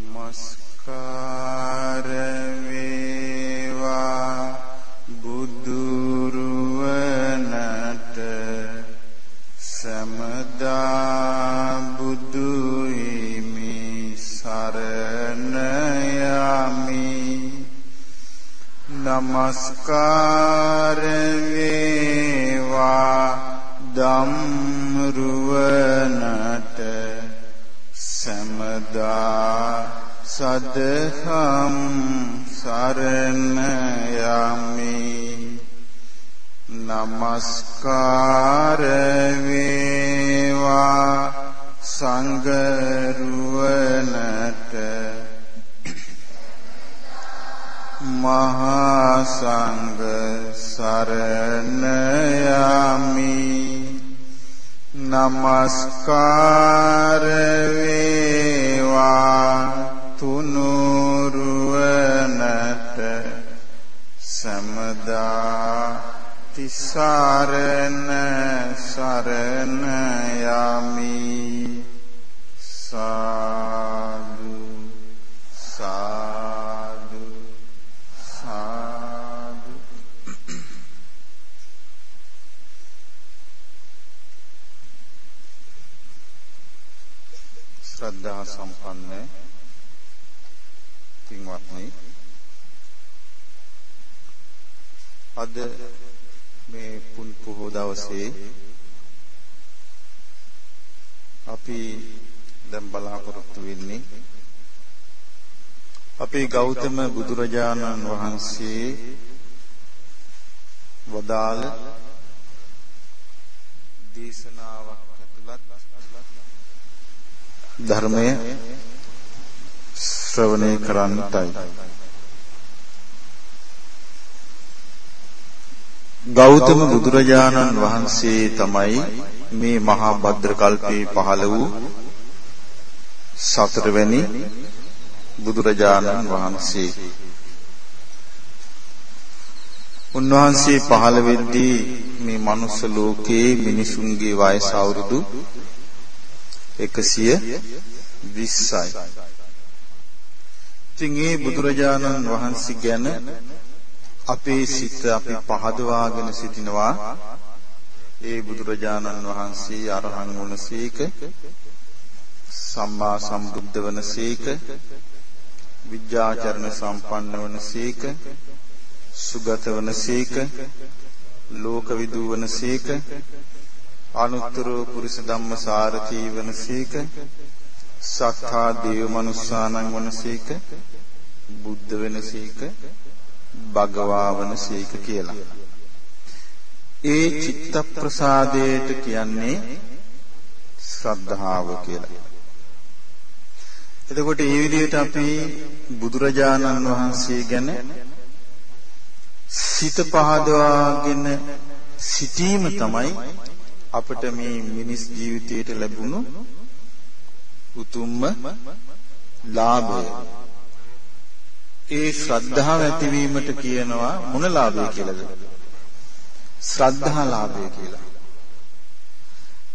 නමස්කාර ගෞතම බුදුරජාණන් වහන්සේ වදාළ දේශනාවක් ඇතුළත් ධර්මය ශ්‍රවණය කරන්නටයි. ගෞතම බුදුරජාණන් වහන්සේ තමයි මේ මහා භද්‍ර කල්පේ පහළ වූ සතරවැනි බුදුරජාණන් වහන්සේ උන්වහන්සේ පහළ වෙද්දී මේ මනුස්ස ලෝකයේ මිනිසුන්ගේ වයස අවුරුදු 120යි. ඉතින් මේ බුදුරජාණන් වහන්සේ ගැන අපේ සිත අපි පහදවාගෙන සිටිනවා ඒ බුදුරජාණන් වහන්සේ අරහන් වුණසේක සම්මා සම්බුද්ධ වනසේක විද්‍යාචරණ සම්පන්න වනසේක සුගත වනසේක ලෝකවිදූ වනසේක අනුත්තර පුරිස ධම්ම සාරථී වනසේක සත්තා දේව මනුස්සානං වනසේක බුද්ධ වෙනසේක භගවා වනසේක කියලා. ඒ චිත්ත ප්‍රසාදයට කියන්නේ ශ්‍රද්ධාව කියලා. එතකොට මේ විදිහට අපි බුදුරජාණන් වහන්සේ ගැන සිත පහදවාගෙන සිටීම තමයි අපිට මේ මිනිස් ජීවිතයට ලැබුණු උතුම්ම ලාභය. ඒ ශ්‍රද්ධාව ඇතිවීමට කියනවා මොන ලාභය කියලාද? ශ්‍රද්ධා ලාභය කියලා.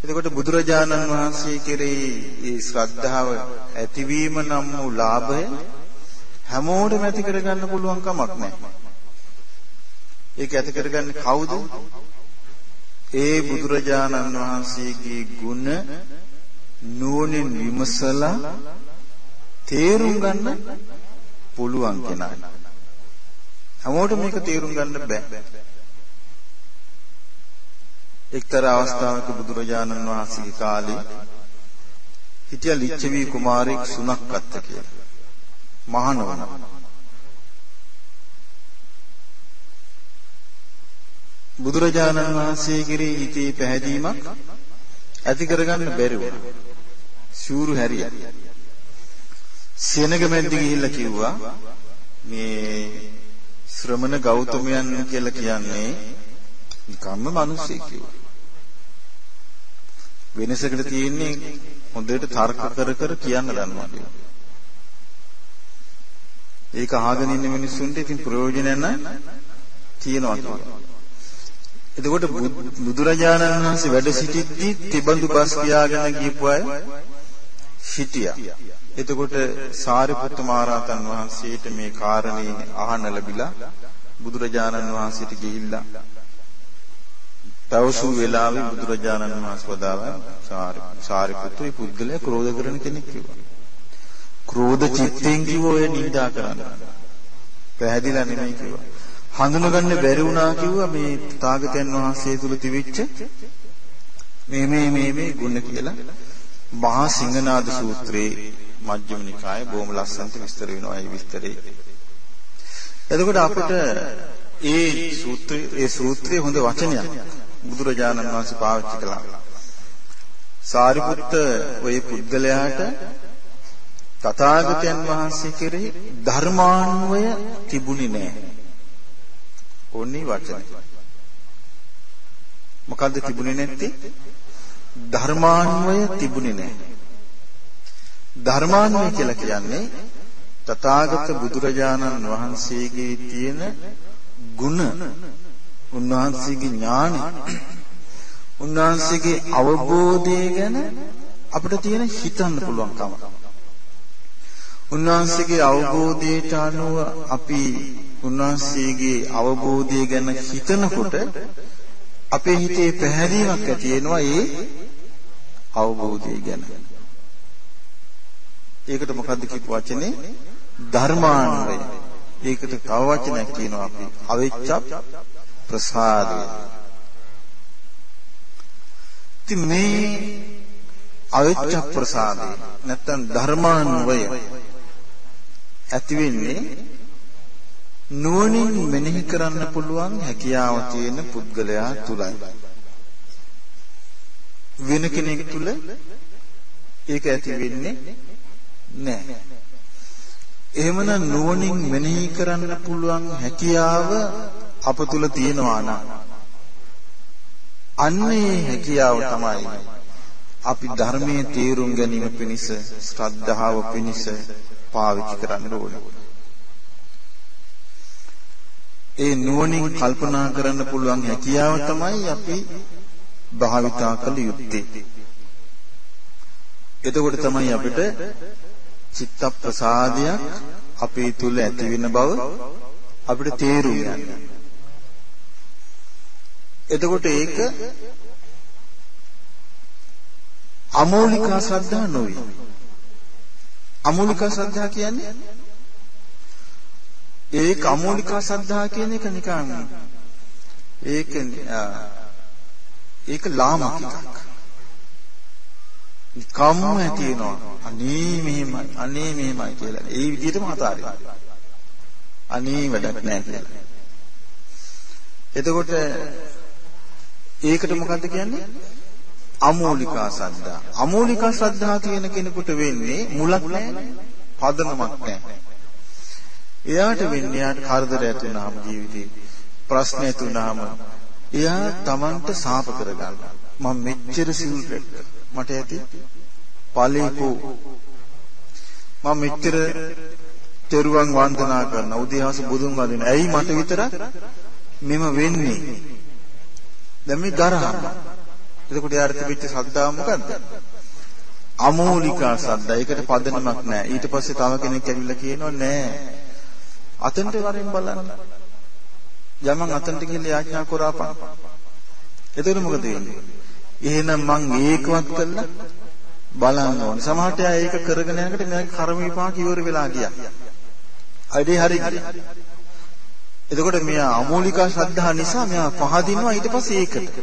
එතකොට බුදුරජාණන් වහන්සේ කෙරෙහි මේ ශ්‍රද්ධාව ඇතිවීම නම් වූ ලාභය හැමෝටම ඇති කරගන්න පුළුවන් කමක් නැහැ. ඒක ඇති කරගන්නේ කවුද? ඒ බුදුරජාණන් වහන්සේගේ ගුණ නුවණින් විමසලා තේරුම් ගන්න පුළුවන් කෙනා. හැමෝටම මේක තේරුම් ගන්න බෑ. එක්තරා අවස්ථාවක බුදුරජාණන් වහන්සේගේ කාලේ හිටිය ලිච්ඡවි කුමාරයෙක් සුනක්කත්ත කියලා. මහණවන. බුදුරජාණන් වහන්සේ කෙරෙහි හිතේ පැහැදීමක් ඇති කරගන්න බැරි වුණා. ශූරු හැරියා. සෙනග මැද්ද ගිහිල්ලා කිව්වා මේ ශ්‍රමණ ගෞතමයන් කියලා කියන්නේ නිකම්ම මිනිස්සෙක් කිව්වා. වෙනසකට තියෙන්නේ හොඳට තර්ක කර කර කියන්න දන්නවා කියලා. ඒක අහගෙන ඉන්න මිනිස්සුන්ට ඉතින් ප්‍රයෝජන නැහැ තියනවා කියලා. එතකොට බුදුරජාණන් වහන්සේ වැඩ සිටිද්දී තිබඳු බස් කියාගෙන ගියපු අය හිටියා. එතකොට සාරිපුත්ත මහරහතන් වහන්සේට මේ කාරණේ අහන්න ලැබිලා බුදුරජාණන් වහන්සේට ගිහිල්ලා තවසු වෙලාවේ බුදුරජාණන් වහන්සේ වදාළා සාරිපුත්තු මේ පුද්ගලයා ක්‍රෝධ කරන කෙනෙක් කිව්වා. ක්‍රෝධ චිත්තෙන් කිව්ව ඔය නිඳා කරන්න. පැහැදිලා නෙමෙයි කිව්වා. හඳුනගන්න බැරි වුණා කිව්වා මේ තාගතයන් වහන්සේ තුල තිබිච්ච මේ මේ මේ මේ ගුණ කියලා මහා සිංහනාද සූත්‍රයේ මජ්ක්‍ධිම නිකායේ බොහොම ලස්සනට විස්තර වෙනවා ඒ විස්තරේ. එතකොට අපිට ඒ සූත්‍රය ඒ සූත්‍රයේ හොඳ වචනයක් බුදුරජාණන් වහන්සේ පාවිච්චි කළා. සාරිපුත්ත ওই පුද්ගලයාට තථාගතයන් වහන්සේ කෙරෙහි ධර්මාන්වය තිබුණේ නැහැ. ඕනි වචන. මොකද්ද තිබුණේ නැත්තේ? ධර්මාන්වය තිබුණේ නැහැ. ධර්මාන්වය කියලා කියන්නේ තථාගත බුදුරජාණන් වහන්සේගේ තියෙන ගුණ උන්වහන්සේගේ ඥානෙ උන්වහන්සේගේ අවබෝධය ගැන අපිට තියෙන හිතන්න පුළුවන්කම උන්වහන්සේගේ අවබෝධයට අනුව අපි උන්වහන්සේගේ අවබෝධය ගැන හිතනකොට අපේ හිතේ පැහැදීමක් ඇති වෙනවා ඒ අවබෝධය ගැන. ඒකට මොකද්ද කියපු වචනේ? ධර්මාන්වය. ඒකට තව වචනයක් කියනවා අපි අවිච්ඡ ප්‍රසාදය. ඉතින් මේ අවිච්ඡ ප්‍රසාදය නැත්තම් ධර්මාන්වය ඇති වෙන්නේ නුවණින් මෙනෙහි කරන්න පුළුවන් හැකියාව තියෙන පුද්ගලයා තුලයි. වෙන කෙනෙක් තුල ඒක ඇති වෙන්නේ නැහැ. එහෙමනම් නුවණින් මෙනෙහි කරන්න පුළුවන් හැකියාව අප තුල තියෙනවා නම් අන්නේ හැකියාව තමයි අපි ධර්මයේ තේරුම් ගැනීම පිණිස ශ්‍රද්ධාව පිණිස පාවිච්චි කරන්න ඕනේ. ඒ නුවණින් කල්පනා කරන්න පුළුවන් හැකියාව තමයි අපි භාවිතා කළ යුත්තේ. එතකොට තමයි අපිට චිත්ත ප්‍රසාදයක් අපේ තුල ඇති වෙන බව අපිට තේරුම් යන්නේ. එතකොට ඒක අමෝලිකා ශ්‍රද්ධා නොවේ. අමෝලිකා ශ්‍රද්ධා කියන්නේ ඒක අමෝලිකා ශ්‍රද්ධා කියන එක නිකන් ඒක ඒක ලාමක එකක්. කම්ම ඇතිනවා. අනේ මෙහෙමයි අනේ මෙහෙමයි කියලා. ඒ විදිහටම අතාරිනවා. අනේ වැඩක් නැහැ කියලා. එතකොට ඒකට මොකද්ද කියන්නේ? අමෝලිකා ශ්‍රද්ධා. අමෝලිකා ශ්‍රද්ධා කියන කෙනෙකුට වෙන්නේ මුලක් නැහැ. පදනමක් නැහැ. එයාට වෙන්නේ එයාට කරදර ඇති වුනහම ජීවිතේ ප්‍රශ්න ඇති වුනහම එයා Tamanට සාප කරගන්නවා. මම මෙච්චර සිල් රැක්ක. මට ඇති ඵලෙකෝ මම මෙච්චර තෙරුවන් වන්දනා කරන උදේහස බුදුන් වදින. ඇයි මට විතරක් මෙම වෙන්නේ? දැන් මේ දරහම. එතකොට යාර තිබිච්ච ශ්‍රද්ධාව මොකද්ද? අමෝලිකා ශ්‍රද්ධා. ඒකට පදනමක් නැහැ. ඊට පස්සේ තව කෙනෙක් ඇවිල්ලා කියනවා නෑ. අතෙන්ට වරෙන් බලන්න. යමන් අතෙන්ට ගිහලා යාඥා කරාපන්. එතකොට මොකද වෙන්නේ? එහෙනම් මං ඒකවත් කළා බලන්න ඕනේ. සමහරට එයා ඒක කරගෙන යනකොට මගේ කර්ම විපාක ඉවර වෙලා ගියා. අයිඩේ හරි ගියා. එතකොට මෙයා අමෝලිකා ශ්‍රද්ධා නිසා මෙයා පහදිනවා ඊට පස්සේ ඒකට.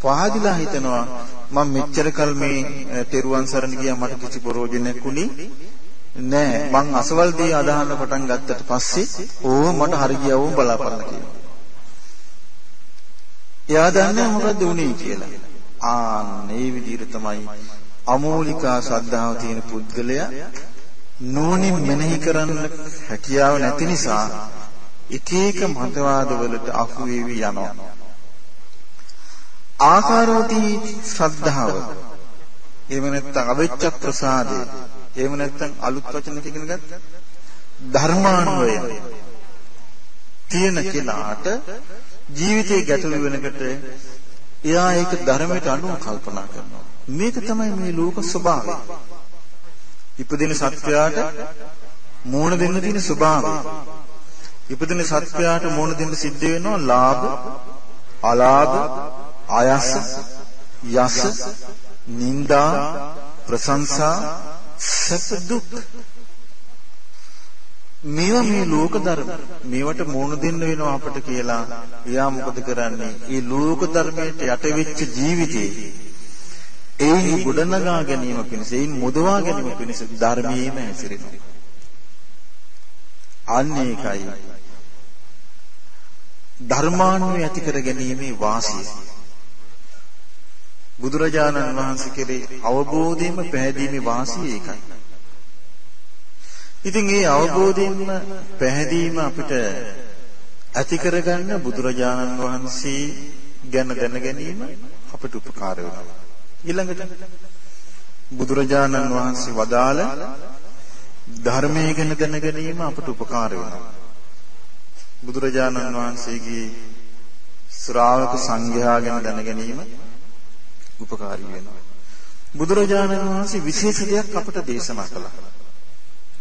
පහදිලා හිතනවා මම මෙච්චර කල් මේ තෙරුවන් සරණ ගියා මට කිසි ප්‍රයෝජනයක් උනේ නෑ මං අසවල් දී අදහන්න පටන් ගත්තට පස්සේ ඕව මට හරි ගියව බලාපන්න කියනවා. එයා දන්නේ මොකද්ද උනේ කියලා. ආ මේ විදිහට තමයි අමෝලිකා ශ්‍රද්ධාව තියෙන පුද්ගලයා නෝනින් මෙනෙහි කරන්න හැකියාව නැති නිසා එක එක මතවාද වලට අහු වෙවි යනවා. ආකාරෝති ශ්‍රද්ධාව. එහෙම නැත්නම් අවිච්ඡ ප්‍රසාදය. එහෙම නැත්නම් අලුත් වචන ඉගෙන ගත්ත ධර්මාන්වය තියෙන කෙනාට ජීවිතේ ගැටලු වෙනකොට එයා ඒක ධර්මයට අනුව කල්පනා කරනවා. මේක තමයි මේ ලෝක ස්වභාවය. ඉපදින සත්වයාට මූණ දෙන්න තියෙන ස්වභාවය. ඉපදින සත්වයාට මූණ දෙන්න සිද්ධ වෙනවා ලාභ, අලාභ, ආයස, යස, නිന്ദා, ප්‍රශංසා, සැප දුක්. මේවා මේ ලෝක ධර්ම. මේවට මූණ දෙන්න වෙනවා අපට කියලා. එයා මොකද කරන්නේ? මේ ලෝක ධර්මයට යට වෙච්ච ජීවිතේ ඒන් ගොඩනගා ගැනීම පිණිස ඒන් මුදවා ගැනීම පිණිස ධර්මයේම හැසිරෙනවා. අන්න ඒකයි ධර්මාන්වය ඇති කර ගැනීමේ වාසිය. බුදුරජාණන් වහන්සේ කෙරේ අවබෝධයෙන්ම පැහැදීමේ වාසිය ඒකයි. ඉතින් ඒ අවබෝධයෙන්ම පැහැදීම අපිට ඇති කරගන්න බුදුරජාණන් වහන්සේ ගැන දැන ගැනීම අපිට උපකාර වෙනවා. ඊළඟට බුදුරජාණන් වහන්සේ වදාළ ධර්මයේ ගැන දැන ගැනීම අපට උපකාර වෙනවා. බුදුරජාණන් වහන්සේගේ ශ්‍රාවක සංඝයා ගැන දැන ගැනීම උපකාරී වෙනවා. බුදුරජාණන් වහන්සේ විශේෂ දෙයක් අපට දේශනා කළා.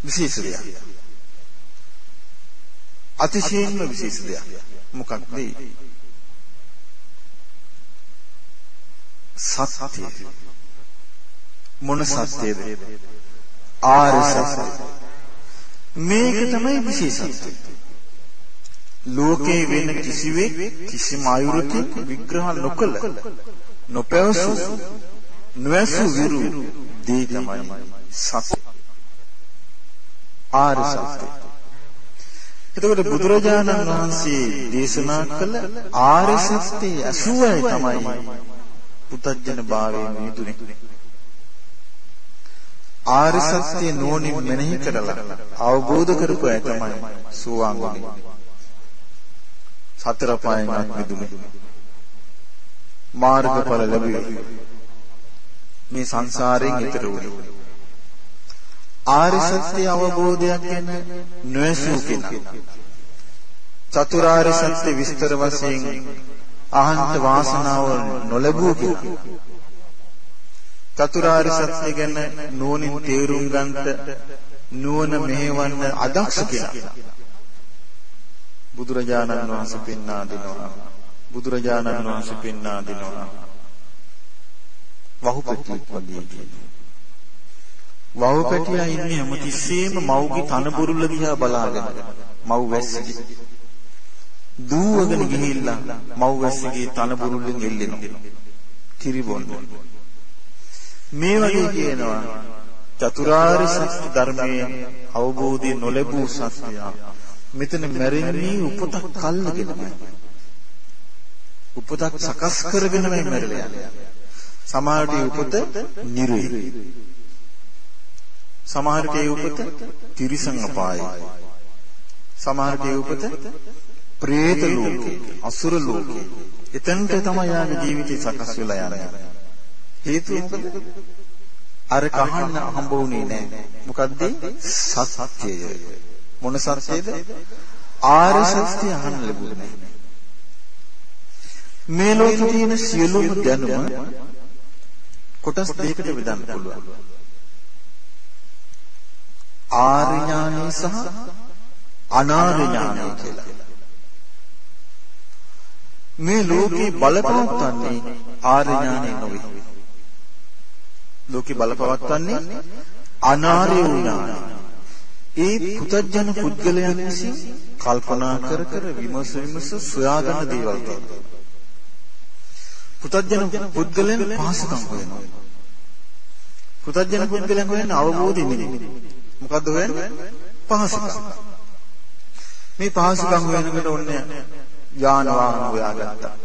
විශේෂ දෙයක්. අතිශයින්ම විශේෂ දෙයක්. මොකක්ද? සත්‍ය මොන සත්‍යද ආර්ය සත්‍ය මේක තමයි විශේෂත්වය ලෝකේ වෙන කිසිවෙක් කිසිම ආයුරකින් විග්‍රහ නොකළ නොපැවසු නොඇසු විරු දේ තමයි සත්‍ය ආර්ය සත්‍ය එතකොට බුදුරජාණන් වහන්සේ දේශනා කළ ආර්ය සත්‍ය අසුවයි තමයි පුතඥන භාවයෙන් මිදුනේ. ආර්ය සත්‍ය නෝනින් මෙනෙහි කරලා අවබෝධ කරපු අය තමයි සෝවාන් වුනේ. සතර පායෙන්වත් මිදුනේ. මාර්ගඵල ලැබුවේ. මේ සංසාරයෙන් ඈතර වුනේ. ආර්ය සත්‍ය අවබෝධයක් ගැන නොඇසූ කෙනා චතුරාර්ය සත්‍ය විස්තර වශයෙන් අහන්ත වාසනාව නොලැබුව කෙනා චතුරාර්ය සත්‍ය ගැන නුවණින් තේරුම් ගන්නට නුවණ මෙහෙවන්න අදක්ෂ කෙනා බුදුරජාණන් වහන්සේ පෙන්වා දෙනවා. බුදුරජාණන් වහන්සේ පෙන්වා දෙනවා. වහුපැටියෙක් වගේ කියනවා වහුපැටියා ඉන්නේ හැමතිස්සෙම මව්ගේ තන බුරුල්ල දිහා බලාගෙන. මව් වැස්සි. දූවගෙන ගිහිල්ලා මව්වැස්සගේ තන බුරුල්ලෙන් එල්ලෙනවා. කිරි බොන්න. මේ වගේ කියනවා චතුරාර්ය සත්‍ය ධර්මයේ අවබෝධය නොලැබූ සත්‍යය මෙතන මැරෙන්නේ උපතක් කල්ලාගෙනමයි. උපතක් සකස් කරගෙනමයි මැරෙලා යන්නේ. සමහරට උපත නිරේ. සමහරට උපත තිරිසන් අපායයි. සමහරට උපත പ്രേත ලෝකේ, අසුර ලෝකේ. එතනට තමයි යාගේ ජීවිතය සකස් වෙලා යන්නේ. හේතුව මොකද? අර කහන්න හම්බ වුණේ නැහැ. මොකද්ද? සත්‍යය. මොන සත්‍යයද? ආර්ය සත්‍ය අහන්න ලැබුණේ මේ ලෝකේ තියෙන සියලුම දැනුම කොටස් දෙකකට බෙදන්න පුළුවන්. ආර්ය ඥානය සහ අනාර්ය ඥානය කියලා. මේ ලෝකේ බලපවත්වන්නේ ආර්ය ඥානෙ නොවේ. ලෝකේ බලපවත්වන්නේ අනාර්ය ඥානයි. ඒ පුතඥ පුද්ගලයන් විසින් කල්පනා කර කර විමස විමස සොයාගන්න දේවල් තියෙනවා. පුතඥ පුද්ගලයන් පහසුකම් හොයනවා. පුතඥ පුද්ගලයන් හොයන්නේ අවබෝධය නෙමෙයි. මොකද්ද හොයන්නේ? පහසුකම්. මේ පහසුකම් හොයනකොට ඔන්නේ යාන වාහන හොයාගත්තා.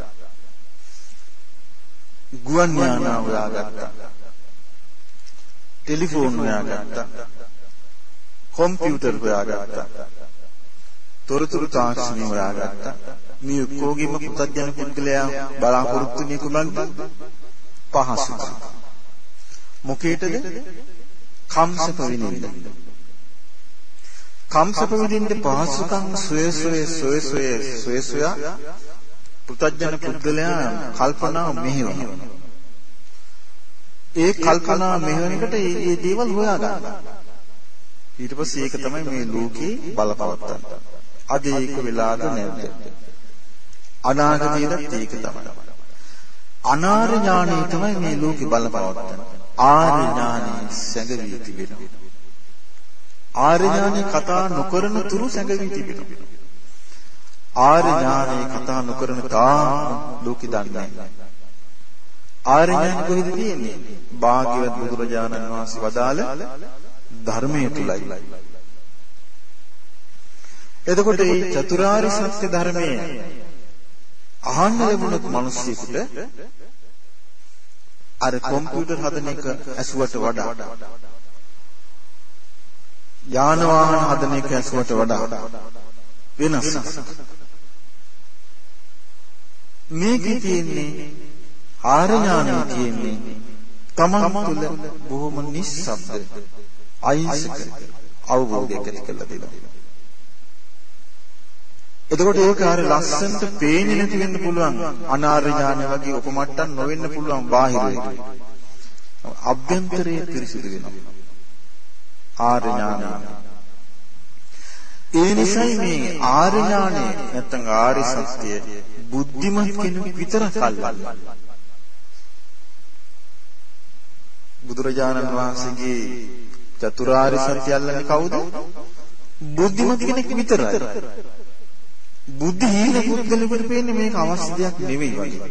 ගුවන් යාන හොයාගත්තා. ටෙලිෆෝන් හොයාගත්තා. කොම්පියුටර් හොයාගත්තා. තොරතුරු තාක්ෂණය හොයාගත්තා. මේ ඔක්කොගෙම පුතත්ජන පුද්ගලයා බලාපොරොත්තු වෙන්නේ කුමක්ද? පහසුකම්. මොකේටද? කම්සප විනිවිද. කම්සප විදින්න පහසුකම් සොය සොය සොය සොය සොය සොය පුතඥන පුද්ගලයා කල්පනා මෙහෙවනවා. ඒ කල්පනා මෙහෙවන එකට මේ දේවල් හොයා ගන්නවා. ඊට පස්සේ ඒක තමයි මේ ලෝකේ බලපවත්තන්නේ. අද ඒක වෙලාද නැද්ද? අනාගතයේත් ඒක තමයි. අනාර්ය ඥානය තමයි මේ ලෝකේ බලපවත්තන්නේ. ආර්ය ඥානය සැඟවී තිබෙනවා. ආර්ය ඥානය කතා නොකරන තුරු සැඟවී තිබෙනවා. ආර්ය ඥානය කතා නොකරන තාම ලෝකෙ දන්නේ නැහැ. ආර්ය ඥාන කොහෙද තියෙන්නේ? භාග්‍යවත් බුදුරජාණන් වහන්සේ වදාළ ධර්මයේ තුලයි. එතකොට මේ චතුරාර්ය සත්‍ය ධර්මයේ අහන්න ලැබුණොත් මිනිස්සුෙකුට අර කම්පියුටර් හදන එක ඇසුවට වඩා යාන වාහන හදන එක ඇසුවට වඩා වෙනස්. මේකේ තියෙන්නේ ආර්ය ඥානය තියෙන්නේ තමන් තුළ බොහොම නිස්සබ්ද අයින්සක අවබෝධයක් ඇති කරලා දෙනවා. එතකොට ඒක අර ලස්සනට පේන්නේ නැති වෙන්න පුළුවන් අනාර්ය ඥාන වගේ උපමට්ටම් නොවෙන්න පුළුවන් බාහිරේ. අභ්‍යන්තරයේ පිරිසිදු වෙනවා. ආර්ය ඥානය. ඒ නිසයි මේ ආර්ය ඥානය නැත්නම් ආර්ය සත්‍යය බුද්ධිමත් කෙනෙකු විතරක් අල්ලන්නේ. බුදුරජාණන් වහන්සේගේ චතුරාර්ය සත්‍ය අල්ලන්නේ කවුද? බුද්ධිමත් කෙනෙක් විතරයි. බුද්ධහීන පුද්ගලෙකුට පේන්නේ මේක අවශ්‍ය දෙයක් නෙවෙයි වගේ.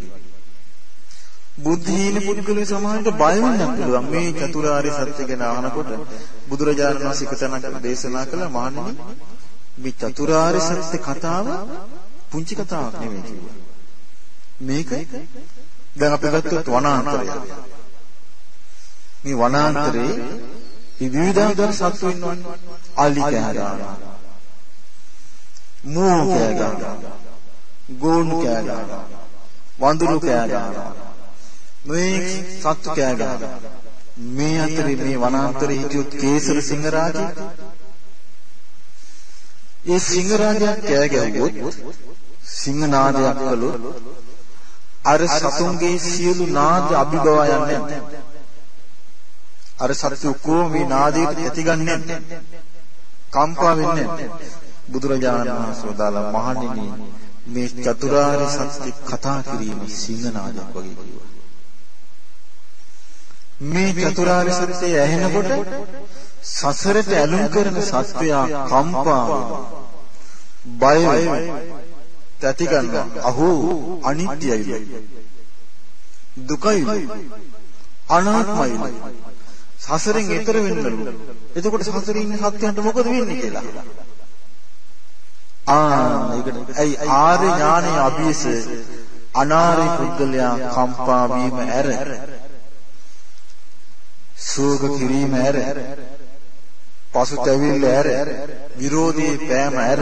බුද්ධහීන පුද්ගලයා සමාජයට බය වෙන්න පුළුවන් මේ චතුරාර්ය සත්‍ය ගැන අහනකොට බුදුරජාණන් වහන්සේ කතනක් දේශනා කළ මහණෙනි මේ චතුරාර්ය සත්‍ය කතාව පුංචි කතාවක් නෙවෙයි කිව්වා. මේක දැන් අපි ගත්තොත් වනාන්තරය. මේ වනාන්තරේ විවිධාකාර සත්තු ඉන්නවනේ. අලි කෑගානවා. මූ කෑගානවා. ගෝණු කෑගානවා. වඳුරු කෑගානවා. මේ සත්තු කෑගානවා. මේ අතරේ මේ වනාන්තරේ හිටියොත් කේසර සිංහරාජේ ඒ සිංහරාජයා කෑ ගැහුවොත් සිංහ නාදයක් කළොත් අර සතුන්ගේ සියලු නාද අභිබව යන්නේ නැහැ. අර සත්‍ය ඔක්කොම මේ නාදයට ඇතිගන්නේ නැහැ. කම්පා වෙන්නේ නැහැ. බුදුරජාණන් වහන්සේ වදාලා මහණෙනි මේ චතුරාර්ය සත්‍ය කතා කිරීම සිංහනාදයක් වගේ කිව්වා. මේ චතුරාර්ය සත්‍යය ඇහෙනකොට සසරට ඇලුම් කරන සත්වයා කම්පා බය තැති ගන්නවා. අහෝ අනිත්‍යයි. දුකයි. අනාත්මයි. සසරෙන් එතර වෙන්නලු. එතකොට සසරේ ඉන්න සත්‍යයන්ට මොකද වෙන්නේ කියලා. ආ ඒකට ඇයි ආර්ය ඥානයේ අභියස අනාර්ය පුද්ගලයා කම්පා වීම ඇර සෝග කිරීම ඇර. පසුතැවිල්ල ඇර. විරෝධී පෑම ඇර.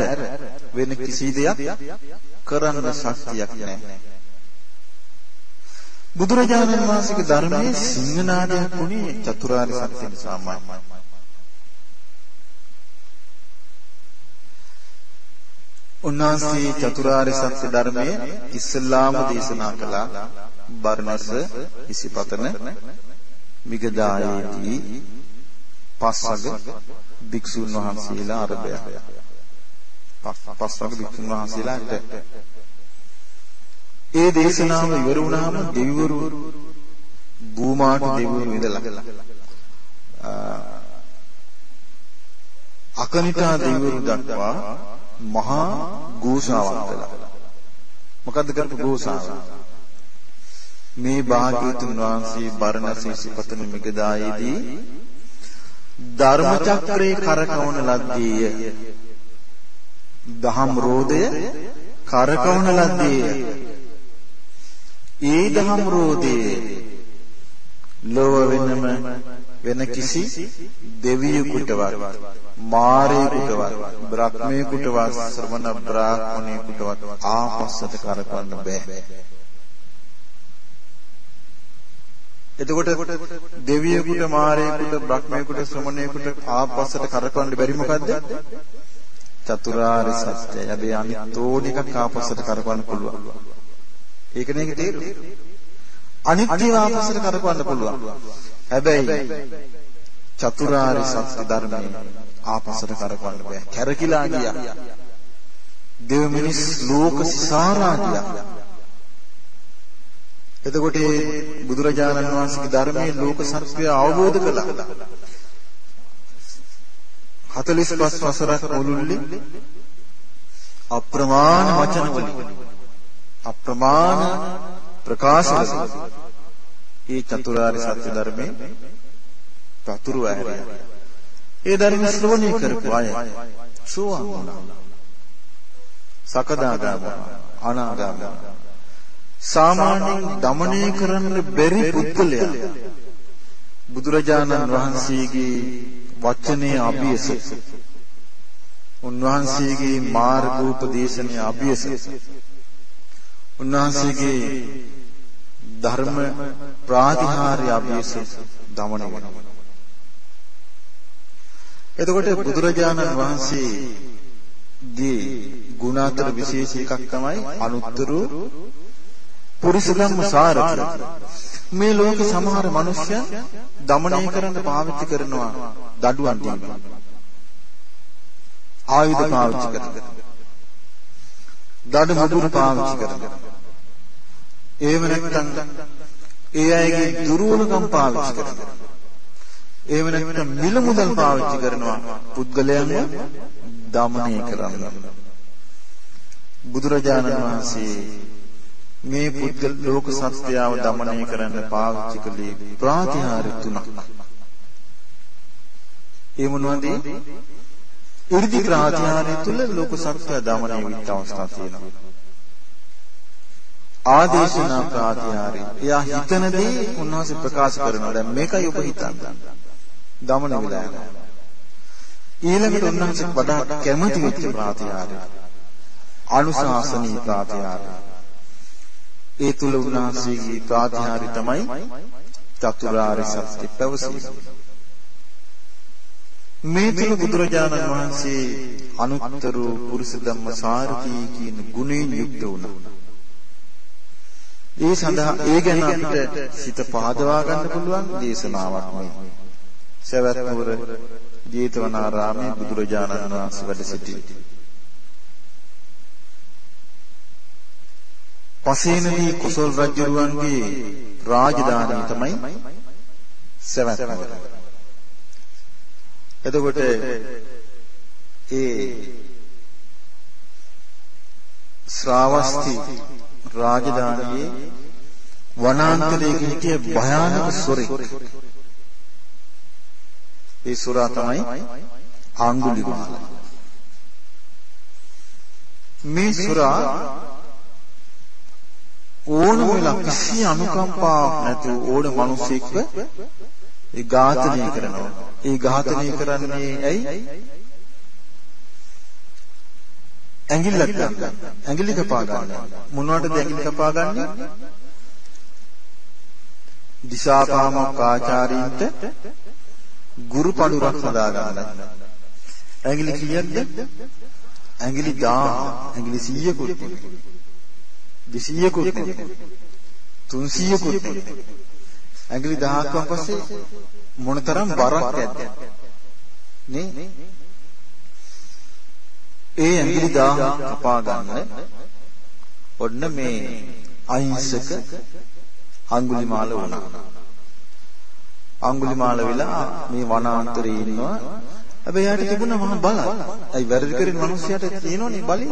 වෙන කිසි දෙයක් කරන්න ශක්තියක් නැහැ. බුදුරජාණන් වහන්සේගේ ධර්මයේ සිංහනාදයක් වුණේ චතුරාර්ය සත්‍ය නිසාමයි. උන්වහන්සේ චතුරාර්ය සත්‍ය ධර්මයේ ඉස්ලාම දේශනා කළා. බර්ණස් ඉසිපතන මිගදායේදී පස්වග භික්ෂුන් වහන්සේලා අරබය. පස්වග භික්ෂුන් වහන්සේලාට ඒ දේශනාව ඉවර වුණාම දෙවිවරු භූමාට දෙවිවරු ඉඳලා අකනිටා දෙවිවරු දක්වා මහා ഘോഷාවක් කළා. මොකද්ද කරපු ഘോഷාව? මේ භාග්‍යවතුන් වහන්සේ බරණසී සිපතන මිගදායේදී ධර්ම චක්‍රේ කරකවන ලද්දේය. දහම් රෝධය කරකවන ලද්දේය. ඒ දහම් රෝධයේ ලෝව වෙනම වෙන කිසි දෙවියෙකුටවත් මාරයෙකුටවත් බ්‍රහ්මයෙකුටවත් ශ්‍රමණ බ්‍රාහ්මණයෙකුටවත් ආපස්සට කරකවන්න බෑ. එතකොට දෙවියෙකුට මාරයෙකුට බ්‍රහ්මයෙකුට ශ්‍රමණයෙකුට ආපස්සට කරකවන්න බැරි මොකද්ද? චතුරාර්ය සත්‍යය. හැබැයි අනිත් ඕන එකක් ආපස්සට කරකවන්න පුළුවන්. ඒකනේ ඒක තේරුම. අනිත්‍ය ආපස්සට කරකවන්න පුළුවන්. හැබැයි චතුරාර්ය සත්‍ය ධර්මයේ ආපස්සට කරකවන්න බෑ. කැරකිලා ගියා. දෙව මිනිස් ලෝක සිසාරා ගියා. එතකොට බුදුරජාණන් වහන්සේගේ ධර්මයේ ලෝක සත්‍යය අවබෝධ කළා. 45 වසරක් මුළුල්ලේ අප්‍රමාණ වචන වලින් අප්‍රමාණ ප්‍රකාශ ඒ චතුරාර්ය සත්‍ය ධර්මයේ පතුරු ඇහැරියා. ඒ ධර්ම ශ්‍රවණය කරපු අය සෝවාන් වුණා. සකදාගාම අනාගාම සාමාන්‍යයෙන් দমনය කරන්න බැරි පුද්ගලයා. බුදුරජාණන් වහන්සේගේ වචනේ අභියස. උන්වහන්සේගේ මාර්ගෝපදේශනයේ අභියස. උන්වහන්සේගේ ධර්ම ප්‍රාතිහාර්ය අභියස দমনය. වෙනවා එතකොට බුදුරජාණන් වහන්සේගේ ගුණ අතර විශේෂ එකක් තමයි අනුත්තරු පුරිස ධම්ම සාරති මේ ලෝකේ සමහර මිනිස්යන් දමණය කරන්න පාවිච්චි කරනවා දඩුවම් දීලා ආයුධ පාවිච්චි කරනවා. දඩ මුදුන පාවිච්චි කරනවා. එහෙම නැත්නම් ඒ අයගේ දුර්වලකම් පාවිච්චි කරනවා. එහෙම නැත්නම් මිල මුදල් පාවිච්චි කරනවා. පුද්ගලයන්ව දමනය කරන්න. බුදුරජාණන් වහන්සේ මේ පුද්ගල ලෝක සත්‍යාව দমনය කරන්න පාවිච්චි කළේ ප්‍රාතිහාර්ය තුනක්. ඒ මොනවද? 이르දි ප්‍රාතිහාර්ය තුල ලෝක සත්‍ය দমনය වෙච්ච අවස්ථා තියෙනවා. ආදේශනා ප්‍රාතිහාර්ය. එයා හිතන දේ උන්වහන්සේ ප්‍රකාශ කරනවා. දැන් මේකයි ඔබ හිතන්නේ. দমন වෙලා යනවා. ඊළඟට උන්වහන්සේ වඩා කැමති වෙච්ච ප්‍රාතිහාර්ය. අනුශාසනීය ප්‍රාතිහාර්ය. ඒ තුල උන්වහන්සේගේ ප්‍රාතිහාර්ය තමයි චතුරාර්ය සත්‍ය පැවසීම. මේ තුල බුදුරජාණන් වහන්සේ අනුත්තර පුරුෂ ධම්ම සාරති කියන ගුණයෙන් යුක්ත වුණා. ඒ සඳහා ඒ ගැන අපිට සිත පහදවා ගන්න පුළුවන් දේශනාවක් මේ. සවැත් නුවර ජේතවනාරාමේ බුදුරජාණන් වහන්සේ වැඩ සිටි. පසේනදී කුසල් රජුරුවන්ගේ රාජධානිය තමයි සවැත් නුවර. එතකොට ඒ ශ්‍රාවස්ති රාජධානියේ වනාන්තරයේ හිටිය භයානක සොරෙක් ඒ සුරා තමයි අඟුලිමාල. මේ සුරා ඕනම වෙලා කිසි අනුකම්පාවක් නැතුව ඕන මිනිසෙක්ව ඒ ඝාතනය කරනවා. ඒ ඝාතනය කරන්නේ ඇයි? ඇඟිල්ලක් ගන්න. ඇඟිලි කපා ගන්න. මොනවටද ඇඟිලි කපා ගන්නේ? දිසාපාමොක් ආචාරීන්ට ගුරු පඬුරක් හදා ගන්නයි. ඇඟිලි කීයක්ද? ඇඟිලි 1000, ඇඟිලි 100කුත්. 200කුත්. 300කුත්. ඇඟිලි 1000ක් පස්සේ මොනතරම් බරක් ඇද්ද? නේ? ඒ ඇඟිලි 1000 කපා ගන්න ඔන්න මේ අහිංසක අඟුලිමාල වුණා. අඟුලිමාල වෙලා මේ වනාන්තරයේ ඉන්නවා. හැබැයි යාට තිබුණා මහා බලක්. අයි වැරදි කරන මිනිස්සයාට තියෙනවනේ බලය.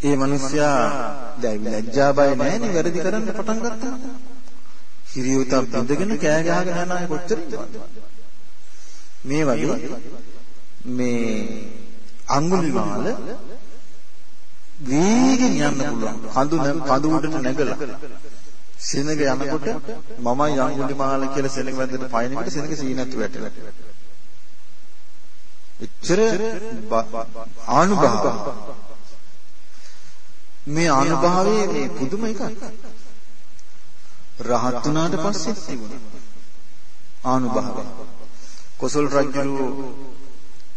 ඒ මිනිස්සයා දැන් ලැජ්ජා බය නැහැනේ වැරදි කරන්න පටන් ගත්තා. හිරියුතක් බඳගෙන කෑ ගහගෙන යන අය කොච්චර මේ වගේ මේ අඟුලිමාල වේගෙන් යන්න පුළුවන්. කඳු කඳු උඩට නැගලා සෙනග යනකොට මමයි අඟුලිමාල කියලා සෙනග වැද්දට පයින්නකොට සෙනග සීනත් වැටෙනවා. එච්චර ආනුභාව. මේ ආනුභාවයේ මේ පුදුම එකක්. රහත් වුණාට පස්සේ තිබුණා. ආනුභාවය. කොසල් රජු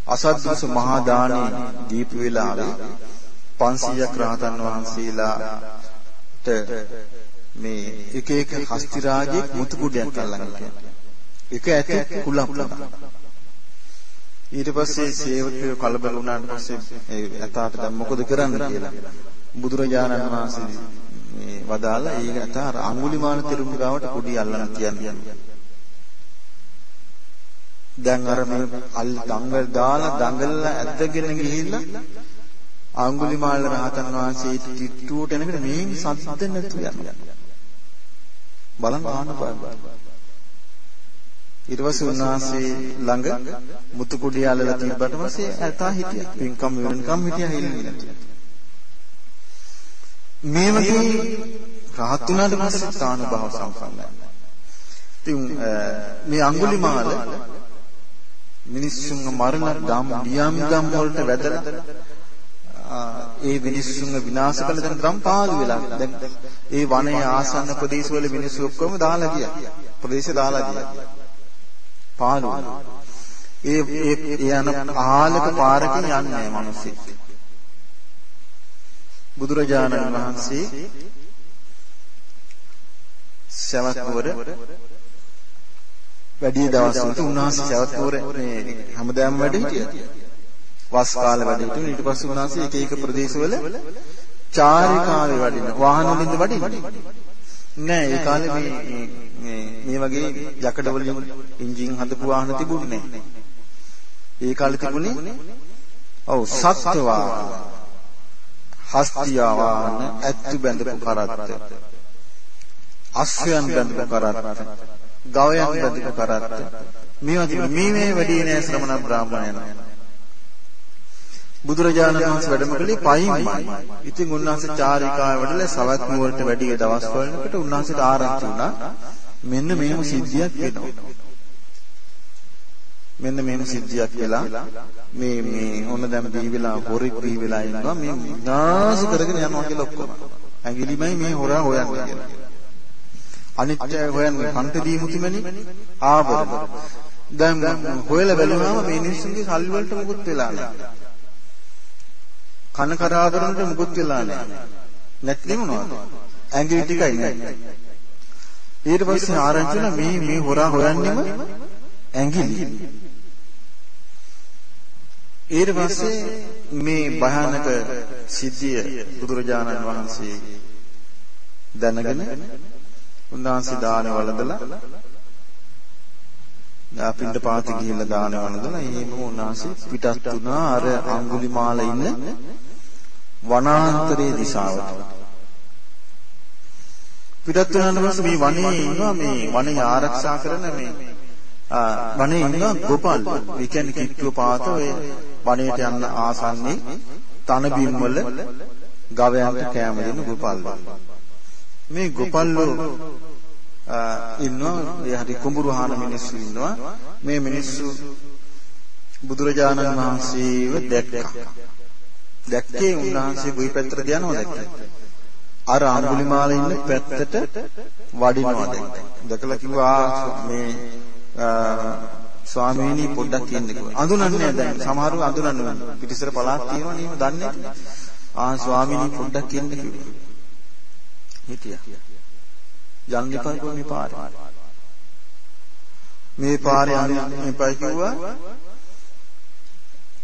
අසද්දස මහා දානේ දීප වේලාවේ 500ක් රහතන් වහන්සේලාට මේ එක එක හස්ති රාජෙක් මුතු කුඩයක් අල්ලන් හිටියා. එක ඇතෙක් කුලප්පුණා. ඊට පස්සේ සේවකයෝ කලබල වුණාට පස්සේ ඒ ඇතාට දැන් මොකද කරන්න කියලා බුදුරජාණන් වහන්සේ මේ වදාලා ඒක ඇතා අඟුලිමාල තෙරුන් ගාවට කුඩි අල්ලන්න කියන්නේ. දැන් අර මේ අල් දඟල් දාලා දඟලලා ඇද්දගෙන ගිහිල්ලා අඟුලිමාල රහතන් වහන්සේ ටිට්ටුවට එනකොට මේන් සද්ද නැතු යනවා. බලන්න ආන බලන්න. ඊට පස්සේ උන්වහන්සේ ළඟ මුතු කුඩිය අල්ලලා තිබ්බට පස්සේ ඇතා හිටියා. පින්කම් වෙනකම් හිටියා හෙල්ලෙන්නේ නැති. මේ වගේ රහත් වුණාට පස්සේ ස්ථානභාව සම්පන්නයි. ඉතින් මේ අඟුලිමාල මිනිස්සුන්ව මරණ දම් දියම් දම් වලට වැදලා ඒ මිනිස්සුන්ව විනාශ කළ දැන් ගම් පාළු වෙලා දැන් ඒ වනයේ ආසන්න ප්‍රදේශවල මිනිස්සු ඔක්කොම දාලා ගියා. ප්‍රදේශ දාලා ගියා. පාළු. ඒ ඒ යන ආලක පාරකින් යන්නේ මිනිස්සු. බුදුරජාණන් වහන්සේ සවස් නුවර වැඩි දවසකට උන්වහන්සේ සවස් නුවර මේ හැමදාම වැඩ හිටියා. වස් කාලේ වැඩ හිටියු ඊට පස්සේ උන්වහන්සේ එක එක ප්‍රදේශවල චාරිකාවේ වඩින වාහන වලින්ද වඩින්නේ. නෑ ඒ කාලේ මේ මේ මේ වගේ යකඩ වලින් එන්ජින් හදපු වාහන තිබුණේ නෑ. ඒ කාලේ තිබුණේ ඔව් සත්ත්ව වාහන. හස්තියා වාහන ඇත්තු බැඳපු කරත්ත. අශ්වයන් බැඳපු කරත්ත. ගවයන් බැඳපු කරත්ත. මේවා තිබුණේ මේ මේ වැඩි නෑ ශ්‍රමණ බ්‍රාහ්මණයන්. බුදුරජාණන් වහන්සේ වැඩම කළේ පයින්මයි. ඉතින් උන්වහන්සේ චාරිකාව වඩලා සවැත් නුවරට වැඩි දවස් වලකට උන්වහන්සේට ආරංචි වුණා. මෙන්න මේම සිද්ධියක් වෙනවා. මෙන්න මේම සිද්ධියක් වෙලා මේ මේ ඕන දැන් බී වෙලා හොරෙක් බී වෙලා ඉන්නවා මේ නාස කරගෙන යනවා කියලා ඔක්කොම. ඇඟිලිමයි මේ හොරා හොයන්නේ කියලා. අනිත්‍ය හොයන්නේ කන්ට දීමුතිමනි ආවරණ. දැන් හොයලා බැලුවාම මේ මිනිස්සුන්ගේ සල්ලි වලට මුකුත් වෙලා නැහැ. කන කරාදරනට මුකුත් වෙලා නැහැ. නැත්නම් මොනවද? ඇඟිලි ටිකයි නැහැ. ඊට පස්සේ ආරංචි වුණා මේ මේ හොරා හොයන්නෙම ඇඟිලි. ඊට පස්සේ මේ භයානක සිද්ධිය බුදුරජාණන් වහන්සේ දැනගෙන උන්වහන්සේ දාන වළඳලා දාපින්ඩ පාති ගිහිල්ලා දාන වළඳලා එහෙම උන්වහන්සේ පිටත් වුණා අර අඟුලිමාල ඉන්න වනාන්තරයේ දිශාවට. පිටත් වුණාට පස්සේ මේ වනයේ ඉන්නවා මේ වනය ආරක්ෂා කරන මේ වනයේ ඉන්න ගෝපල්. ඒ කියන්නේ කිට්ටුව පාත ඔය වනයේට යන්න ආසන්නේ තන බිම් වල ගවයන්ට කෑම දෙන ගෝපල්. මේ ගෝපල්ලෝ ඉන්නවා ඒ හරි කුඹුරු හාන මිනිස්සු ඉන්නවා. මේ මිනිස්සු බුදුරජාණන් වහන්සේව දැක්කා. දැක්කේ උන්වහන්සේ ගොයි පැත්තට යනවා දැක්කේ? අර අඟුලිමාල ඉන්න පැත්තට වඩිනවා දැක්කා දැකලා කිව්වා මේ ස්වාමීනි පොඩ්ඩක් කියන්නකෝ අඳුනන්නේ දැන් සමහරව අඳුනන්නේ පිටිසර පළාත් තියෙනවා නේම දන්නේ ආ ස්වාමීනි පොඩ්ඩක් කියන්න කිව්වා හිටියා යන්න එපා කිව්වා මේ පාරේ. මේ පාරේ යන්න එපා කිව්වා.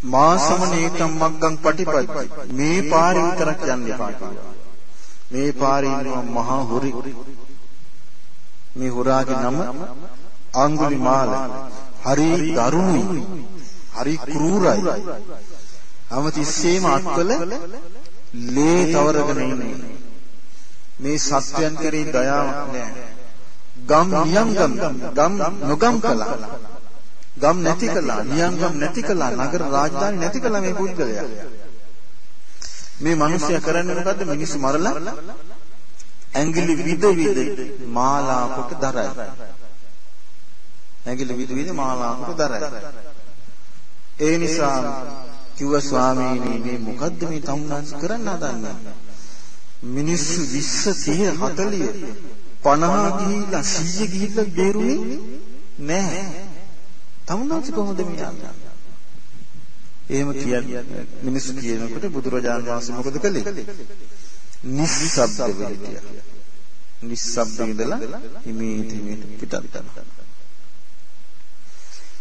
මාසමනේතම් මග්ගං පටිපයි. මේ පාරේ විතරක් යන්න එපා කිව්වා. මේ පාරේ ඉන්නවා මහා හොරි. මේ හොරාගේ නම අඟුලිමාල. හරි දරුණුයි. හරි ක්‍රූරයි. හැමතිස්සෙම අත්වල ලේ තවරගෙන ඉන්නේ. මේ සත්‍යයන් කෙරෙහි දයාවක් නැහැ. ගම් නියංගම් ගම් නොගම් කළා. ගම් නැති කළා, නියංගම් නැති කළා, නගර රාජධානි නැති කළා මේ පුද්ගලයා. මේ මිනිස්සයා කරන්නේ මොකද්ද? මිනිස්සු මරලා ඇඟිලි විද විද මාලා කොට දරයි. ඇඟිලි විද විද මාලා කොට දරයි. ඒ නිසා කිව්ව ස්වාමීනි මේ මොකද්ද මේ තමුන්ස් කරන්න හදන්නේ? මිනිස්සු 20 30 40 50 ගිහිල්ලා 100 ගිහිල්ලා බේරුනේ නැහැ. තමුන්නාච කොහොමද මේ යන්නේ? එහෙම කියන්නේ මිනිස්සු කියනකොට බුදුරජාණන් වහන්සේ මොකද කළේ? නිස්සබ්ද වෙලිය. නිස්සබ්ද ඉඳලා හිමීට හිමීට පිටත් යනවා.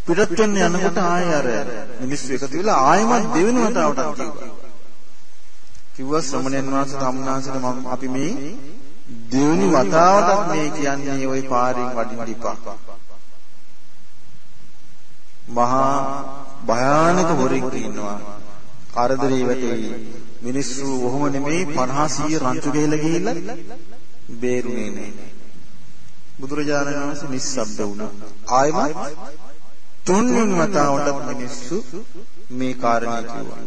පිටත් වෙන්න යනකොට ආයෙ අර මිනිස්සු එකතු වෙලා ආයෙමත් දෙවෙනි වතාවටත් කිව්වා. කිව්වා ශ්‍රමණයන් වහන්සේ තමුන්වහන්සේට මම අපි මේ දෙවෙනි වතාවටත් මේ කියන්නේ ওই පාරෙන් වඩින්න ඉපා. මහා භයානක හොරෙක් ඉන්නවා. කරදරේ වැටෙයි. මිනිස්සු ඔහොම නෙමෙයි 50 100 රංචු ගෙහිලා ගිහිල්ලා බේරුනේ නෑ. බුදුරජාණන් වහන්සේ නිස්සබ්ද වුණා. ආයෙමත් තුන්වෙනි වතාවට මිනිස්සු මේ කාරණේ කිව්වා.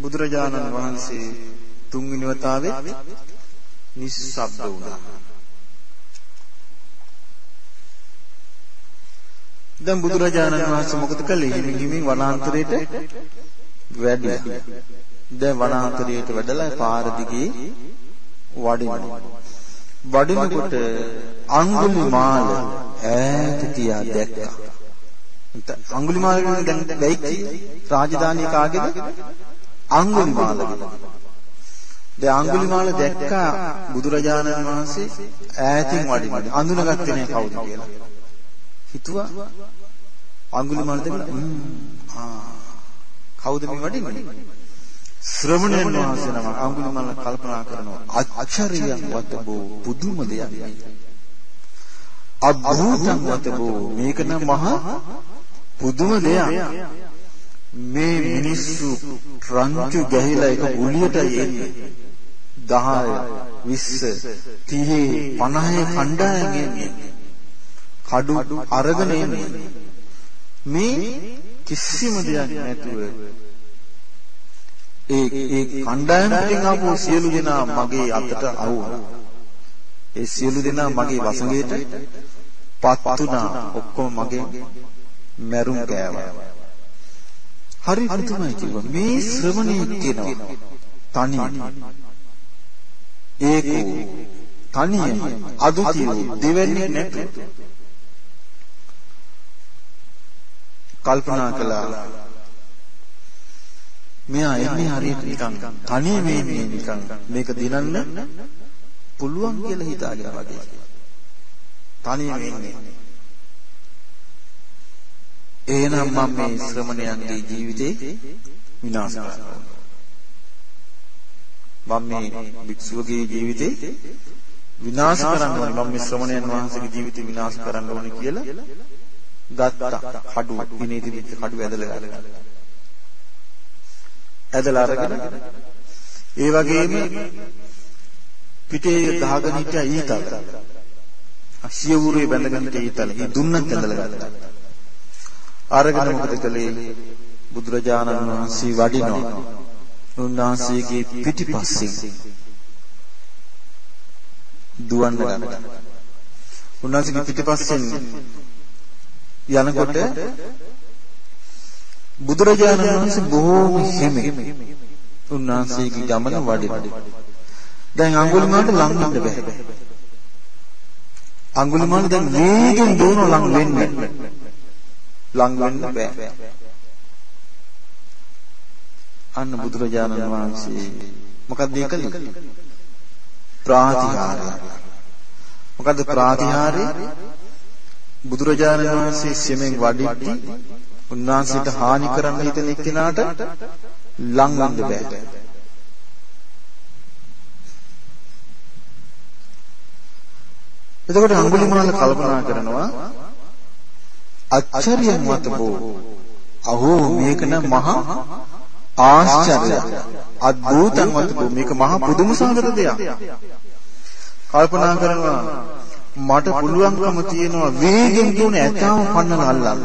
බුදුරජාණන් වහන්සේ තුන්වෙනි වතාවේ නිස්සබ්ද වුණා. දැන් බුදුරජාණන් වහන්සේ මොකද කළේ? හිමින් හිමින් වනාන්තරයට වැඩියා. දැන් වනාන්තරයට වැඩලා පාර දිගේ වඩිනවා. වඩිනකොට අඟුලිමාල ඈත තියා දැක්කා. අඟුලිමාල කියන්නේ දැන් දැයිච්චි රාජධානිය කාගේද? අඟුලිමාලගේ. දැන් අඟුලිමාල දැක්කා බුදුරජාණන් වහන්සේ ඈතින් වඩිනවා. අඳුනගත්තේ නෑ කවුද කියලා. හිතුවා අඟුලිමාල දැක්කා. ආ කවුද මේ වඩින්නේ? ශ්‍රමණයන් වහන්සේ නම අඟුලිමාල කල්පනා කරනවා. අච්චරියන් වතබෝ පුදුම දෙයක්. අභූතං වතබෝ මේක නම් මහා පුදුම දෙයක්. මේ මිනිස්සු රංචු ගැහිලා එක ගුලියට එන්නේ 10 20 30 50 කණ්ඩායම් එන්නේ. කඩු අරගෙන එන්නේ. මේ කිසිම දෙයක් නැතුව ඒ ඒ කණ්ඩායම් පිටින් ආපු සියලු දෙනා මගේ අතට අවුනා. ඒ සියලු දෙනා මගේ වසඟයට පත් වුණා. ඔක්කොම මගේ මැරුම් කෑවා. හරි පුදුමයි කිව්වා. මේ ශ්‍රමණී කියනවා. තනි. ඒකෝ තනියම අදුතියෝ දෙවන්නේ නැතු. කල්පනා කළා මෙයා එන්නේ හරියට නිකන් තනියම ඉන්නේ නිකන් මේක දිනන්න පුළුවන් කියලා හිතාගෙන වගේ. තනියම ඉන්නේ. එහෙනම් මම මේ ශ්‍රමණයන්ගේ ජීවිතේ විනාශ කරනවා. මම මේ භික්ෂුවගේ ජීවිතේ විනාශ කරන්න ඕනේ. මම මේ ශ්‍රමණයන් වහන්සේගේ ජීවිතේ විනාශ කරන්න ඕනේ කියලා ගත්තා. කඩුව, විනීති විච්ච කඩුව ඇදලා ගත්තා. ඇදලා අරගෙන ඒ වගේම පිටේ ගහගෙන හිටිය ඊතල. සියවුරේ බැඳගෙන හිටිය ඊතල. ඊ දුන්නත් ඇදලා ගත්තා. අරගෙන මොකද කළේ? බුදුරජාණන් වහන්සේ වඩිනවා. උන්වහන්සේගේ පිටිපස්සෙන් දුවන්න ගත්තා. උන්වහන්සේගේ පිටිපස්සෙන් යනකොට බුදුරජාණන් වහන්සේ බොහෝම හිමි උන්වහන්සේගේ ගමන වඩින. දැන් අඟුලිමාලට ලං වෙන්න බෑ. අඟුලිමාල දැන් වේගෙන් දුවන ලං වෙන්න. ලං වෙන්න බෑ. අන්න බුදුරජාණන් වහන්සේ මොකක්ද ඒ කළේ? ප්‍රාතිහාරය. මොකද්ද ප්‍රාතිහාරය? බුදුරජාණන් වහන්සේ සෙමෙන් වඩිද්දී උන්වහන්සේට හානි කරන්න හිතන එක්කෙනාට ලං වෙන්න බෑ. එතකොට අඟුලිමාල කල්පනා කරනවා අච්චරියන් වතබෝ අහෝ මේක නම් මහා ආශ්චර්යයක්. අද්භූතං වතබෝ මේක මහා පුදුම සාගත දෙයක්. කල්පනා කරනවා මට පුළුවන්කම තියෙනවා වේගෙන් දුන ඇතාව පන්නලා අල්ලන්න.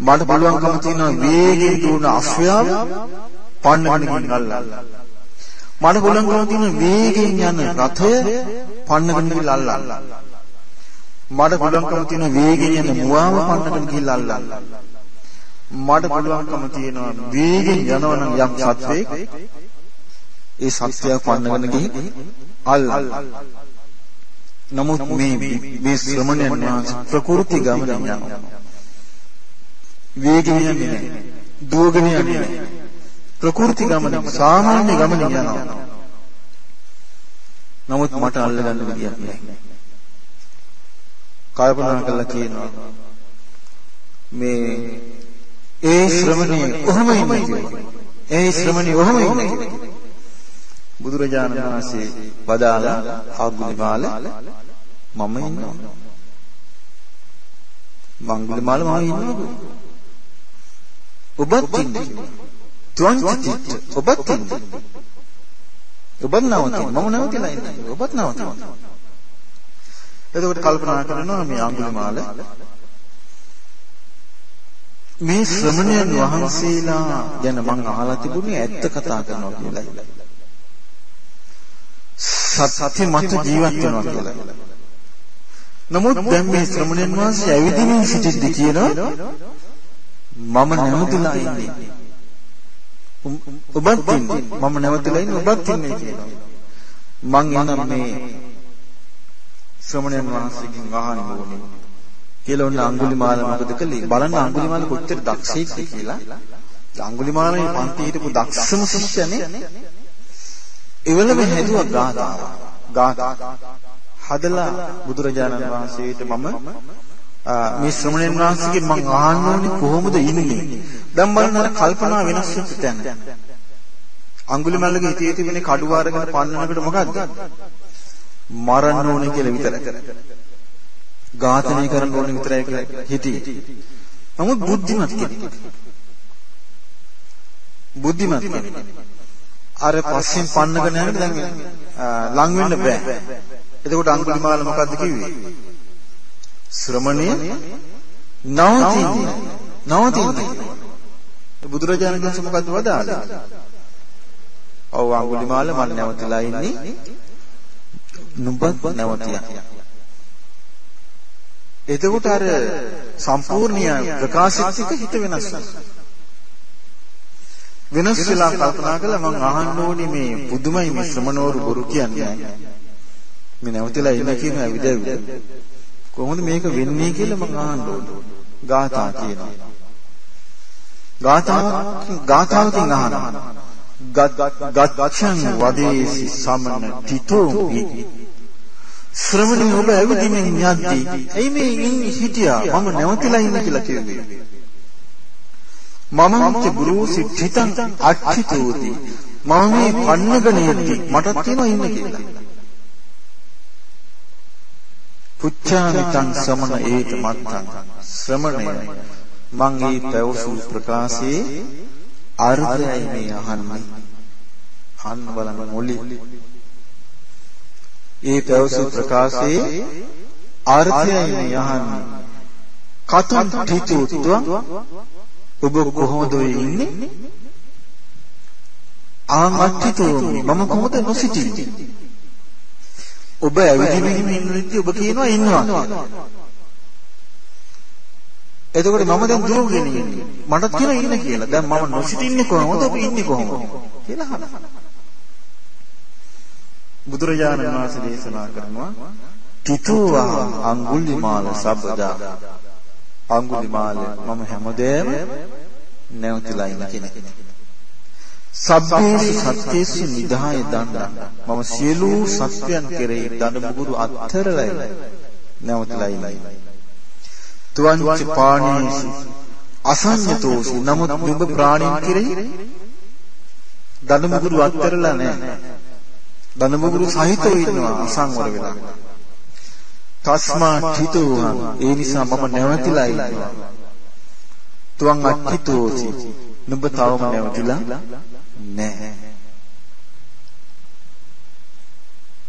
මට බලවන්කම තියෙනවා වේගයෙන් දුවන අශ්වයාව පන්නගෙන ගිහින් අල්ලන්න. මට බලවන්කම තියෙන වේගයෙන් යන රථය පන්නගෙන ගිහින් අල්ලන්න. මට බලවන්කම තියෙන වේගයෙන් යන මුවාව පන්නගෙන ගිහින් අල්ලන්න. මට බලවන්කම තියෙනවා වේගයෙන් යනවනම් යම් සත්වෙක් ඒ සත්‍යය පන්නගෙන ගිහින් අල්ලන්න. නමුත් මේ මේ ශ්‍රමණයන් වහන්සේ ප්‍රകൃති ගමන යනවා. වේගයෙන් යන්නේ නැහැ. දුවගෙන යන්නේ නැහැ. ප්‍රකෘති ගමන සාමාන්‍ය ගමන යනවා. නමුත් මට අල්ලගන්න විදියක් නැහැ. කල්පනා කළා කියනවා මේ ඒ ශ්‍රමණේ කොහොම ඉන්නේ කියලා. ඒ ශ්‍රමණේ කොහොම ඉන්නේ කියලා. බුදුරජාණන් වහන්සේ වදාලා ආගුලිමාල මම ඉන්නවා. මංගුලිමාල මම ඉන්නවා. ඔබත් ඉන්නේ. තුන්චිත් ඔබත් ඉන්නේ. ඔබත් නවතින මම නවතිලා ඉන්නේ. ඔබත් නවතින. එතකොට කල්පනා කරනවා මේ අඟුලිමාල මේ ශ්‍රමණයන් වහන්සේලා ගැන මං අහලා තිබුණේ ඇත්ත කතා කරනවා කියලා. සත්‍ය මත ජීවත් වෙනවා කියලා. නමුත් දැන් මේ ශ්‍රමණයන් වහන්සේ ඇවිදින්න සිටිද්දි කියනවා මම නැවතිලා ඉන්නේ. ඔබත් ඉන්නේ. මම නැවතිලා ඉන්නේ ඔබත් ඉන්නේ කියනවා. මං එනම් මේ ශ්‍රමණයන් වහන්සේගෙන් අහන්න ඕනේ. කියලා ඔන්න අඟුලිමාල මොකද කළේ? බලන්න අඟුලිමාල කොච්චර දක්ෂයිද කියලා. අඟුලිමාලේ පන්ති හිටපු දක්ෂම ශිෂ්‍යනේ. එවලම හැදුවා ගාථා. ගාථා. හදලා බුදුරජාණන් වහන්සේට මම මේ ශ්‍රමණයන් වහන්සේගෙන් මං අහන්න ඕනේ කොහොමද ඉන්නේ? දැන් බලන්න අර කල්පනා වෙනස් වෙච්ච තැන. අඟුලිමාලගේ හිතේ තිබෙන කඩුව අරගෙන පන්නනකොට මොකද්ද? මරන්න ඕනේ කියලා විතරයි. ඝාතනය කරන්න ඕනේ විතරයි කියලා හිතේ. නමුත් බුද්ධිමත් කෙනෙක්. බුද්ධිමත් කෙනෙක්. අර පස්සෙන් පන්නගෙන යනකොට දැන් ලං වෙන්න බෑ. එතකොට අඟුලිමාල මොකද්ද කිව්වේ? ශ්‍රමණේ නවතින්නේ. නවතින්නේ. බුදුරජාණන් වහන්සේ මොකද්ද වදාළේ? ඔව් අඟුලිමාල මම නැවතලා ඉන්නේ නුඹත් නැවතියා. එතකොට අර සම්පූර්ණ ප්‍රකාශිත හිත වෙනස් වෙනස් වෙලා කල්පනා කළා මං අහන්න ඕනේ මේ පුදුමයි මේ ශ්‍රමණවරු බොරු කියන්නේ. මේ නැවතිලා ඉන්න කියන ඇවිදවිද. කොහොමද මේක වෙන්නේ කියලා මං අහන්න ඕනේ. ගාථා කියනවා. ගාථාවක් ගාථාවකින් අහනවා. ගච්ඡං වදේසි සමන තිතෝ ශ්‍රමණේ ඔබ ඇවිදින්න යද්දී එයි මේ ඉන්නේ හිටියා මම නැවතිලා ඉන්න කියලා කිව්වේ මම මුච ගුරු සිද්ධිතං අච්චිතෝති මම මේ පන්නගෙන යද්දී මටත් තියෙනවා ඉන්න කියලා පුච්ඡාමිතං සමන ඒත මත්තං ශ්‍රමණය මං ඒ පැවසු ප්‍රකාශයේ අර්ථයයි මේ අහන්නේ. අහන්න බලන්න මොලි. ඒ පැවසු ප්‍රකාශයේ අර්ථයයි මේ අහන්නේ. කතං තිතුත්ව ඔබ කොහොමද ඉන්නේ? ආමච්චිතෝ මම කොහොමද නොසිටින්නේ? ඔබ ඇවිදින්න ඉන්න ඔබ කියනවා ඉන්නවා. එතකොට මම දැන් දුරගෙන ඉන්නේ. මටත් කියලා ඉන්න කියලා. දැන් මම නොසිටින්නේ කොහොමද? ඔබ ඉන්නේ කොහොමද? කියලා අහනවා. බුදුරජාණන් වහන්සේ දේශනා කරනවා තිතෝවා අඟුලිමාල සබ්බදා අඟුලිමාල මම හැමදේම නැවතිලා ඉන්න කෙනෙක්. සබ්බේසු සත්‍යේසු නිදාය දණ්ඩ මම සියලු සත්‍යයන් කෙරෙහි දඬු මුගුරු අත්හැරලා නැවතිලා ඉන්නේ. තුවංච පාණීසු අසඤ්ඤතෝසු නමුත් නුඹ ප්‍රාණීන් කෙරෙහි දනමුගුරු අත්තරලා නැහැ. දනමුගුරු සහිතව ඉන්නවා අසංවර වෙලා. තස්මා චිතෝහං ඒ නිසා මම නැවතිලා ඉන්නවා. තුවන් අච්චිතෝසි නුඹ තවම නැවතිලා නැහැ.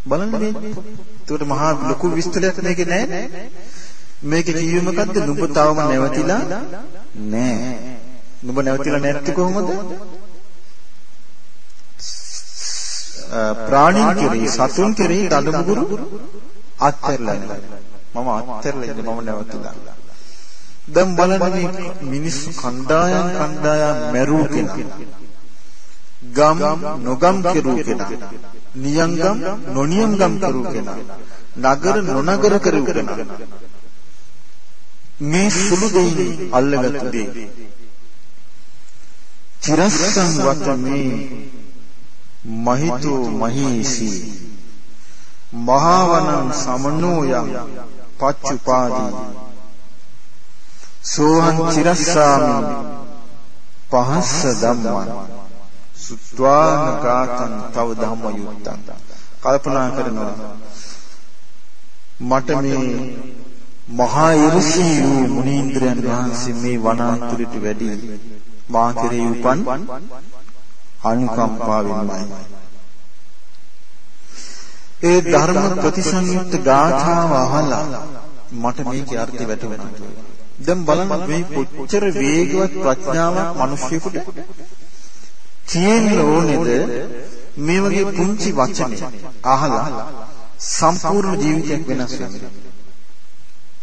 බලන්න මේ. ඒකට මහා ලොකු විස්තරයක් මේකේ නැහැ. මේක කිව්වේ මොකද්ද? නුඹ තවම නැවතිලා නෑ. නුඹ නැවතිලා නැත්te කොහොමද? ප්‍රාණීන් කෙරෙහි සතුන් කෙරෙහි දඬුමුගුරු අත්හැරලා මම අත්හැරලා ඉන්නේ මම නැවතිලා. දැන් බලන්න මේ මිනිස්සු කණ්ඩායම් කණ්ඩායම් මැරූ කෙනා. ගම් නොගම් කෙරූ කෙනා. නියංගම් නොනියංගම් කෙරූ කෙනා. නගර නොනගර කෙරූ කෙනා. මේ සුළු දෙයින් අල්ලගත් දේ චිරස්සං වතමේ මහිතෝ මහීසි මහවනං සමනෝ යම් පච්චුපාදී සෝහං චිරස්සාමි පහස්ස ධම්මං සුත්වාන ගාතං තව ධම්ම යුත්තං කල්පනා කරනවා මට මේ මහා ඉරිසී වූ මුනීන්ද්‍රයන් වහන්සේ මේ වනාන්තරයට වැඩි මා කෙරෙහි උපන් අනුකම්පාවෙන්මයි ඒ ධර්ම ප්‍රතිසංයුක්ත ගාථාව අහලා මට මේකේ අර්ථය වැටුණා. දැන් බලන්න මේ කොච්චර වේගවත් ප්‍රඥාවක් මිනිස්සුෙකුට තියෙන්න ඕනේද මේ වගේ පුංචි වචනේ අහලා සම්පූර්ණ ජීවිතයක් වෙනස් වෙනවා.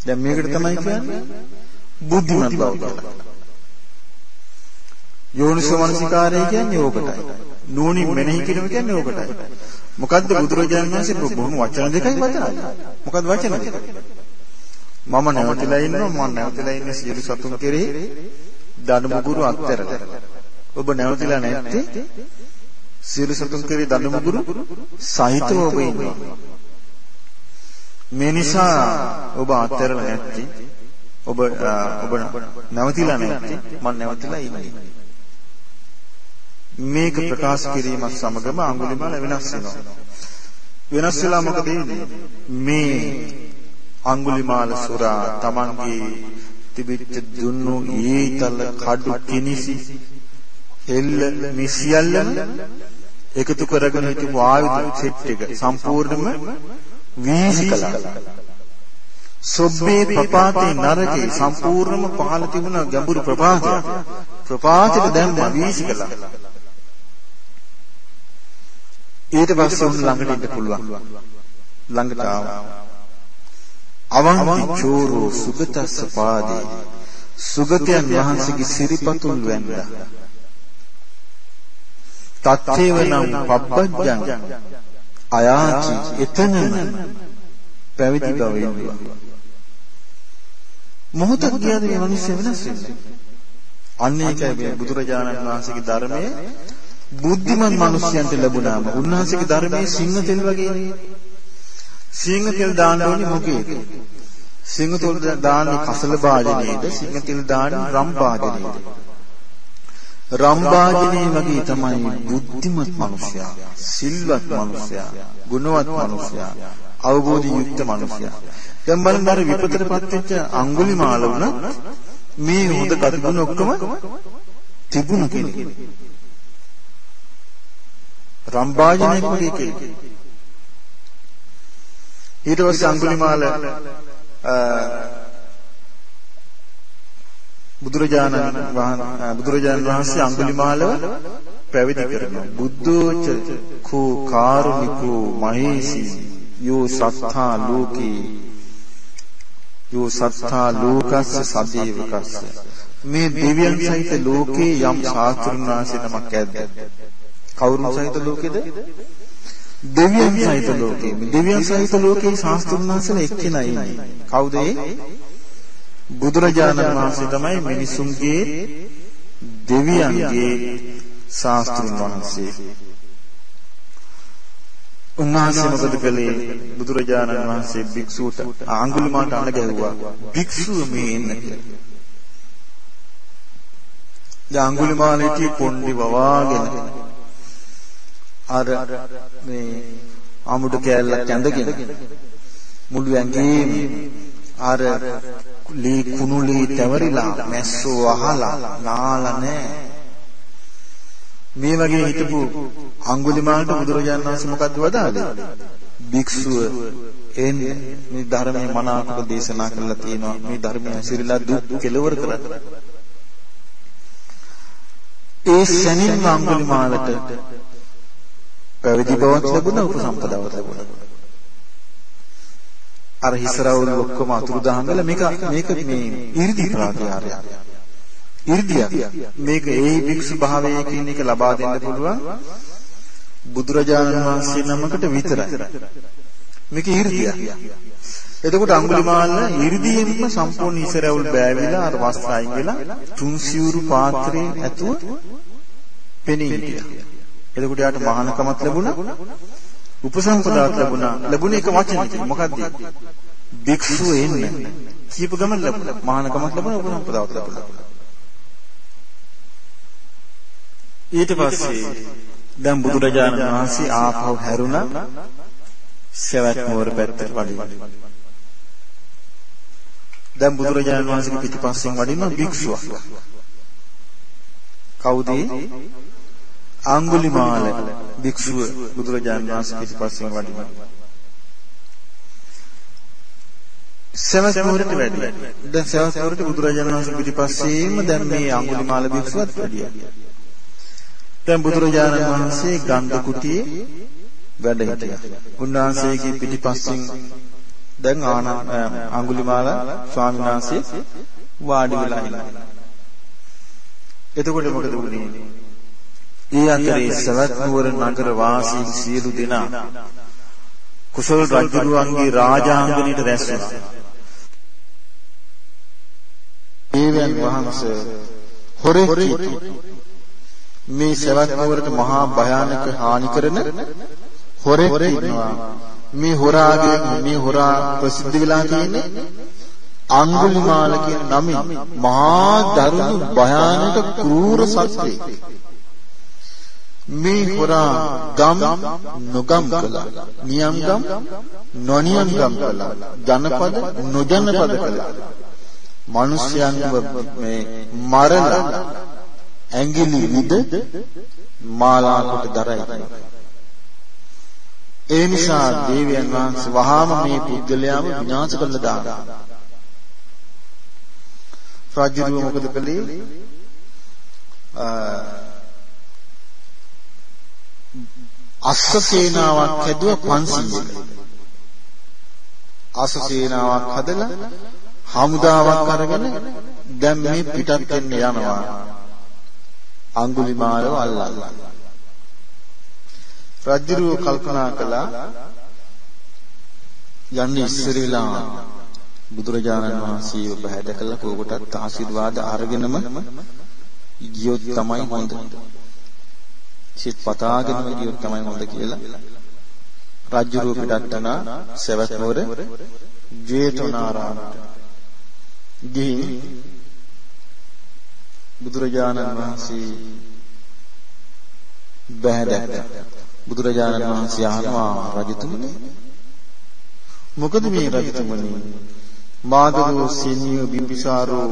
දැන් මේකට තමයි කියන්නේ බුද්ධිමත් බව කියලා. යෝනිසෝ මනසිකාරය කියන්නේ ඕකටයි. නෝනින් මෙනෙහි කිරීම කියන්නේ ඕකටයි. මොකද්ද බුදුරජාණන් වහන්සේ බොහොම වචන දෙකයි වචනයි. මොකද්ද වචන දෙක? මම නැවතිලා ඉන්නවා මම නැවතිලා ඉන්නේ සියලු සතුන් කෙරෙහි දනුමුගුරු අත්තරලා. ඔබ නැවතිලා නැත්තේ සියලු සතුන් කෙරෙහි දනුමුගුරු සහිතව ඔබ ඉන්නවා. මේ නිසා ඔබ අත්තරලා නැත්තේ ඔබ ඔබ නැවතිලා නැත්තේ මම නැවතිලා ඉන්නේ. මේක ප්‍රකාශ කිරීමත් සමගම අඟුලිමාල වෙනස් වෙනවා. වෙනස් වෙලා මොකද වෙන්නේ? මේ අඟුලිමාල සුරා තමන්ගේ තිබිච්ච දුන්නු ඊතල කඩු කිනිසි හෙල්ල මිසියල්ලම එකතු කරගෙන හිටපු ආයුධ සෙට් එක සම්පූර්ණයෙන්ම වීසිකලා. සොබ්බේ ප්‍රපාතේ නරකේ සම්පූර්ණම පහළ තිබුණ ගැඹුරු ප්‍රපාතය. ප්‍රපාතෙට දැම්ම වීසිකලා. ඊට පස්සේ උන් ළඟට ඉන්න පුළුවන්. ළඟට ආවා. අවන්ති චෝරෝ සුගතස්ස පාදේ සුගතයන් වහන්සේගේ සිරිපතුල් වැන්දා. තත්තේවනම් පබ්බජ්ජං අයාචි එතනම පැවිදි බව ඉන්නවා. මොහොතක් ගියාද මේ මිනිස්සු වෙනස් වෙන්නේ? අන්න ඒකයි මේ බුදුරජාණන් වහන්සේගේ ධර්මයේ බුද්ධිමත් මිනිසයන්ට ලැබුණාම උන්වහන්සේගේ ධර්මයේ සිංහ තෙල් වගේ නේ. සිංහ තෙල් දාන්න ඕනේ මොකේද? සිංහ තෙල් දාන්නේ කසල භාජනයේද? සිංහ තෙල් දාන්නේ රම් භාජනයේද? රම් භාජනයේ වගේ තමයි බුද්ධිමත් මිනිසයා, සිල්වත් මිනිසයා, ගුණවත් මිනිසයා, අවබෝධ යුක්ත මිනිසයා. දැන් බලන්න අර විපතටපත් වෙච්ච අඟුලිමාල වුණා මේ හොඳ කටගුණ ඔක්කොම තිබුණ කෙනෙක්. රම්භාජනයක් වගේ කෙනෙක්. ඊට පස්සේ අඟුලිමාල බුදුරජාණන් වහන්සේ බුදුරජාණන් වහන්සේ අඟුලිමාලව පැවිදි කරනවා. බුද්ධෝච කෝ කාරුණිකෝ මහේසි යෝ සත්තා ලෝකේ යෝ සත්තා ලෝකස්ස සදේවකස්ස මේ දෙවියන් සහිත ලෝකේ යම් ශාස්ත්‍රුන් වහන්සේ නමක් ඇද්ද කවුරුන් සහිත ලෝකෙද? දෙවියන් සහිත ලෝකෙ. දෙවියන් සහිත ලෝකේ ශාස්ත්‍රුන් වහන්සේලා එක්කෙනා ඉන්නේ. කවුද ඒ? බුදුරජාණන් වහන්සේ තමයි මිනිසුන්ගේ දෙවියන්ගේ ශාස්ත්‍රුන් වහන්සේ. උන්වහන්සේ මොකද කළේ? බුදුරජාණන් වහන්සේ භික්ෂුවට ආඟුලිමාලට අණ ගැහුවා. භික්ෂුව මේ එන්න කියලා. දැන් අඟුලිමාල හිටියේ කොණ්ඩි වවාගෙන අර මේ අමුඩු කෑල්ලක් ඇඳගෙන මුළු ඇඟේම අර ලී කුණු ලී තැවරිලා මැස්සෝ අහලා නාලා නැහැ මේ වගේ හිටපු අඟුලිමාලට බුදුරජාණන් වහන්සේ මොකද්ද වදාළේ? භික්ෂුව එන්නේ මේ ධර්මයේ මනාකොට දේශනා කරලා තියෙනවා. මේ ධර්මය ඇසිරලා දුක් කෙලවර කරන්න ඒ සැනින් අඟුලිමාලට පැවිදි බවක් ලැබුණා උපසම්පදාවක් ලැබුණා. අර හිසරවුල් ඔක්කොම අතුරුදහන් වෙලා මේක මේක මේ 이르දි ප්‍රාතිහාරය. 이르දියක්. මේක ඒ වික්ෂු භාවයේ කියන එක ලබා දෙන්න පුළුවන් බුදුරජාණන් වහන්සේ නමකට විතරයි. මේක 이르දියක්. එතකොට අඟුලිමාල 이르දියෙන්ම සම්පූර්ණ ඉසරවුල් බෑවිලා අර වස් අයින් වෙලා තුන්සියුරු පාත්‍රයේ ඇතුව පෙනී හිටියා. එතකොට යාට මහානකමක් ලැබුණා. උපසම්පදාවක් ලැබුණා. ලැබුණ එක වචනකින් මොකක්ද? භික්ෂුව එන්න කීප ගමන් ලැබුණා. මහානකමක් ලැබුණා උපසම්පදාවක් ලැබුණා. ඊට පස්සේ දැන් බුදුරජාණන් වහන්සේ ආපහු හැරුණා සවැත් නුවර පැත්තට වඩින්න. දැන් බුදුරජාණන් වහන්සේගේ පිටිපස්සෙන් වඩින භික්ෂුවක්. කවුද? අඟුලිමාල භික්ෂුව බුදුරජාණන් වහන්සේ පිටිපස්සෙන් වඩිනවා. සවස් නුවරට වැඩි. දැන් සවස් නුවරට බුදුරජාණන් වහන්සේ පිටිපස්සෙම දැන් මේ අඟුලිමාල භික්ෂුවත් වැඩියා. දැන් බුදුරජාණන් වහන්සේ ගන්ධ කුටියේ වැඩ හිටියා. උන්වහන්සේගේ පිටිපස්සෙන් දැන් ආනන්ද අඟුලිමාල ස්වාමීන් වහන්සේ වාඩි වෙලා ඉන්නවා. එතකොට මොකද වුනේ? ඒ අතරේ සවැත් නුවර නගර වාසී සියලු දෙනා කුසල රජුරුවන්ගේ රාජාංගණයට රැස් වුණා. දේවයන් වහන්සේ හොරෙක් මේ සවැත් නුවරට මහා භයානක හානි කරන හොරෙක් ඉන්නවා. මේ හොරාගේ මේ හොරා ප්‍රසිද්ධ වෙලා තියෙන්නේ අඟුලිමාල කියන නමින් මහා දරුණු භයානක කෲර සත්වෙක්. මේ හොරා ගම් නොගම් කළා. නියම් ගම් නොනියම් ගම් කළා. ජනපද නොජනපද කළා. මිනිස්යන්ව මේ මරලා ඇඟිලි විද මාලා කොට දරයි. ඒ නිසා දේවයන් වහන්සේ වහාම මේ පුද්ගලයාම විනාශ කළා දානවා. රාජ්‍යරුව මොකද කළේ? අස්ස සේනාවක් හැදුවා 500ක. අස්ස සේනාවක් හදලා හමුදාවක් අරගෙන දැන් මේ පිටත් වෙන්න යනවා. අඟුලිමාලව අල්ලලා. රජුරුව කල්පනා කළා යන්නේ ඉස්සරලා බුදුරජාණන් වහන්සේව බහැ දැකලා කෝකටත් ආශිර්වාද අරගෙනම ගියොත් තමයි හොඳ. සිත් පතාගෙනම ගියොත් තමයි හොඳ කියලා. රජුරුව පිටත්තනා සවැත් නුවර ජේතවනාරාමයට ගිහින් බුදුරජාණන් වහන්සේ බෑ දැක්කා. බුදුරජාණන් වහන්සේ අහනවා රජතුමනි මොකද මේ රජතුමනි? මාගදෝ සේනියෝ බිම්බිසාරෝ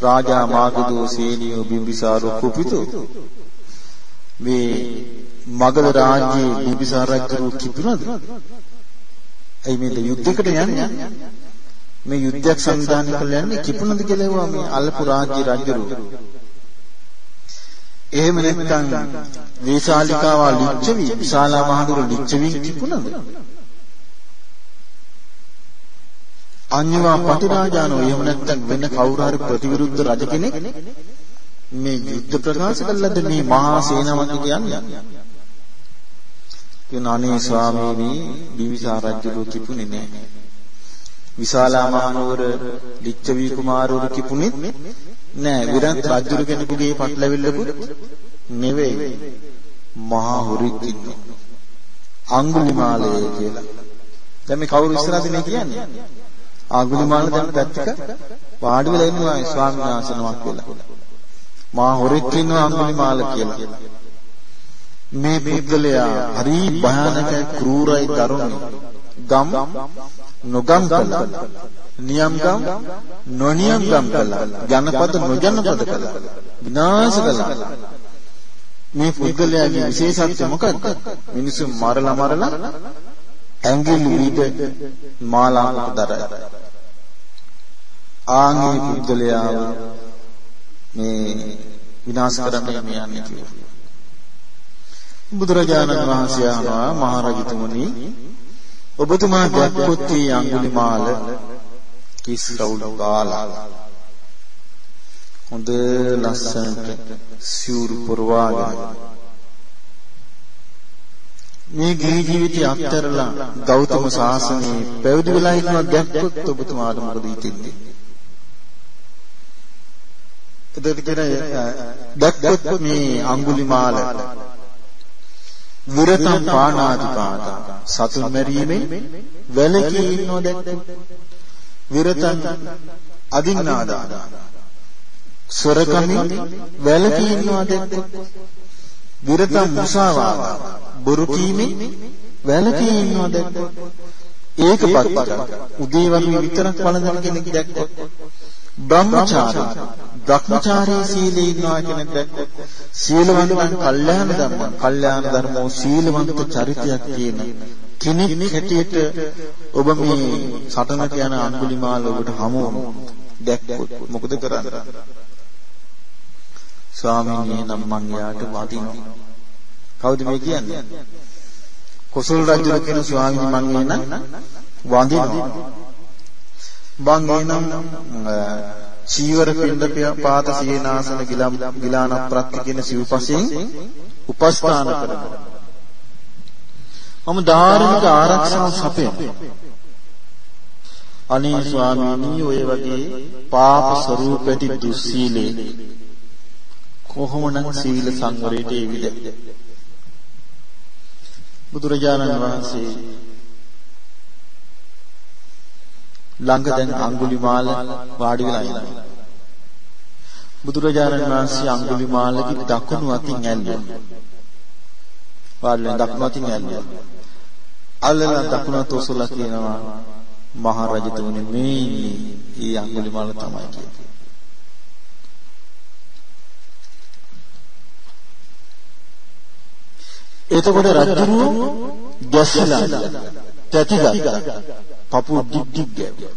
රාජා මාගදෝ සේනියෝ බිම්බිසාරෝ කුපිතෝ? මේ මගධ රාජ්‍යයේ බිම්බිසාර රජු කිපුණද? ඇයි මේ යුද්ධයකට යන්නේ? මේ යුද්ධයක් සංවිධානය කළ යන්නේ කිපුණද කියලා මේ අල්පු රාජ්‍ය රජුරු. එහෙම නැත්නම් වේශාලිකාවා ලිච්ඡවි විශාලා මහදුර ලිච්ඡවි කිපුණද? අඤ්ඤවා පටිරාජානෝ එහෙම නැත්නම් වෙන කවුරු හරි ප්‍රතිවිරුද්ධ රජ කෙනෙක් මේ යුද්ධ ප්‍රකාශ කළාද? මේ මහා සේනාවක් කියන්නේ? කියන අනේ ස්වාමීනි බිවිසාර රජු කිපුනේ නැහැ. විශාලා මහනුවර ලිච්ඡවි කුමාරවරු කිපුණෙත් නෑ විරත් රජුරු කෙනෙකුගේ පටලැවිල්ලකුත් නෙවෙයි. මහා හුරික් ඉන්නේ අඟුලිමාලය කියලා. දැන් මේ කවුරු ඉස්සරහද මේ කියන්නේ? අඟුලිමාල දැන් පැත්තක වාඩි වෙලා ඉන්නවා ස්වාමීන් වහන්සේ නමක් කියලා. මහා හුරික් ඉන්නවා අඟුලිමාල කියලා. මේ පුද්ගලයා හරි භයානක ක්‍රූරයි දරුණුයි ගම් නොගම් කළා. නියම් ගම් නොනියම් ගම් කළා. ජනපද නොජනපද කළා. විනාශ කළා. මේ පුද්ගලයාගේ විශේෂත්වය මොකක්ද මිනිසුන් මරලා මරලා ඇඟිලි විද මාලාකට දරයි. ආන්ගේ පුද්ගලයාව මේ විනාශ කරන්න මේ යන්නේ කියලා. බුදුරජාණන් වහන්සේ අහනවා මහරජතුමනි ඔබතුමා දැක්කොත් මේ අඟුලිමාල කිස් රවුල් ගාලා හොඳ ලස්සනට සිවුරු පොරවාගෙන. මේ ගිහි ජීවිතය අත්හැරලා ගෞතම සාසනයේ පැවිදි වෙලා ඉන්නවා දැක්කොත් ඔබතුමාට මොකද හිතෙන්නේ? එතකොට කියන දැක්කොත් මේ අඟුලිමාල. විරතම් පාණාතිපාතා සතුන් මැරීමෙන් වැළකී ඉන්නෝ දැක්කොත්. විරතං අදින්නාදාන සොරකමින් වැළකී ඉන්නවා දැක්කොත්. විරතං මුසාවාද බොරු කීමෙන් වැළකී ඉන්නවා දැක්කොත්. ඒකපත් උදේ වගේ විතරක් වළඳන කෙනෙක් දැක්කොත්. බ්‍රහ්මචාරී. බ්‍රහ්මචාරී සීලේ ඉන්නවා කෙනෙක් දැක්කොත් සීලවන්ත නම් කල්යාණ ධර්ම කල්යාණ ධර්මෝ සීලවන්ත චරිතයක් කියන කෙනෙක් හැටියට ඔබ මේ සටනට යන අඟුලිමාල ඔබට හමු දැක්කොත් මොකද කරන්නේ? ස්වාමීන් නම් මං යාට වදිනවා කවුද මේ කියන්නේ? කොසල් රජු කියන ස්වාමීන් මං එනම් වඳිනවා. බං එනම් චීවර පින්ඩ පාත සීනාසන ගිලම් ගිලාන ප්‍රත්‍ය කියන සිව්පසෙන් උපස්ථාන කරනවා. මම ධාර්මික ආරක්ෂාව සපයනවා. අනේ ස්වාමීනි ඔය වගේ පාප ස්වરૂපෙටි දුස්සීලේ කොහොමනම් සීල සංවරයට එවිද? බුදුරජාණන් වහන්සේ ළඟ දැන් අඟුලිමාල වාඩි වෙලා ඉන්නවා. බුදුරජාණන් වහන්සේ අඟුලිමාලගේ දකුණු අතින් ඇල්ලුවා. වාඩි වෙන දකුණු අතින් ඇල්ලුවා. අල්ලලා දකුණු අත ඔසවලා කියනවා මහා රජතුමනි මේ ඉන්නේ ඊ අඟුලිමාල තමයි කියන්නේ. එතකොට රජුරුව ගැස්සලා තැතිගත්තා. පපුව ඩිග් ඩිග් ගැව්වා.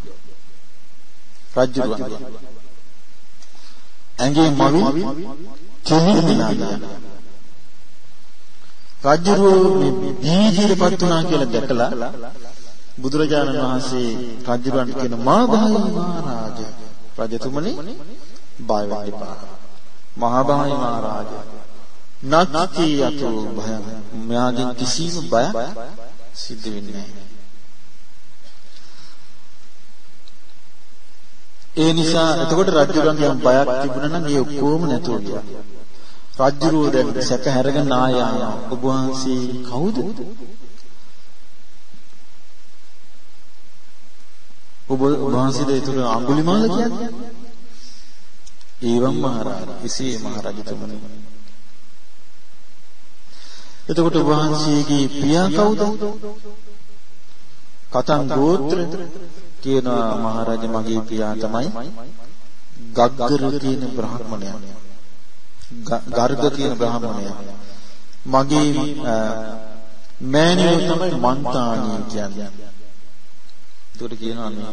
රජුරුව. ඇඟේ මවි කෙලින්නා. රජුරුව බීජයටපත් වුණා කියලා දැකලා බුදුරජාණන් වහන්සේ රජුරන්ට කියන මා භායි මහරජ රජතුමනි බය වෙන්න එපා. මහා භායි මහරජ නත්ති යතෝ භයං මෙයාගෙන් කිසිම බයක් සිද්ධ වෙන්නේ නැහැ. ඒ නිසා එතකොට රජුරන්ගේ බයක් තිබුණා නම් ඒ ඔක්කොම නැතුව ගියා. රජුරෝ දැන් සැක හැරගෙන ආයා ඔබ වහන්සේ කවුද? ඔබ වහන්සේද ඒතර අඟුලිමාල කියන්නේ? ඒවම් මහරජා එසේ මහරජතුමනි එතකොට වහන්සේගේ පියා කවුද? කතං ගෝත්‍ර කියනවා මහරජා මගේ පියා තමයි ගග්ගර කියන බ්‍රාහ්මණයා. ගර්ග කියන බ්‍රාහ්මණයා. මගේ මෑණියෝ තමයි මන්තාණී කියන්නේ. ඒකට කියනවා මේ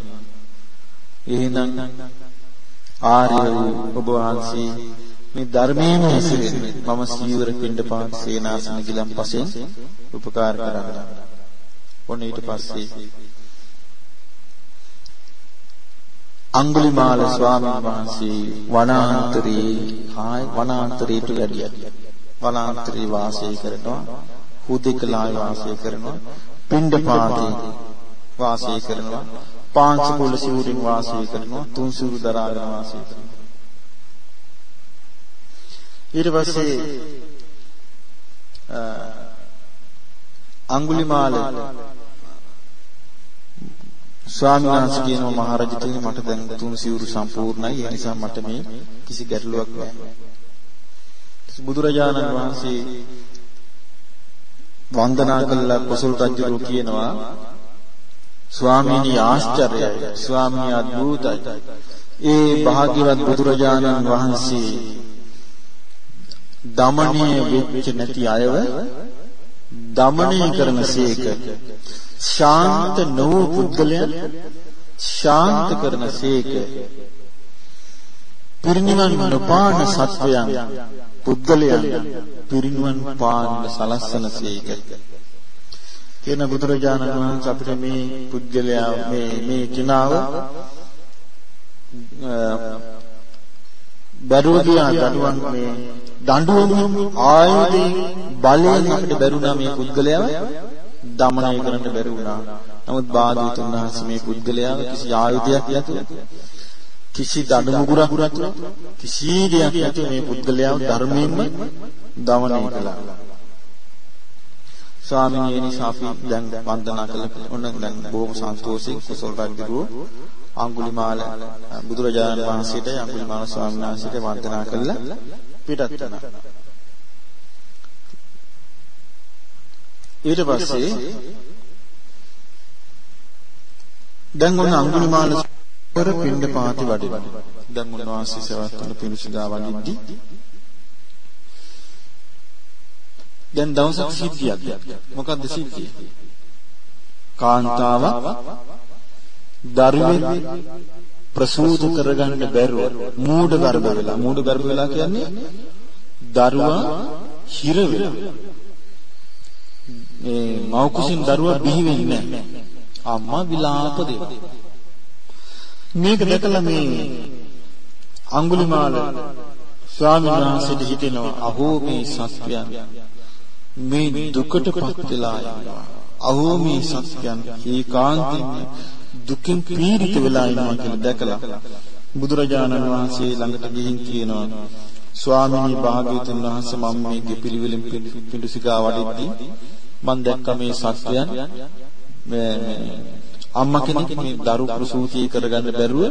එහෙනම් ආර්ය ඔබ වහන්සේ මේ ධර්මයෙන් හැසිරෙන්නේ මම සීවර පින්ඩපාත සේනාසන ගිලම් පසෙන් උපකාර කරන්න. ඔන්න ඊට පස්සේ අඟුලිමාල ස්වාමීන් වහන්සේ වනාන්තරේ ආය වනාන්තරයට වැඩියා. වනාන්තරේ වාසය කරනවා හුදෙකලා වාසය කරනවා පින්ඩපාතේ වාසය කරනවා පාංශකුල සිවුරින් වාසය කරනවා තුන් සිවුරු දරාගෙන වාසය කරනවා ඊට පස්සේ අඟුලිමාල ස්වාමීන් වහන්සේ කියනවා මහරජතුමනි මට දැන් තුන් සිවුරු සම්පූර්ණයි. ඒ නිසා මට මේ කිසි ගැටලුවක් නැහැ. බුදුරජාණන් වහන්සේ වන්දනා කළා කොසල් රජුරු කියනවා ස්වාමීනි ආශ්චර්යයි. ස්වාමීනි අద్భుතයි ඒ භාග්‍යවත් බුදුරජාණන් වහන්සේ දමණය වෙච්ච නැති අයව දමණය කරනසේක ශාන්ත නොවූ පුද්ගලයන් ශාන්ත කරනසේක පිරිනිවන් නොපාන සත්වයන් පුද්ගලයන් පිරිනිවන් පාන්න සලස්සනසේක කියන බුදුරජාණන් වහන්සේ අපිට මේ පුද්ගලයා මේ මේ කිනාව බැරුවදියා දඩුවන් මේ දඬුවම ආයුධයෙන් බලයෙන් අපිට බැරුණා මේ පුද්ගලයාව දමනය කරන්න බැරි වුණා. නමුත් බාධිතුන් වහන්සේ මේ පුද්ගලයාව කිසි ආයුධයක් නැතුව කිසි දඬු මුගුරක් නැතුව කිසි දෙයක් නැතුව මේ පුද්ගලයාව ධර්මයෙන්ම දමනය කළා. ස්වාමීන් වහන්සේ අපි දැන් වන්දනා කළ ඔන්න දැන් බොහොම සන්තෝෂයෙන් කුසල රජුව අඟුලිමාල බුදුරජාණන් වහන්සේට අඟුලිමාල ස්වාමීන් වහන්සේට වන්දනා කළා පිටත් වුණා. ඊට පස්සේ දැන් ඔන්න අඟුලිමාල කර පින්ඩ පාති වඩිනවා. දැන් උන්වහන්සේ සවස් තුන පිණුසිදා වඩිද්දී දැන් දවසක් සිද්ධියක්. මොකද්ද සිද්ධිය? කාන්තාවක් දරුවෙක් ප්‍රසූත කරගන්න බැරුව මූඩ ගර්භ වෙලා මූඩ ගර්භ වෙලා කියන්නේ දරුවා හිර වෙලා මේ මව් කුසින් දරුවා බිහි වෙන්නේ නැහැ. අම්මා විලාප දෙනවා මේක දැකලා මේ අඟුලිමාල ස්වාමීන් වහන්සේට හිතෙනවා අහෝ මේ සත්‍යයන් මේ දුකටපත් වෙලා යනවා අහෝ මේ සත්‍යයන් ඒකාන්තයෙන් දුකින් පීඩිත වෙලා ඉන්නවා කියලා දැකලා බුදුරජාණන් වහන්සේ ළඟට ගිහින් කියනවා ස්වාමීනි භාග්‍යවතුන් වහන්සේ මම මේ ගෙපිලිවෙලින් පිඬුසිකා වඩිද්දී මම දැක්ක මේ සත්‍යයන් මේ අම්මා කෙනෙක් මේ දරු ප්‍රසූති කරගන්න බැරුව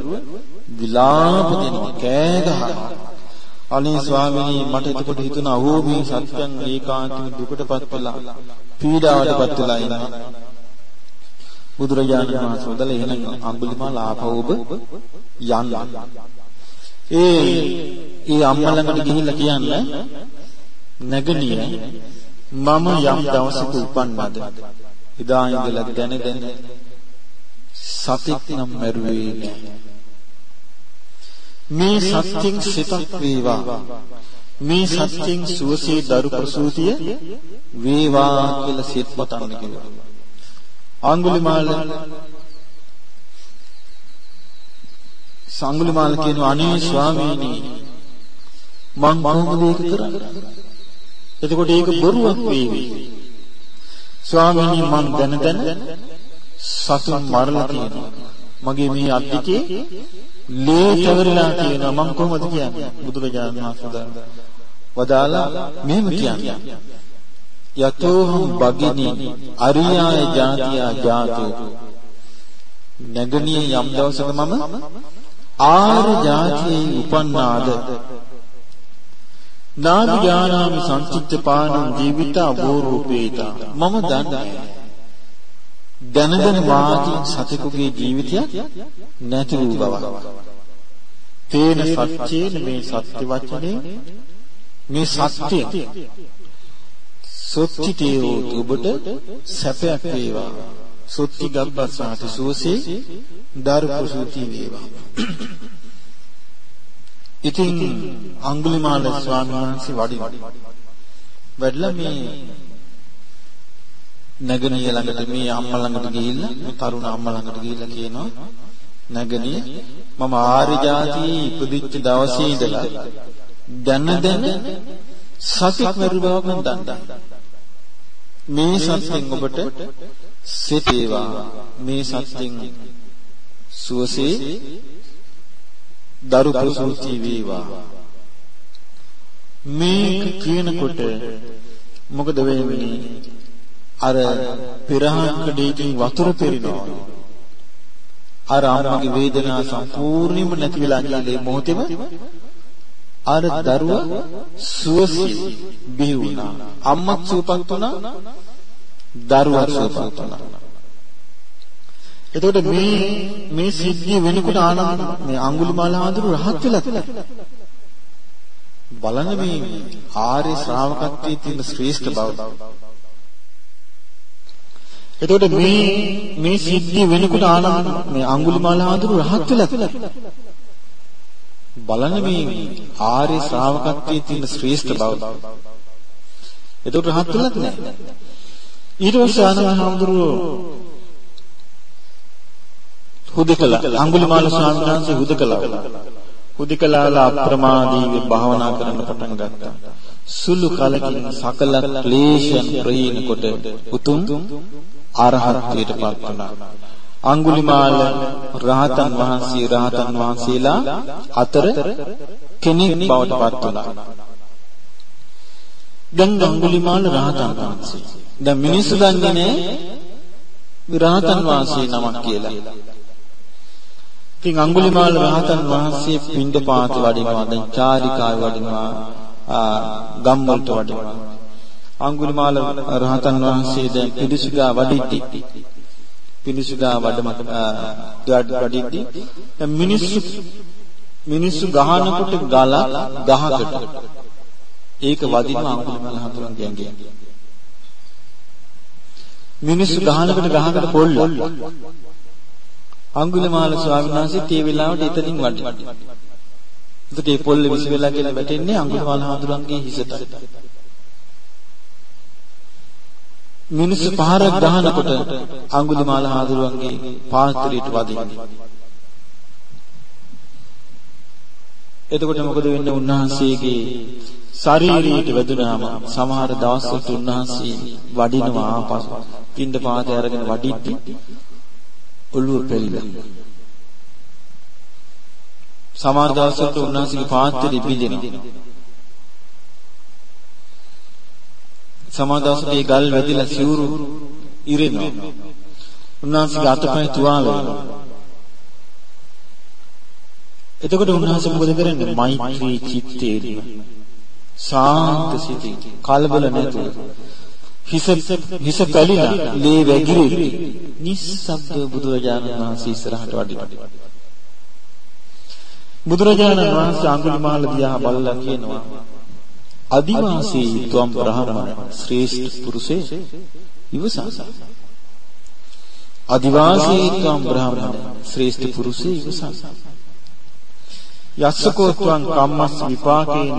විලාප දෙනවා කෑ ගහනවා. අනේ ස්වාමීනි මට එතකොට හිතුණා ඕ මේ සත්‍යයන් ඒකාන්තව දුකටපත් වෙලා පීඩාවටපත් වෙලා ඉන්නවා. බුදුරජාණන් වහන්සේ උදල එහෙනම් අඟුලිමාල ආපහු ඔබ යන්න. ඒ ඒ අම්මා ළඟට ගිහිල්ලා කියන්න නැගණිය මම යම් දවසක උපන්නද එදා ඉඳලා දැන දැන සතික් නම් මරුවේ නෑ. මේ සත්‍යෙන් සිතක් වේවා. මේ සත්‍යෙන් සුවසේ දරු ප්‍රසූතිය වේවා කියලා සිත පතන්න කිව්වා. අඟුලිමාල සංගුලිමාල කියනවා අනේ ස්වාමීනි මං කොහොමද ඒක කරන්නේ? එතකොට ඒක බොරුවක් වේවි. ස්වාමීනි මං දැන දැන සතුන් මරලා තියෙනවා. මගේ මේ අද්දිකේ ලේ තවරලා තියෙනවා මං කොහොමද කියන්නේ? බුදුරජාණන් වහන්සේ වදාලා මෙහෙම කියන්නේ. යතෝහම් බගිනි අරියාය ජාතියා ජාතෝ නැගණිය යම් දවසක මම ආර්ය ජාතියේ උපන්නාද නාදි ඥානාමි සංචිත්ත පානං ජීවිතා බෝරූපේතා මම දන්නේ දැනගෙන මාගේ සතෙකුගේ ජීවිතයක් නැති වූ බව තේන සත්‍යේන මේ සත්‍ය වචනේ මේ සත්‍ය සොත්තිතේ ඔබට සැපයක් වේවා. සොත්ති ගබ්බස්සාට සුවසේ දරු ප්‍රසූති වේවා. ඉතින් අඟුලිමාල ස්වාමීන් වහන්සේ වඩින. වැඩලා මේ නගනිය ළඟට මේ අම්මා ළඟට ගිහිල්ලා මේ තරුණ අම්මා ළඟට ගිහිල්ලා කියනවා නගනිය මම ආර්ය જાතියේ ඉපදිච්ච දවසේ ඉඳලා දැන දැන සතික් මරුවාවක් මම දන්නවා මේ සත්‍යෙන් ඔබට සිතේවා මේ සත්‍යෙන් සුවසේ දරු ප්‍රසූති වේවා මේ කියනකොට මොකද වෙන්නේ අර පෙරහංකඩේකින් වතුර පෙරිනවා අර අම්මගේ වේදනාව සම්පූර්ණයෙන්ම නැති වෙලා ගියලේ මොහොතේම අර දරුවා සුවසේ බිහි වුණා. අම්මත් සුවපත් වුණා. දරුවා සුවපත් වුණා. එතකොට මේ මේ සිද්ධිය වෙනකොට ආනන්ද මේ අඟුලිමාල හඳුරු රහත් වෙලා බලන්න මේ ආර්ය ශ්‍රාවකත්වයේ තියෙන ශ්‍රේෂ්ඨ බව. එතකොට මේ මේ සිද්ධිය වෙනකොට ආනන්ද මේ අඟුලිමාල හඳුරු රහත් වෙලා බලන්න මේ ආර්ය ශ්‍රාවකත්වයේ තියෙන ශ්‍රේෂ්ඨ බව. ඒකට රහත් වෙලත් නැහැ. ඊට පස්සේ ආනන්දහාමුදුරුවෝ හුදකලා අඟුලිමාල ස්වාමීන් වහන්සේ හුදකලා හුදකලාලා අප්‍රමාදීව භාවනා කරන්න පටන් ගත්තා. සුළු කලකින් සකල ක්ලේශයන් ප්‍රහීන කොට උතුම් අරහත්ත්වයට පත් වුණා. අඟුලිමාල රහතන් වහන්සේ රහතන් වහන්සේලා අතර කෙනෙක් බවට පත් වුණා. දැන් අඟුලිමාල රහතන් වහන්සේ. දැන් මිනිස්සු දන්නේ නැහැ රහතන් වහන්සේ නමක් කියලා. ඉතින් අඟුලිමාල රහතන් වහන්සේ පින්ඩ පාත වඩිනවා දැන් චාරිකාව වඩිනවා ගම් වලට වඩිනවා. අඟුලිමාල රහතන් වහන්සේ දැන් පිළිසුගා වඩිද්දි පිළිසුගා වඩම වඩිද්දි මිනිස්සු මිනිස්සු ගහනකොට ගල ගහකට. ඒක වදිනවා අඟුලිමාල හතුරන් කියන්නේ මිනිස්සු ගහනකොට ගහකට පොල්ල අඟුලිමාල ස්වාමීන් වහන්සේත් ඒ වෙලාවට එතනින් වඩිනවා. එතකොට ඒ පොල්ල විස වෙලා කියලා වැටෙන්නේ අඟුලිමාල හඳුරන්ගේ හිසට. මිනිස්සු පහරක් ගහනකොට අඟුලිමාල හඳුරන්ගේ පාත්‍රයට වදින්නේ. එතකොට මොකද වෙන්නේ උන්වහන්සේගේ ශරීරයට වැදුනාම සමහර දවස්වලට උන්වහන්සේ වඩිනවා ආපසු පින්ඳ පාතය අරගෙන වඩිද්දි ඔළුව පෙරිලා. සමහර දවසකට උන්වහන්සේගේ පාත්‍රය පිළිදෙනවා. සමහර දවසට ඒ ගල් වැදිලා සිවුරු ඉරෙනවා. උන්වහන්සේගේ අතපය තුවාල වෙනවා. එතකොට උන්වහන්සේ මොකද කරන්නේ? මෛත්‍රී චිත්තේදී සාන්ත සිතින් කලබල නැතුව හිස හිස පැලිලා ලේ වැగిරි නිස්සබ්ද බුදුරජාණන් වහන්සේ ඉස්සරහට වඩිනවා. බුදුරජාණන් වහන්සේ අඟුලිමාල දිහා බලලා කියනවා අදිවාසී ත්වම් බ්‍රහ්මණ ශ්‍රේෂ්ඨ පුරුෂේ ඉවසා අදිවාසී ත්වම් බ්‍රහ්මණ ශ්‍රේෂ්ඨ පුරුෂේ ඉවසා යස්සකෝ ත්වං කම්මස් විපාකේන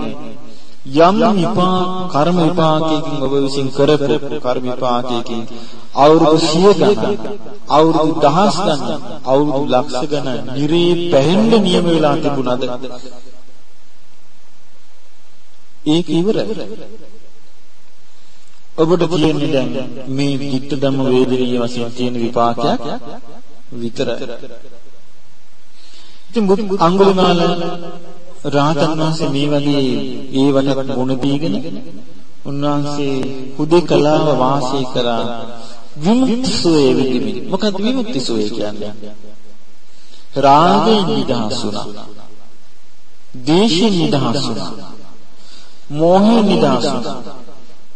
යම් විපාක කර්ම විපාකයකින් ඔබ විසින් කරපු කර්ම විපාකයකින් අවුරුදු 100 ගණන් අවුරුදු දහස් ගණන් අවුරුදු ලක්ෂ ගණන් නිරේ පැහෙන්න නියම වෙලා තිබුණාද? ඒක ඉවරයි. ඔබට තියෙන්නේ දැන් මේ ධිට්ඨ ධම්ම වේදනීය වශයෙන් තියෙන විපාකයක් විතරයි. ඉතින් අඟුලිමාල රාතන් වහන්සේ මේ වගේ ඒවට මුණ දීගෙන උන්වහන්සේ හුදේකලාව වාසය කරා විමුක්ති සෝයේ විදිමින්. මොකද විමුක්ති සෝයේ කියන්නේ? රාගයෙන් නිදහස් වුණා. දේශයෙන් නිදහස් වුණා. මෝහයෙන් නිදහස් වුණා.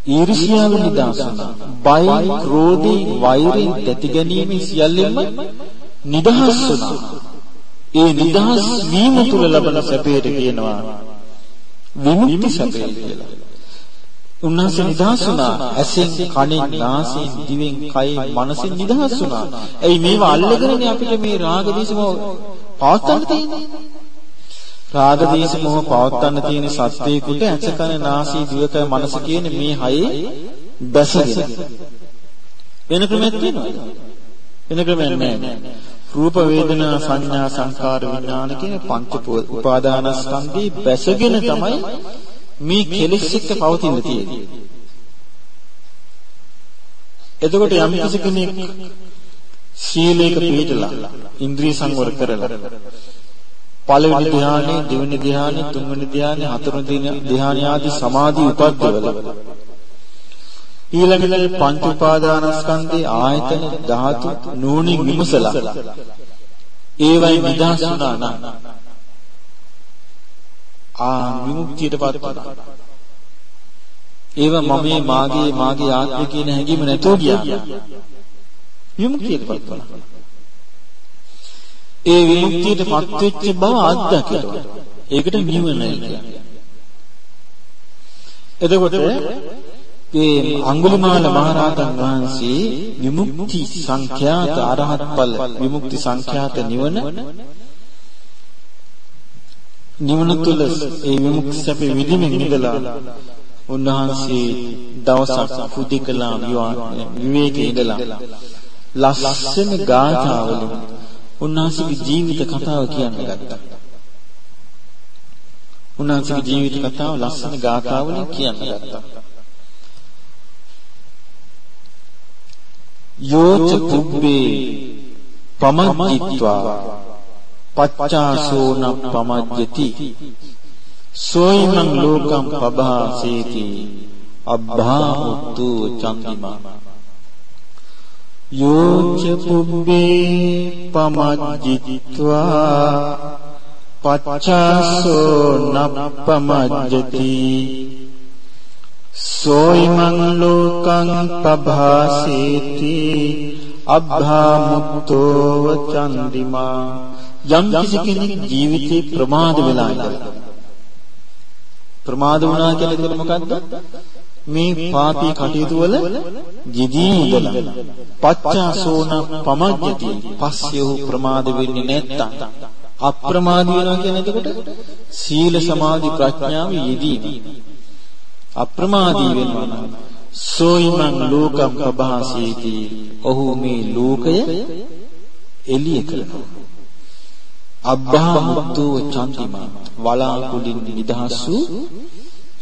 ඊර්ෂ්‍යාවෙන් නිදහස් වුණා. බය ක්‍රෝධී වෛරයෙන් තැති ගැනීම සියල්ලෙන්ම නිදහස් වුණා. ඒ නිදහස් වීම තුල ලබන සැපයට කියනවා විමුක්ති සැපය කියලා. උන්වහන්සේ නිදහස් වුණා ඇසෙන් කනෙන් නාසයෙන් දිවෙන් කයෙන් මනසෙන් නිදහස් වුණා. එයි මේවා අල්ලගෙනනේ අපිට මේ රාග දේශ මොහ පවත්තන්න තියෙන්නේ. රාග දේශ මොහ පවත්තන්න තියෙන සත්‍යයකට ඇස කන නාසය දිවකය මනස කියන මේ හයේ දැසගෙන. වෙන ක්‍රමයක් තියෙනවද? වෙන ක්‍රමයක් නැහැ. රූප වේදනා සංඥා සංකාර විඥාන කියන පංච උපාදානස්කන්ධي බැසගෙන තමයි මේ කෙලෙස් එක්ක පවතින තියෙන්නේ. එතකොට යම් කෙනෙක් සීලයක පිළිපදලා ඉන්ද්‍රිය සංවර කරලා පළවෙනි ධ්‍යානෙ, දෙවෙනි ධ්‍යානෙ, තුන්වෙනි ධ්‍යානෙ, හතරවෙනි ධ්‍යානෙ ආදී සමාධි උපද්දවල ඊළඟට පංච උපාදානස්කන්ධේ ආයතන ධාතු නෝනින් විමසලා ඒවයි නිදහස් වුණා නම් ආ විමුක්තියටපත් වුණා. ඒව මමේ මාගේ මාගේ ආත්මය කියන හැඟීම නැතෝ ගියා. විමුක්තියටපත් වුණා. ඒ විමුක්තියටපත් වෙච්ච බව අත්දකිනවා ඒකට නිවනයි කියන්නේ. එතකොට ඒ අඟුලිමාල මහරහතන් වහන්සේ විමුක්ති සංඛ්‍යාත අරහත් ඵල විමුක්ති සංඛ්‍යාත නිවන නිවන තුල ඒ විමුක්ති සැපේ විදිමින් ඉඳලා උන්වහන්සේ දවසක් කුදිකලා විවේකයේ ඉඳලා ලස්සන ගාථාවලින් උන්වහන්සේගේ ජීවිත කතාව කියන්න ගත්තා. උන්වහන්සේගේ ජීවිත කතාව ලස්සන ගාථාවලින් කියන්න ගත්තා. යෝච පුබ්බේ පමජ්ජිත්වා පච්චාසෝන පමජ්ජති. සෝයිමං ලෝකම් පබාසේති අබ්භාමුත්තු චන්දිමා. යෝච පුබ්බේ පමජ්ජිත්වා. පච්චාසෝ නප්පමජ්ජති සෝයිමං ලෝකං පභාසේති අබ්භාමුක්තෝව චන්දිමා යම් කිසි කෙනෙක් ජීවිතේ ප්‍රමාද වෙලා ඉඳලා ප්‍රමාද වුණා කියලා එතකොට මොකද්ද? මේ පාපී කටයුතු වල ජීදී ඉඳලා පච්චාසෝන පමජ්ජති පස්යෝ ප්‍රමාද වෙන්නේ නැත්තම් අප්‍රමාදී වෙනවා කියන්නේ එතකොට සීල සමාධි ප්‍රඥාව යෙදීම අප්‍රමාදී වෙනවා. නම් සෝයිමං ලෝකම් ප්‍රභාසීති. ඔහු මේ ලෝකය එළිය කරනවා අබ්බා මුක්තෝ චන්තිමා වලාකුලින් නිදහස් වූ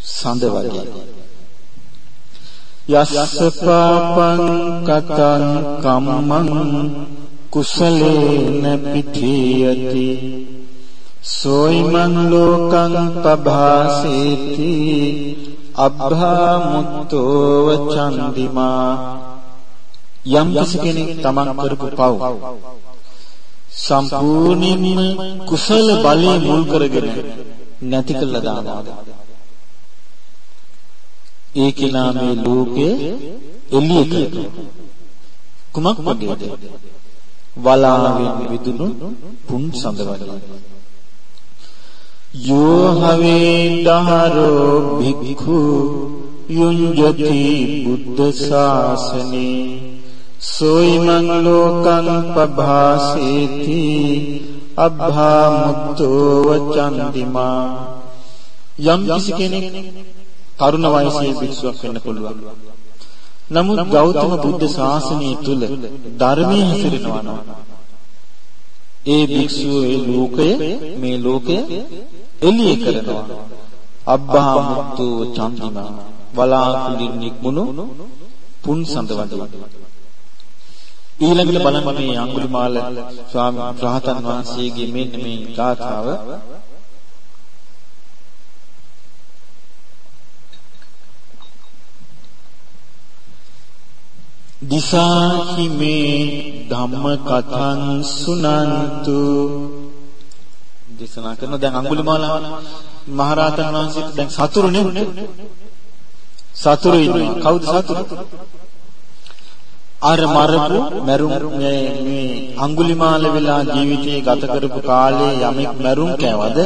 සඳ වගේ යස්ස පාපං කතං කම්මං කුසලේන පිඨියති සෝයිමං ලෝකං පභාසේති අබ්භා මුත්තෝ චන්දිමා. යම් කෙනෙක් තමන් කරපු පව් සම්පූර්ණයෙන්ම කුසල බලය මුල් කරගෙන නැති කළා දානවා ඒ කෙනා මේ ලෝකයේ එළිය කරනවා. කුමක් වගේද? වලාවෙන් විදුණු පුන් සඳ වගේ යෝ හවේ දහරෝ භික්ඛු යුඤ්ජති බුද්ධ ශාසනේ සෝයිමං ලෝකං පභාසේති අබ්භා මුත්තෝ වචන්දිමා යම් කිසි කෙනෙක් තරුණ වයසේ භික්ෂුවක් වෙන්න පුළුවන්. නමුත් ගෞතම බුද්ධ ශාසනය තුල ධර්මයේ හැසිරෙනවා නම් ඒ භික්ෂුව ඒ ලෝකය මේ ලෝකය එළිය කරනවා. අබ්බා මුත්තු චන්දිමා වලාකුලින් නික්මුණු පුන් සඳවඩුව. ඊළඟට බලන්න මේ අඟුලිමාල ස්වාමීන් රහතන් වහන්සේගේ මෙන්න මේ ගාථාව දිසාහි මේ ධම්ම කතං සුනන්තු දේශනා කරන දැන් අඟුලිමාල මහරහතන් වහන්සේට දැන් සතුරු නේ සතුරු ඉන්නේ කවුද සතුරු? අර මරපු මරුම් මේ මේ අඟුලිමාල වෙලා ජීවිතේ ගත කරපු කාලේ යමෙක් මරුම් කෑවද?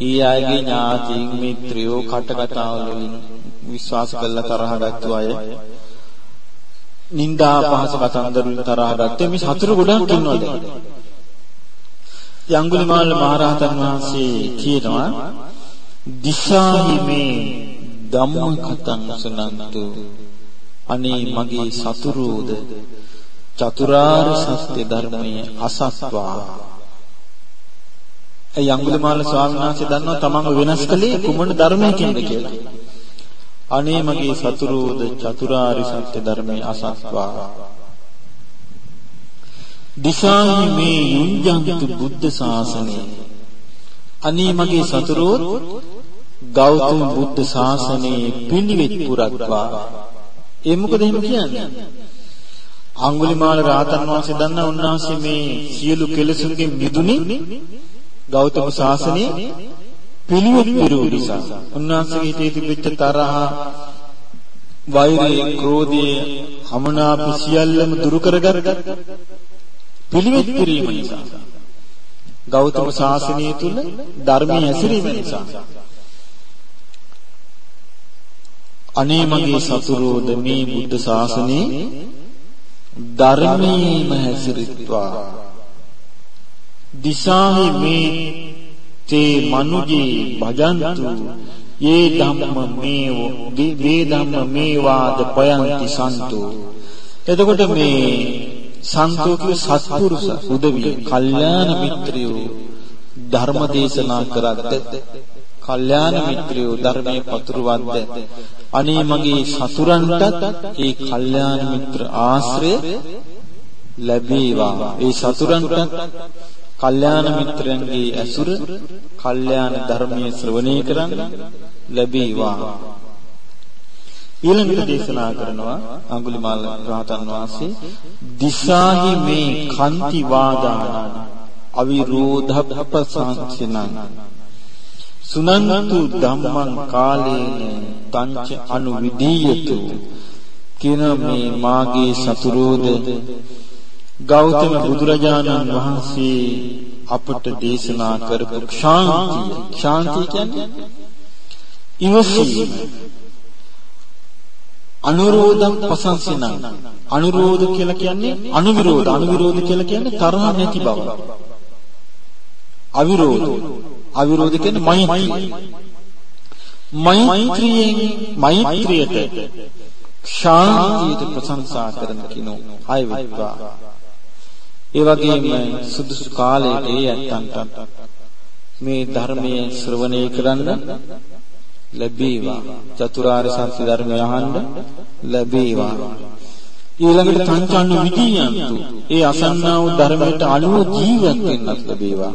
ඊ අයගේ ඥාතීන් මිත්‍රයෝ කටකතාවල විශ්වාස කළා තරහ ගත්තු අය නිന്ദා පහස කතන්දර වලින් තරහ ගත්තේ මේ සතුරු ගොඩක් ඉන්නවා දැන්. යංගුලිමාල මහරහතන් වහන්සේ කියනවා දිසාහි මේ ධම්ම කතං සනන්තු. අනේ මගේ සතුරුද චතුරාර්ය සත්‍ය ධර්මයේ අසත්වා. ඒ යංගුලිමාල ස්වාමීන් වහන්සේ දන්නවා තමන්ව වෙනස් කළේ කුමන ධර්මයකින්ද කියලා. අනේ මගේ සතුරුද චතුරාරි සත්‍ය ධර්මයේ අසත්වා. දිශාහි මේ යුඤ්ජන්තු බුද්ධ ශාසනය. අනේ මගේ සතුරුත් ගෞතම බුද්ධ ශාසනයේ පිළිවෙත් පුරත්වා. ඒ මොකද එහෙම කියන්නේ? අඟුලිමාල රාතන් වහන්සේ දන්නා උන්වහන්සේ මේ සියලු කෙලෙසුන්ගෙන් මිදුනේ ගෞතම ශාසනයේ පිළිවෙත් පිරූ නිසා. උන්වහන්සේගේ හිතේ තිබෙච්ච තරහ වෛරය ක්‍රෝධය හමනාප සියල්ලම දුරු කරගත් පිළිවෙත් පිරීම නිසා. ගෞතම සාසනය තුල ධර්මයේ හැසිරීම නිසා. අනේ මගේ සතුරෝද මේ බුද්ධ ශාසනයේ ධර්මයේම හැසිරෙත්වා. දිසාහි මේ තේ මනුජේ භජන්තු යේ ධම්ම මේව වේ ධම්ම මේවාද පයන්ති සන්තෝ. එතකොට මේ සන්තෝ කිය සත්පුරුෂ උදවිය කල්යාණ මිත්‍රයෝ ධර්ම දේශනා කරද්ද? කල්යාණ මිත්‍රයෝ ධර්මයේ පතුරවද්ද? අනේ මගේ සතුරන්ටත් ඒ කල්යාණ මිත්‍ර ආශ්‍රය ලැබේවා. ඒ සතුරන්ටත් කල්යාණ මිත්‍රයන්ගේ ඇසුර කල්යාණ ධර්මයේ ශ්‍රවණය කරන්න ලැබේවා. ඊළඟට දේශනා කරනවා අඟුලිමාල රහතන් වහන්සේ දිසාහි මේ කන්ති වාදාන අවිරෝධප්පසංසිනං සුනන්තු ධම්මං කාලේන තංච අනුවිදීයතු කියන මේ මාගේ සතුරෝද? ගෞතම බුදුරජාණන් වහන්සේ අපට දේශනා කරපු ශාන්තිය ශාන්තිය කියන්නේ ඉවසීම. අනුරෝධම් පසංසිනං අනුරෝධ කියලා කියන්නේ අනුවිරෝධ. අනුවිරෝධ කියලා කියන්නේ තරහ නැති බව. අවිරෝධ. අවිරෝධ කියන්නේ මෛත්‍රිය මෛත්‍රියෙන් මෛත්‍රියට ශාන්තියට ප්‍රශංසා කරන කිනෝ ආය විත්වා. ඒ වගේම සුදුසු කාලයට ඒ ඇත්තන්ට මේ ධර්මයේ ශ්‍රවණය කරන්න ලැබේවා. චතුරාර්ය සත්‍ය ධර්මය අහන්න ලැබේවා. ඊළඟට පංචාන්න විදීයන්තු ඒ අසන්නා වූ ධර්මයට අනුව ජීවත් වෙන්නත් ලැබේවා.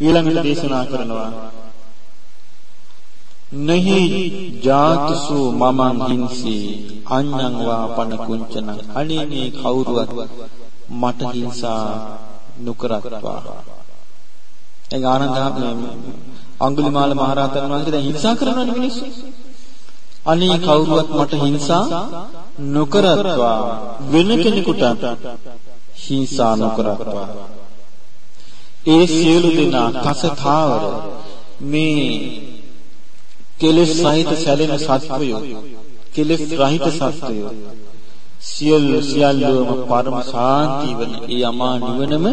ඊළඟට දේශනා කරනවා නහි ජාතිසු මමං හිංසි අඤ්ඤං වා පන කුංචනං. අනේ මේ කවුරුවත් මට හිංසා නොකරත්වා. ඒ ආනන්ද අඟුලිමාල මහරහතන් වහන්සේ දැන් හිංසා කරනවනේ මිනිස්සු. අනේ කවුරුවත් මට හිංසා නොකරත්වා. වෙන කෙනෙකුට හිංසා නොකරත්වා. ඒ සියලු දෙනා කසතාවර මේ කෙලෙස් සහිත සැලෙන සත්වයෝ කෙලෙස් රහිත සත්වයෝ සියලු සියල්ලම පරම ශාන්ති වන ඒ අමා නිවනම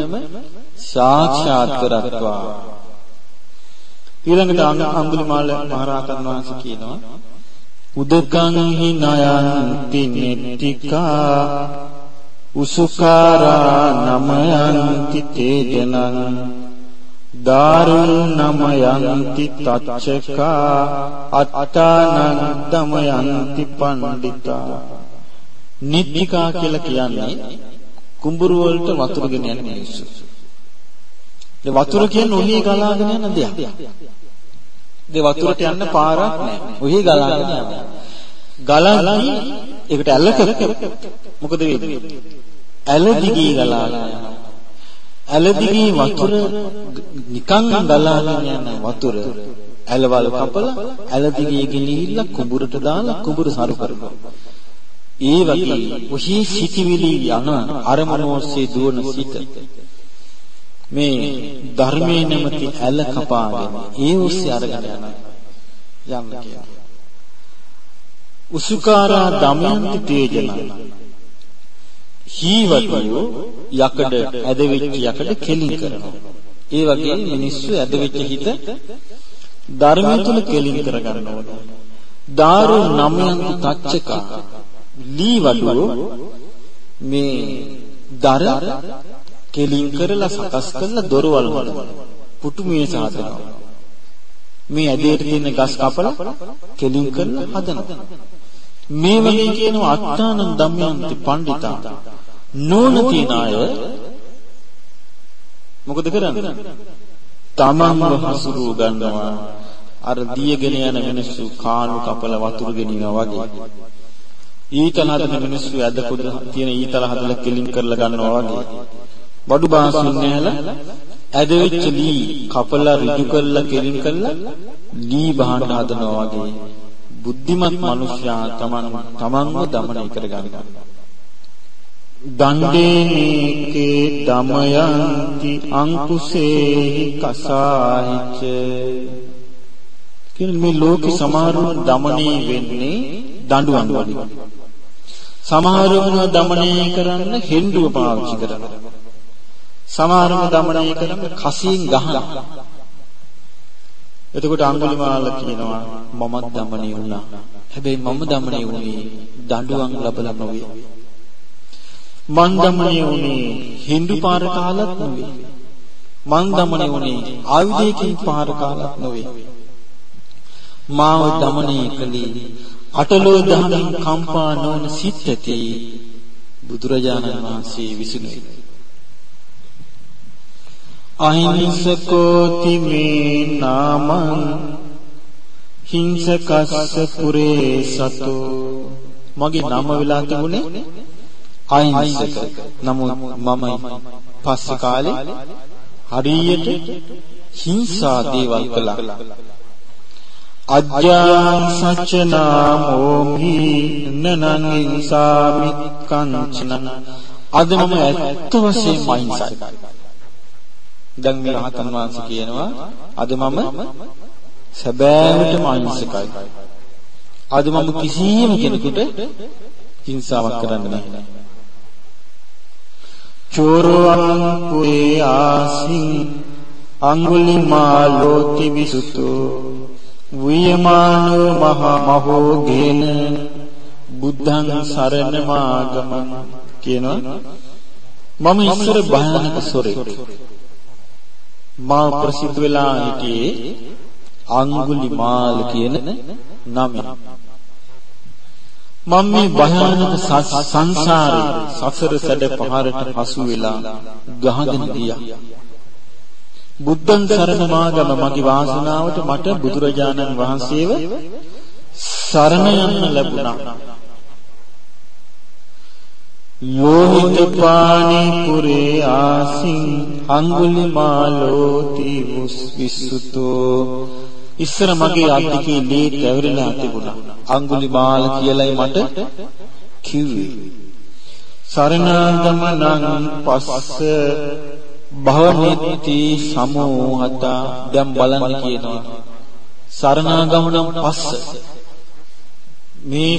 සාක්ෂාත් කරත්වා. ඊළඟට අඟුලිමාල මහරහතන් වහන්සේ කියනවා උදකං හි නයන්ති නෙත්තිකා උසුකාරා නමයන්ති තේජනං දාරුන් නමයන්ති තච්චකා අත්තානං දමයන්ති පණ්ඩිතා නිත්තිකා කියලා කියන්නේ කුඹුරු වලට වතුර ගෙන යන මිනිස්සු. ඒ වතුර කියන්නේ ඔහි ගලාගෙන යන දෙයක්. ඒ වතුරට යන්න පාරක් නැහැ. ඔහි ගලාගෙන යනවා. ගලන්නේ ඒකට ඇල්ල මොකද වෙන්නේ? ඇල දිගේ ගලාගෙන යනවා. ඇල දිගේ වතුර නිකන් ගලාගෙන යන වතුර ඇලවල් කපලා ඇල දිගේ ගෙනිහිල්ලා කුඹුරට දාලා කුඹුර සරු කරනවා. ඒ වගේ ඔහි සිටිවිලි යන අරමුණ ඔස්සේ දුවන සිට මේ ධර්මයේ නැමැති ඇල කපාගෙන ඒ ඔස්සේ අරගෙන යන යන්න කියනවා. උසුකාරා දමයන්ති තේජන හීවටු යකඩ ඇදවිච්ච යකඩ කෙලින් කරනවා. ඒ වගේ මිනිස්සු ඇදවිච්ච හිත ධර්මය තුල කෙලින් කරගන්න ඕන. දාරු නමයන්ති තච්චක ලී වඩුව මේ දර කෙලින් කරලා සකස් කරලා දොරවල් වල පුටු මේ සාදනවා. මේ ඇදේට තියෙන ගස් කපලා කෙලින් කරලා හදනවා. මේ වගේ කියනවා අත්තානන් ධම්මයන්ති පණ්ඩිතා නෝන තියන අය මොකද කරන්නේ? තමන්ව හසුරුව ගන්නවා අර දියගෙන යන මිනිස්සු කාණු කපල වතුර ගෙනිනවා වගේ. ඊතල හදන මිනිස්සු ඇද කුඩ තියෙන ඊතල හදලා කෙලින් කරලා ගන්නවා වගේ. බඩු බාසුන් නැහැලා ඇදවිච්ච දී කපලා ඍජු කරලා කෙලින් කරලා දී බහන්න හදනවා වගේ බුද්ධිමත් මිනිසයා තමන් තමන්ව দমনය කරගන්නවා දණ්ඩේනේකේ දමයන්ති අංකුසේ කසාහිච කියන මේ ලෝක සමහරව দমনී වෙන්නේ දඬුවම් වලින්. සමහරව දমনී කරන්න හෙන්ඩුව පාවිච්චි කරනවා. සමහරව দমনය කරන කසින් ගහන. එතකොට අඟුලිමාල කියනවා මමත් দমনය වුණා. හැබැයි මම দমনය වුණේ දඬුවම් ලැබලා නොවේ. මං দমনය වුණේ Hindu පාර කාලත් නොවේ. මං দমনය වුණේ ආයුධයකින් පාර කාලත් නොවේ. මාව দমনය කළේ අටලෝ දහමින් කම්පා නොවන සිත් ඇති බුදුරජාණන් වහන්සේ විසිනුයි. අහිංසකෝ තිමේ නාමං හිංසකස්ස පුරේ සතු. මගේ නම වෙලා තිබුණේ අහිංසක. නමුත් මමයි පස්සේ කාලේ හරියට හිංසා දේවල් කළා. අජ්ජාං සච්චනාමෝහි නනං හිංසාමි කංචනං අද මම ඇත්ත වශයෙන්ම අහිංසකයි දැන් මේ රහතන් වහන්සේ කියනවා අද මම සැබෑවටම අහිංසකයි. අද මම කිසියම් කෙනෙකුට හිංසාවක් කරන්නේ නැහැ. චෝරවං පුරේ ආසින් අඟුලිමාලෝති විසුතු වියමානෝ මහා මහෝගේන බුද්ධං සරණ මාගමං කියනවා මම ඉස්සර භයානක සොරෙක් මා ප්‍රසිද්ධ වෙලා හිටියේ අඟුලිමාල කියන නමෙන් මම මේ භයානක සංසාරේ සසර සැඩ පහරට හසු වෙලා ගහගෙන ගියා. බුද්ධං සරණ මාගම මගේ වාසනාවට මට බුදුරජාණන් වහන්සේව සරණ යන්න ලැබුණා. යෝහිත පානි පුරේ ආසින් අඟුලිමාලෝති විසුතෝ. ඉස්සර මගේ අත් දෙකේ ලේ තැවරිලා තිබුණා අඟුලිමාල කියලයි මට කිව්වේ. සරණාගමනං පස්ස භවනෙති සමෝහත. දැන් බලන්න කියනවා. සරණාගමනං පස්ස. මේ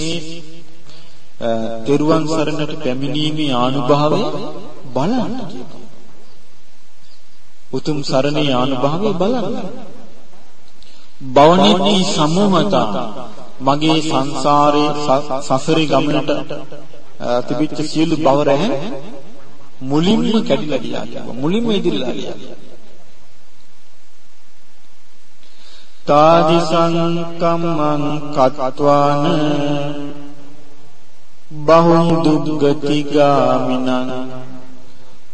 තෙරුවන් සරණට පැමිණීමේ ආනුභාවය බලන්න කියනවා. උතුම් සරණේ ආනුභාවය බලන්න. භවනිති සමූහතා මගේ සංසාරේ සසරේ ගමනට තිබිච්ච සියලු බව රැහැ මුලින්ම කැඩිලා ගියා කිව්වා. මුලින්ම ඉදිරියලා ගියා. තාදි සංකම්මං කත්වාන බහුම් දුග්ගති ගාමිනං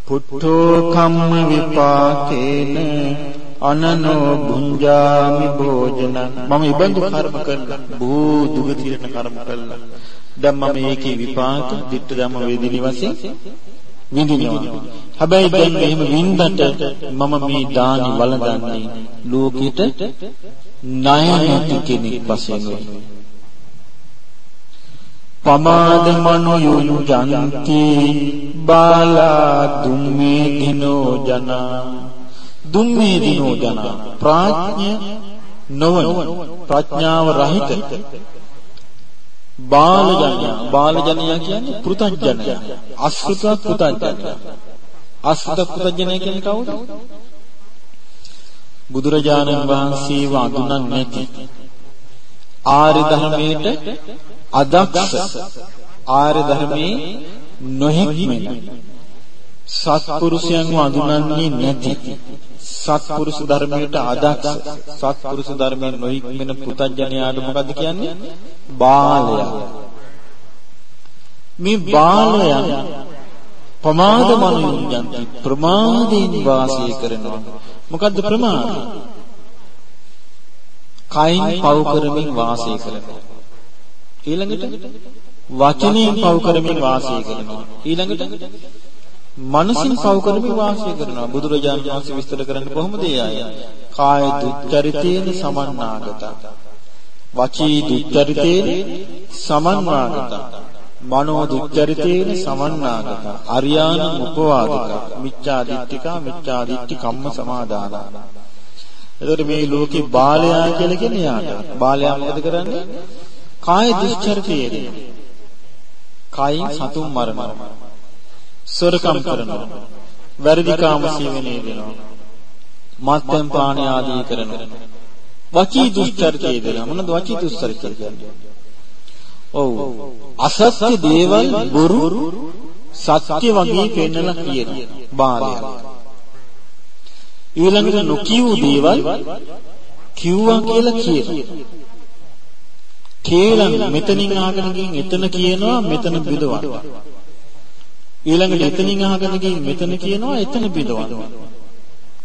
පුට්ඨෝ කම්ම විපාකේන අනනෝ භුංජාමි භෝජනං. මම ඉබඳු කර්ම කළා බොහෝ දුගතිරණ කර්ම කළා දැන් මම ඒකේ විපාක ditta ධම්ම වේදිනි වශයෙන් විඳිනවා. හැබැයි දැන් එහෙම වින්දට මම මේ දානි වළඳන්නේ ලෝකෙට ණය නැති කෙනෙක් වශයෙන්. වෙනවා පමාද මනෝයුන් ජන්ති බාලා දුම්මේ දිනෝ ජනා. දුම්මේ දිනෝ ජනා. ප්‍රඥ නොවන ප්‍රඥාව රහිත බාල ජනයා බාල ජනයා කියන්නේ පෘතජ්ජනයා අසෘත පෘතජ්ජනයා අසෘත පෘතජ්ජනයා කියන්නේ කවුද? බුදුරජාණන් වහන්සේව අඳුනන්නේ නැති. ආර්ය ධර්මයට අදක්ෂ ආර්ය ධර්මයේ නොහික්මෙන සත්පුරුෂයන්ව අඳුනන්නේ නැති සත්පුරුෂ ධර්මයට අදක්ෂ සත්පුරුෂ ධර්මයෙන් නොහික්මෙන පුතඥයාට මොකද්ද කියන්නේ? බාලයා. මේ බාලයන් ප්‍රමාද මනුයන්ති ප්‍රමාදයෙන් වාසය කරනවා. මොකද්ද ප්‍රමාද? කයින් පව් කරමින් වාසය කරනවා. ඊළඟට වචනයෙන් පව් කරමින් වාසය කරනවා. ඊළඟට මනසින් පව් කරමින් වාසය කරනවා. බුදුරජාණන් වහන්සේ විස්තර කරන්නේ කොහොමද ඒ අය? කාය දුච්චරිතේන සමන්නාගත. වචී දුච්චරිතේන සමන්නාගත. මනෝ දුච්චරිතේන සමන්නාගත. අරියාන උපවාදක. මිච්ඡා දිට්ඨිකා මිච්ඡා දිට්ඨි කම්ම සමාදාන. එතකොට මේ ලෝකේ බාලයා කියලා කියන්නේ යාට. බාලයා මොකද කරන්නේ? කාය දුස්චරිතයේදී කායින් සතුන් මරනවා. සොරකම් කරනවා. වැරදි කාම සීවනයේ දෙනවා. මත්පැන් පාන ආදී කරනවා. වචී දුස්චරිතයේ දෙනවා මොනවද වචී දුස්චරිතය කියන්නේ? ඔව්. අසත්‍ය දේවල් බොරු සත්‍ය වගේ පෙන්නලා කියන බාලය. ඊළඟට නොකියූ දේවල් කිව්වා කියලා කියනවා. කේලම් මෙතනින් අහගෙන ගින් එතන කියනවා මෙතන බිඳවන්න. ඊළඟට එතනින් අහගෙන ගින් මෙතන කියනවා එතන බිඳවන්න.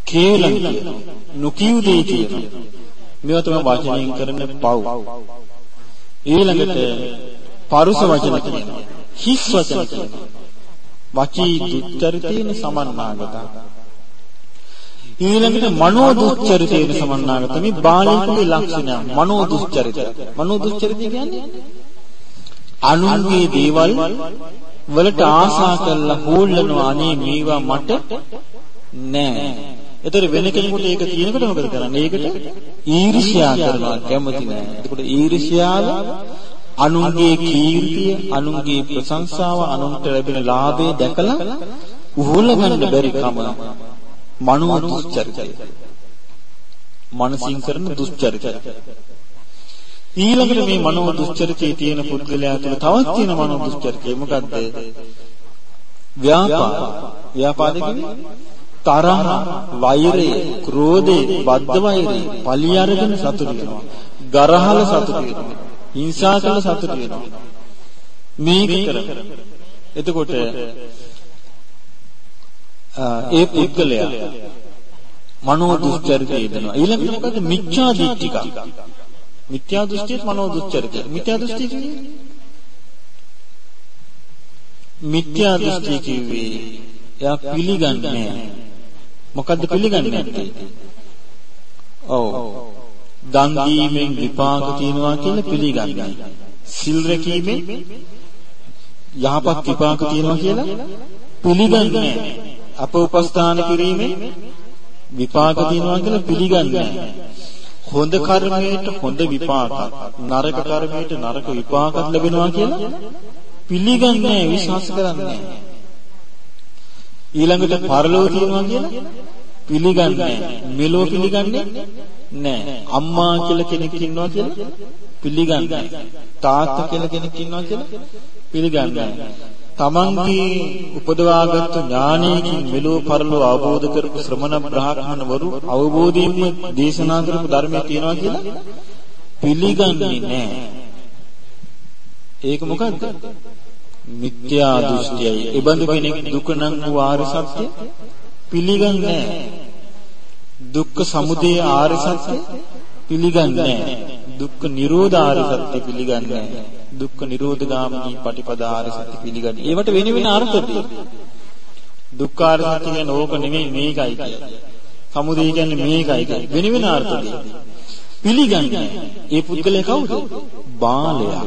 කේලම් කියනවා. නොකියු දෙය කියනවා. මේවා තමයි වචනයෙන් කරන පව්. ඊළඟට පරුස වචන කියනවා. හිස් වචන කියනවා. වචී දුච්චරිතේන සමන්නාගත. ඊළඟට මනෝ දුච්චරිතේන සමන්නාගත. මේ බාලිකගේ ලක්ෂණය මනෝ දුච්චරිත. මනෝ දුච්චරිතය කියන්නේ අනුන්ගේ දේවල් වලට ආසා කරලා හොල්ලනවා අනේ මේවා මට නෑ. ඒතර වෙන කෙනෙකුට ඒක තියෙනකොට මොකද කරන්නේ? ඒකට ඊර්ෂ්‍යා කරනවා කැමති නෑ. එතකොට ඊර්ෂ්‍යාව අනුන්ගේ කීර්තිය, අනුන්ගේ ප්‍රශංසාව, අනුන්ට ලැබෙන ලාභය දැකලා උහුල ගන්න බැරි කම මනෝ දුස්චරිතය. මනසින් කරන දුස්චරිතය. ඊළඟට මේ මනෝ දුස්චරිතයේ තියෙන පුද්ගලයා තුළ තවත් තියෙන මනෝ දුස්චරිතය මොකද්ද? ව්‍යාපාද. ව්‍යාපාද කියන්නේ තරහ, වෛරය, ක්‍රෝධය, බද්ධ වෛරය, පලි අරගෙන සතුට වෙනවා. ගරහල සතුට වෙනවා. හිංසා කළ සතුට වෙනවා. මේක කර. එතකොට ඒ පුද්ගලයා මනෝ දුස්චරිතය දෙනවා. ඊළඟට මොකද මිච්ඡා දිට්ඨික. මිත්‍යා දෘෂ්ටියත් මනෝ දුස්චරිතය. මිත්‍යා දෘෂ්ටි කියන්නේ මිත්‍යා දෘෂ්ටි කිව්වේ එයා පිළිගන්නේ නැහැ. මොකද්ද පිළිගන්නේ නැත්තේ? ඔව්. දන් දීමෙන් විපාක තියනවා කියලා පිළිගන්නේ. සිල් රැකීමෙන් යහපත් විපාක තියනවා කියලා පිළිගන්නේ නැහැ. අප උපස්ථාන කිරීමෙන් විපාක තියනවා කියලා පිළිගන්නේ නැහැ. හොඳ කර්මයට හොඳ විපාකක් නරක කර්මයට නරක විපාකක් ලැබෙනවා කියලා පිළිගන්නේ විශ්වාස කරන්නේ ඊළඟට පරලෝක තියෙනවා කියලා පිළිගන්නේ මෙලෝ පිළිගන්නේ නැහැ. අම්මා කියලා කෙනෙක් ඉන්නවා කියලා පිළිගන්නේ තාත්තා කියලා කෙනෙක් ඉන්නවා කියලා පිළිගන්නේ තමන්ගේ උපදවාගත් ඥානයකින් මෙලෝ පරලෝ අවබෝධ කරපු ශ්‍රමණ බ්‍රාහ්මණවරු අවබෝධයෙන්ම දේශනා කරපු ධර්මය තියෙනවා කියලා පිළිගන්නේ නැහැ. ඒක මොකද්ද? මිත්‍යා දෘෂ්ටියයි. ඒ බඳු කෙනෙක් දුක නම් වූ ආර්ය සත්‍ය පිළිගන්නේ නැහැ. දුක්ඛ සමුදය ආර්ය සත්‍ය පිළිගන්නේ නැහැ. දුක්ඛ නිරෝධ ආර්ය සත්‍ය පිළිගන්නේ නැහැ. දුක්ඛ නිරෝධගාමිනී පටිපදාාර සත්‍ය පිළිගන්නේ. ඒවට වෙන වෙන අර්ථ තියෙනවා. දුක්ඛාර සත්‍ය කියන්නේ ඕක නෙමෙයි මේකයි කියන්නේ. සමුදය කියන්නේ මේකයි කියන්නේ. වෙන වෙන අර්ථ දෙන්නේ. පිළිගන්නේ. ඒ පුද්ගලයා කවුද? බාලයා.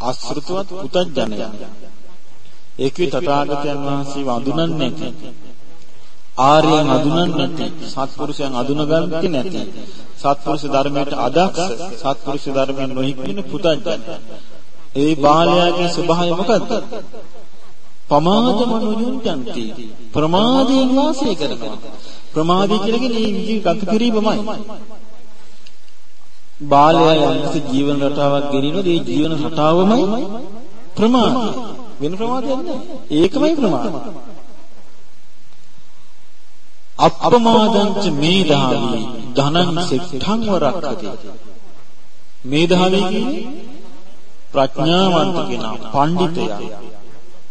අසෘතවත් පුතඥයා. ඒකේ තථාගතයන් වහන්සේ වඳුනන්නේ නැති. ආර්යයන් අඳුනන්නේ නැති. සත්පුරුෂයන් අඳුනගන්නේ නැති. සත්පුරුෂ ධර්මයට අදක්ෂ සත්පුරුෂ ධර්මයෙන් නොහික්මින පුතඥ. ඒ බාලයාගේ ස්වභාවය මොකද්ද? පමාද මනුයුන්තන්ති. ප්‍රමාදයෙන් වාසය කරනවා. ප්‍රමාදී කියලා කියන්නේ මේ ගත කිරීමමයි. බාලයා යම්කිසි ජීවන රටාවක් ගෙනිනොත් ඒ ජීවන රටාවමයි ප්‍රමාදය. වෙන ප්‍රමාදයක් නෑ. ඒකමයි ප්‍රමාදය. අප්‍රමාදංච මේධාවී ධනං සිට්ඨං වරක්ඛති මේධාවී කියන්නේ ප්‍රඥාවන්ත කෙනා පඬිතයා.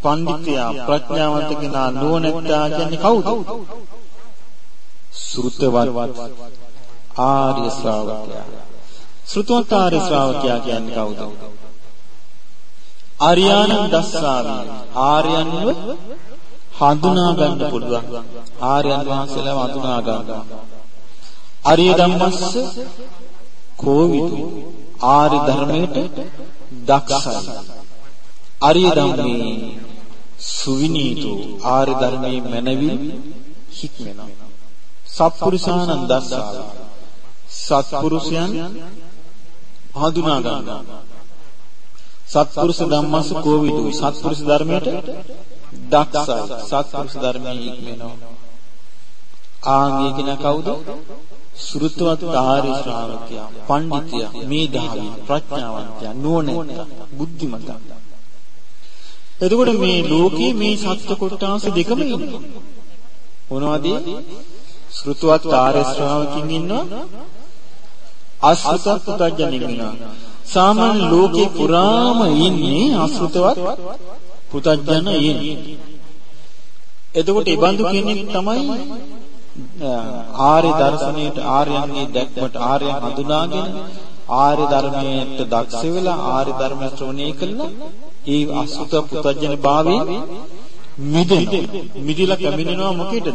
පඬිතයා ප්‍රඥාවන්ත කෙනා නුවණැත්තා කියන්නේ කවුද? ශ්‍රුතවත් ආර්ය ශ්‍රාවකයා. ශ්‍රුතවත් ආර්ය ශ්‍රාවකයා කියන්නේ කවුද? ආර්යයන් දස්සාවි. ආර්යයන්ව හඳුනා ගන්න පුළුවන්. ආර්යයන් වහන්සේලාව හඳුනා ගන්නවා. අරිය ධම්මස්ස කෝවිදු ආරි ධර්මයට දක්ෂයි. අරිය ධම්මේ සුවිනීතු ආරි ධර්මයේ මනවිල් හික්මෙනවා. සත්පුරුෂානන් දස්සාව. සත්පුරුෂයන් හඳුනා ගන්නවා. සත්පුරුෂ ධම්මස්ස කෝවිදු සත්පුරුෂ ධර්මයට දක්ෂයි සත්පුරුෂ ධර්මයේ ඉක්මනවා ආන්ගේ කෙන කවුද සෘතවත් ආර්ය ශ්‍රාවකයා පඬිතියා මේධාවී ප්‍රඥාවන්තයා නුවණැත්තා බුද්ධිමතා එතකොට මේ ලෝකයේ මේ සත්‍ය කොටස දෙකම ඉන්නවා මොනවද? සෘතවත් ආර්ය ශ්‍රාවකින් ඉන්නවා. අසෘතවත් පුතඥයින් ඉන්නවා. සාමාන්‍ය ලෝකේ පුරාම ඉන්නේ අසෘතවත් පුතඥ යෙන්. එතකොට ඒ බඳු කෙනෙක් තමයි ආර්ය දර්ශනයට ආර්යයන්ගේ දැක්මට ආර්යයන් හඳුනාගෙන ආර්ය ධර්මයට දක්ෂ වෙලා ආර්ය ධර්ම ශ්‍රවණය කළා. ඒ අසුත පුතජන භාවයේ මිදෙන මිදිලා කැමිනෙනවා මොකේදද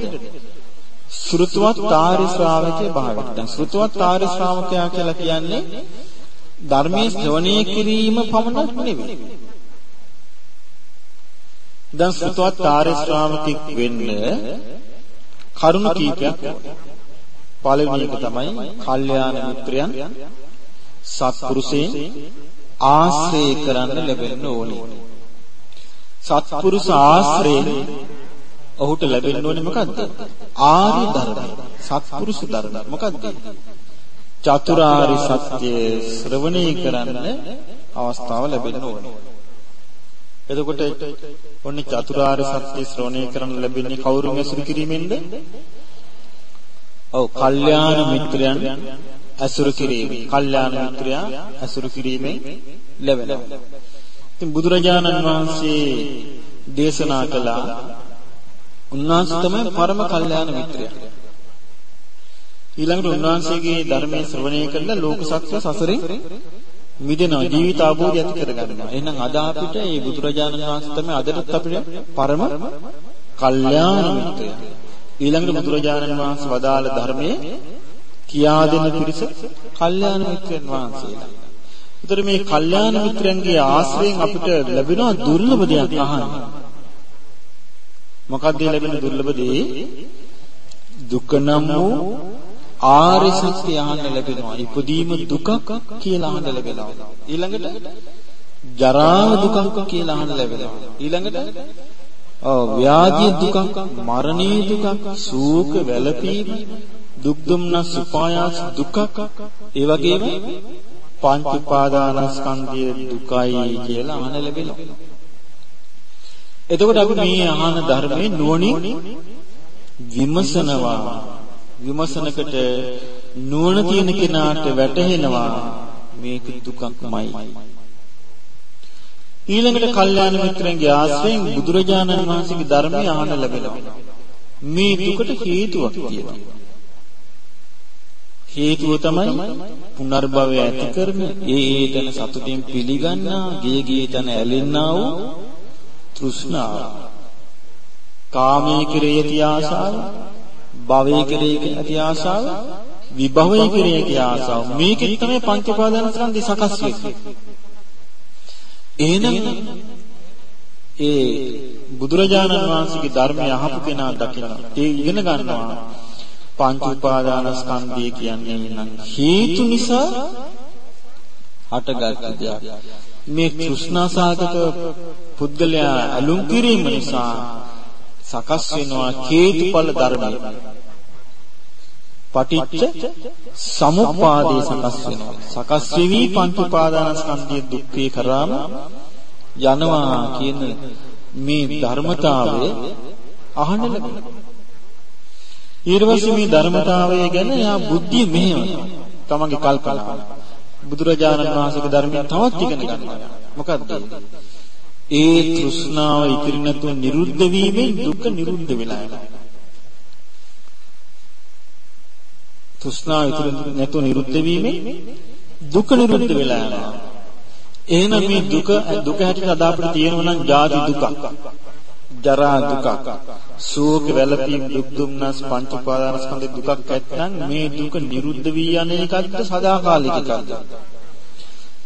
ශ්‍රුතවත් ආර්ය ශ්‍රාවකයේ භාවයට. දැන් ශ්‍රුතවත් ආර්ය ශ්‍රාවකයා කියලා කියන්නේ ධර්මයේ ශ්‍රවණය කිරීම පමණක් නෙවෙයි. දැන් ශ්‍රුතවත් ආර්ය ශ්‍රාවකෙක් වෙන්න කරුණ කීපයක් පළවෙනි එක තමයි කල්යාණ මිත්‍රයන් සත්පුරුෂයන් ආශ්‍රය කරන්න ලැබෙන්න ඕනේ. සත්පුරුෂ ආශ්‍රයෙන් ඔහුට ලැබෙන්න ඕනේ මොකද්ද? ආර්ය ධර්ම. සත්පුරුෂ ධර්ම. මොකද්ද? චතුරාර්ය සත්‍ය ශ්‍රවණය කරන්න අවස්ථාව ලැබෙන්න ඕනේ. එතකොට ඔන්නේ චතුරාර්ය සත්‍ය ශ්‍රවණය කරන්න ලැබෙන්නේ කවුරුන් ඇසුරු කිරීමෙන්ද? ඔව්, කල්යාණ මිත්‍රයන් ඇසුරු කිරීම. කල්යාණ මිත්‍රයා ඇසුරු කිරීමෙන් ලැබෙනවා. ඉතින් බුදුරජාණන් වහන්සේ දේශනා කළා උන්වහන්සේ තමයි පරම කල්යාණ මිත්‍රයා. ඊළඟට උන්වහන්සේගේ ධර්මයේ ශ්‍රවණය කළා ලෝක සත්‍ය සසරෙන් මිදෙනවා ජීවිත අවබෝධය ඇති කරගන්නවා. එහෙනම් අද අපිට මේ බුදුරජාණන් වහන්සේ තමයි අදටත් අපිට පරම කල්යාණ මිත්‍රයා. ඊළඟට බුදුරජාණන් වහන්සේ වදාළ ධර්මයේ කියා දෙන පිරිස කල්යාණ මිත්‍රයන් වහන්සේලා. උතර මේ කල්යාණ මිත්‍රයන්ගේ ආශ්‍රයෙන් අපිට ලැබෙන දුර්ලභ දෙයක් අහන්න. මොකක්ද ලැබෙන දුර්ලභ දේ? දුක නම් වූ ආර්ය සත්‍ය අහන්න ලැබෙනවා. ඉපදීම දුකක් කියලා අහන්න ලැබෙනවා. ඊළඟට ජරා දුකක් කියලා අහන්න ලැබෙනවා. ඊළඟට ඔව් ව්‍යාධි දුකක්, මරණීය දුකක්, ශෝක වැළපීම, දුක් දුම්නස් උපායාස දුකක් ඒ වගේම පංච උපාදානස්කන්ධයේ දුකයි කියලා අහන ලැබෙනවා. එතකොට අපි මේ අහන ධර්මයේ නුවණින් විමසනවා. විමසනකට නුවණ තියෙන කෙනාට වැටහෙනවා මේක දුකක්මයි. ඊළඟට කල්යාණ මිත්‍රයන්ගේ ආශ්‍රයෙන් බුදුරජාණන් වහන්සේගේ ධර්මය අහන ලැබෙනවා. මේ දුකට හේතුවක් තියෙනවා. හේතුව තමයි පුනර්භවය ඇති කරන ඒ ඒ තන සතුටින් පිළිගන්නා ගේ ගේ තන ඇලෙන්නා වූ තෘෂ්ණාව කාමයේ කෙරෙහි ඇති ආශාව භවයේ කෙරෙහි ඇති ආශාව විභවයේ කෙරෙහි ඇති ආශාව මේකෙන් තමයි පංච පාදානස්කන්ධය සකස් වෙන්නේ. එහෙනම් ඒ බුදුරජාණන් වහන්සේගේ ධර්මය අහපු කෙනා දකින ඒ ඉගෙන ගන්නවා පංච උපාදානස්කන්ධය කියන්නේ නම් හේතු නිසා හටගත් දෙයක්. මේ තෘෂ්ණාසගත පුද්ගලයා අලුම් කිරීම නිසා සකස් වෙනවා හේතුඵල ධර්මය. පටිච්ච සමුප්පාදේ සකස් වෙනවා. සකස් වෙවි පංච උපාදානස්කන්ධයේ දුක්ඛේ කරාම යනවා කියන මේ ධර්මතාවය අහන්න ලැබෙනවා. ඊට පස්සේ මේ ධර්මතාවය ගැන එයා බුද්ධිය මෙහෙවනවා. තමන්ගේ කල්පනාව. බුදුරජාණන් වහන්සේගේ ධර්මයෙන් තවත් ඉගෙන ගන්නවා. මොකද්ද? ඒ තෘෂ්ණාව ඉතිරි නැතුව නිරුද්ධ වීමෙන් දුක නිරුද්ධ වෙලා යනවා. තෘෂ්ණාව ඉතිරි නැතුව නිරුද්ධ වීමෙන් දුක නිරුද්ධ වෙලා යනවා. එහෙනම් මේ දුක දුක හැටියට අද අපිට තියෙනවා නම් ජාති දුකක්. ජරා දුකක් ශෝක වැළපීම් දුක් දුම්නස් පංච උපාදානස්කන්ධ දුකක් ඇත්නම් මේ දුක නිරුද්ධ වී යන එකක්ද සදාකාලික එකක්ද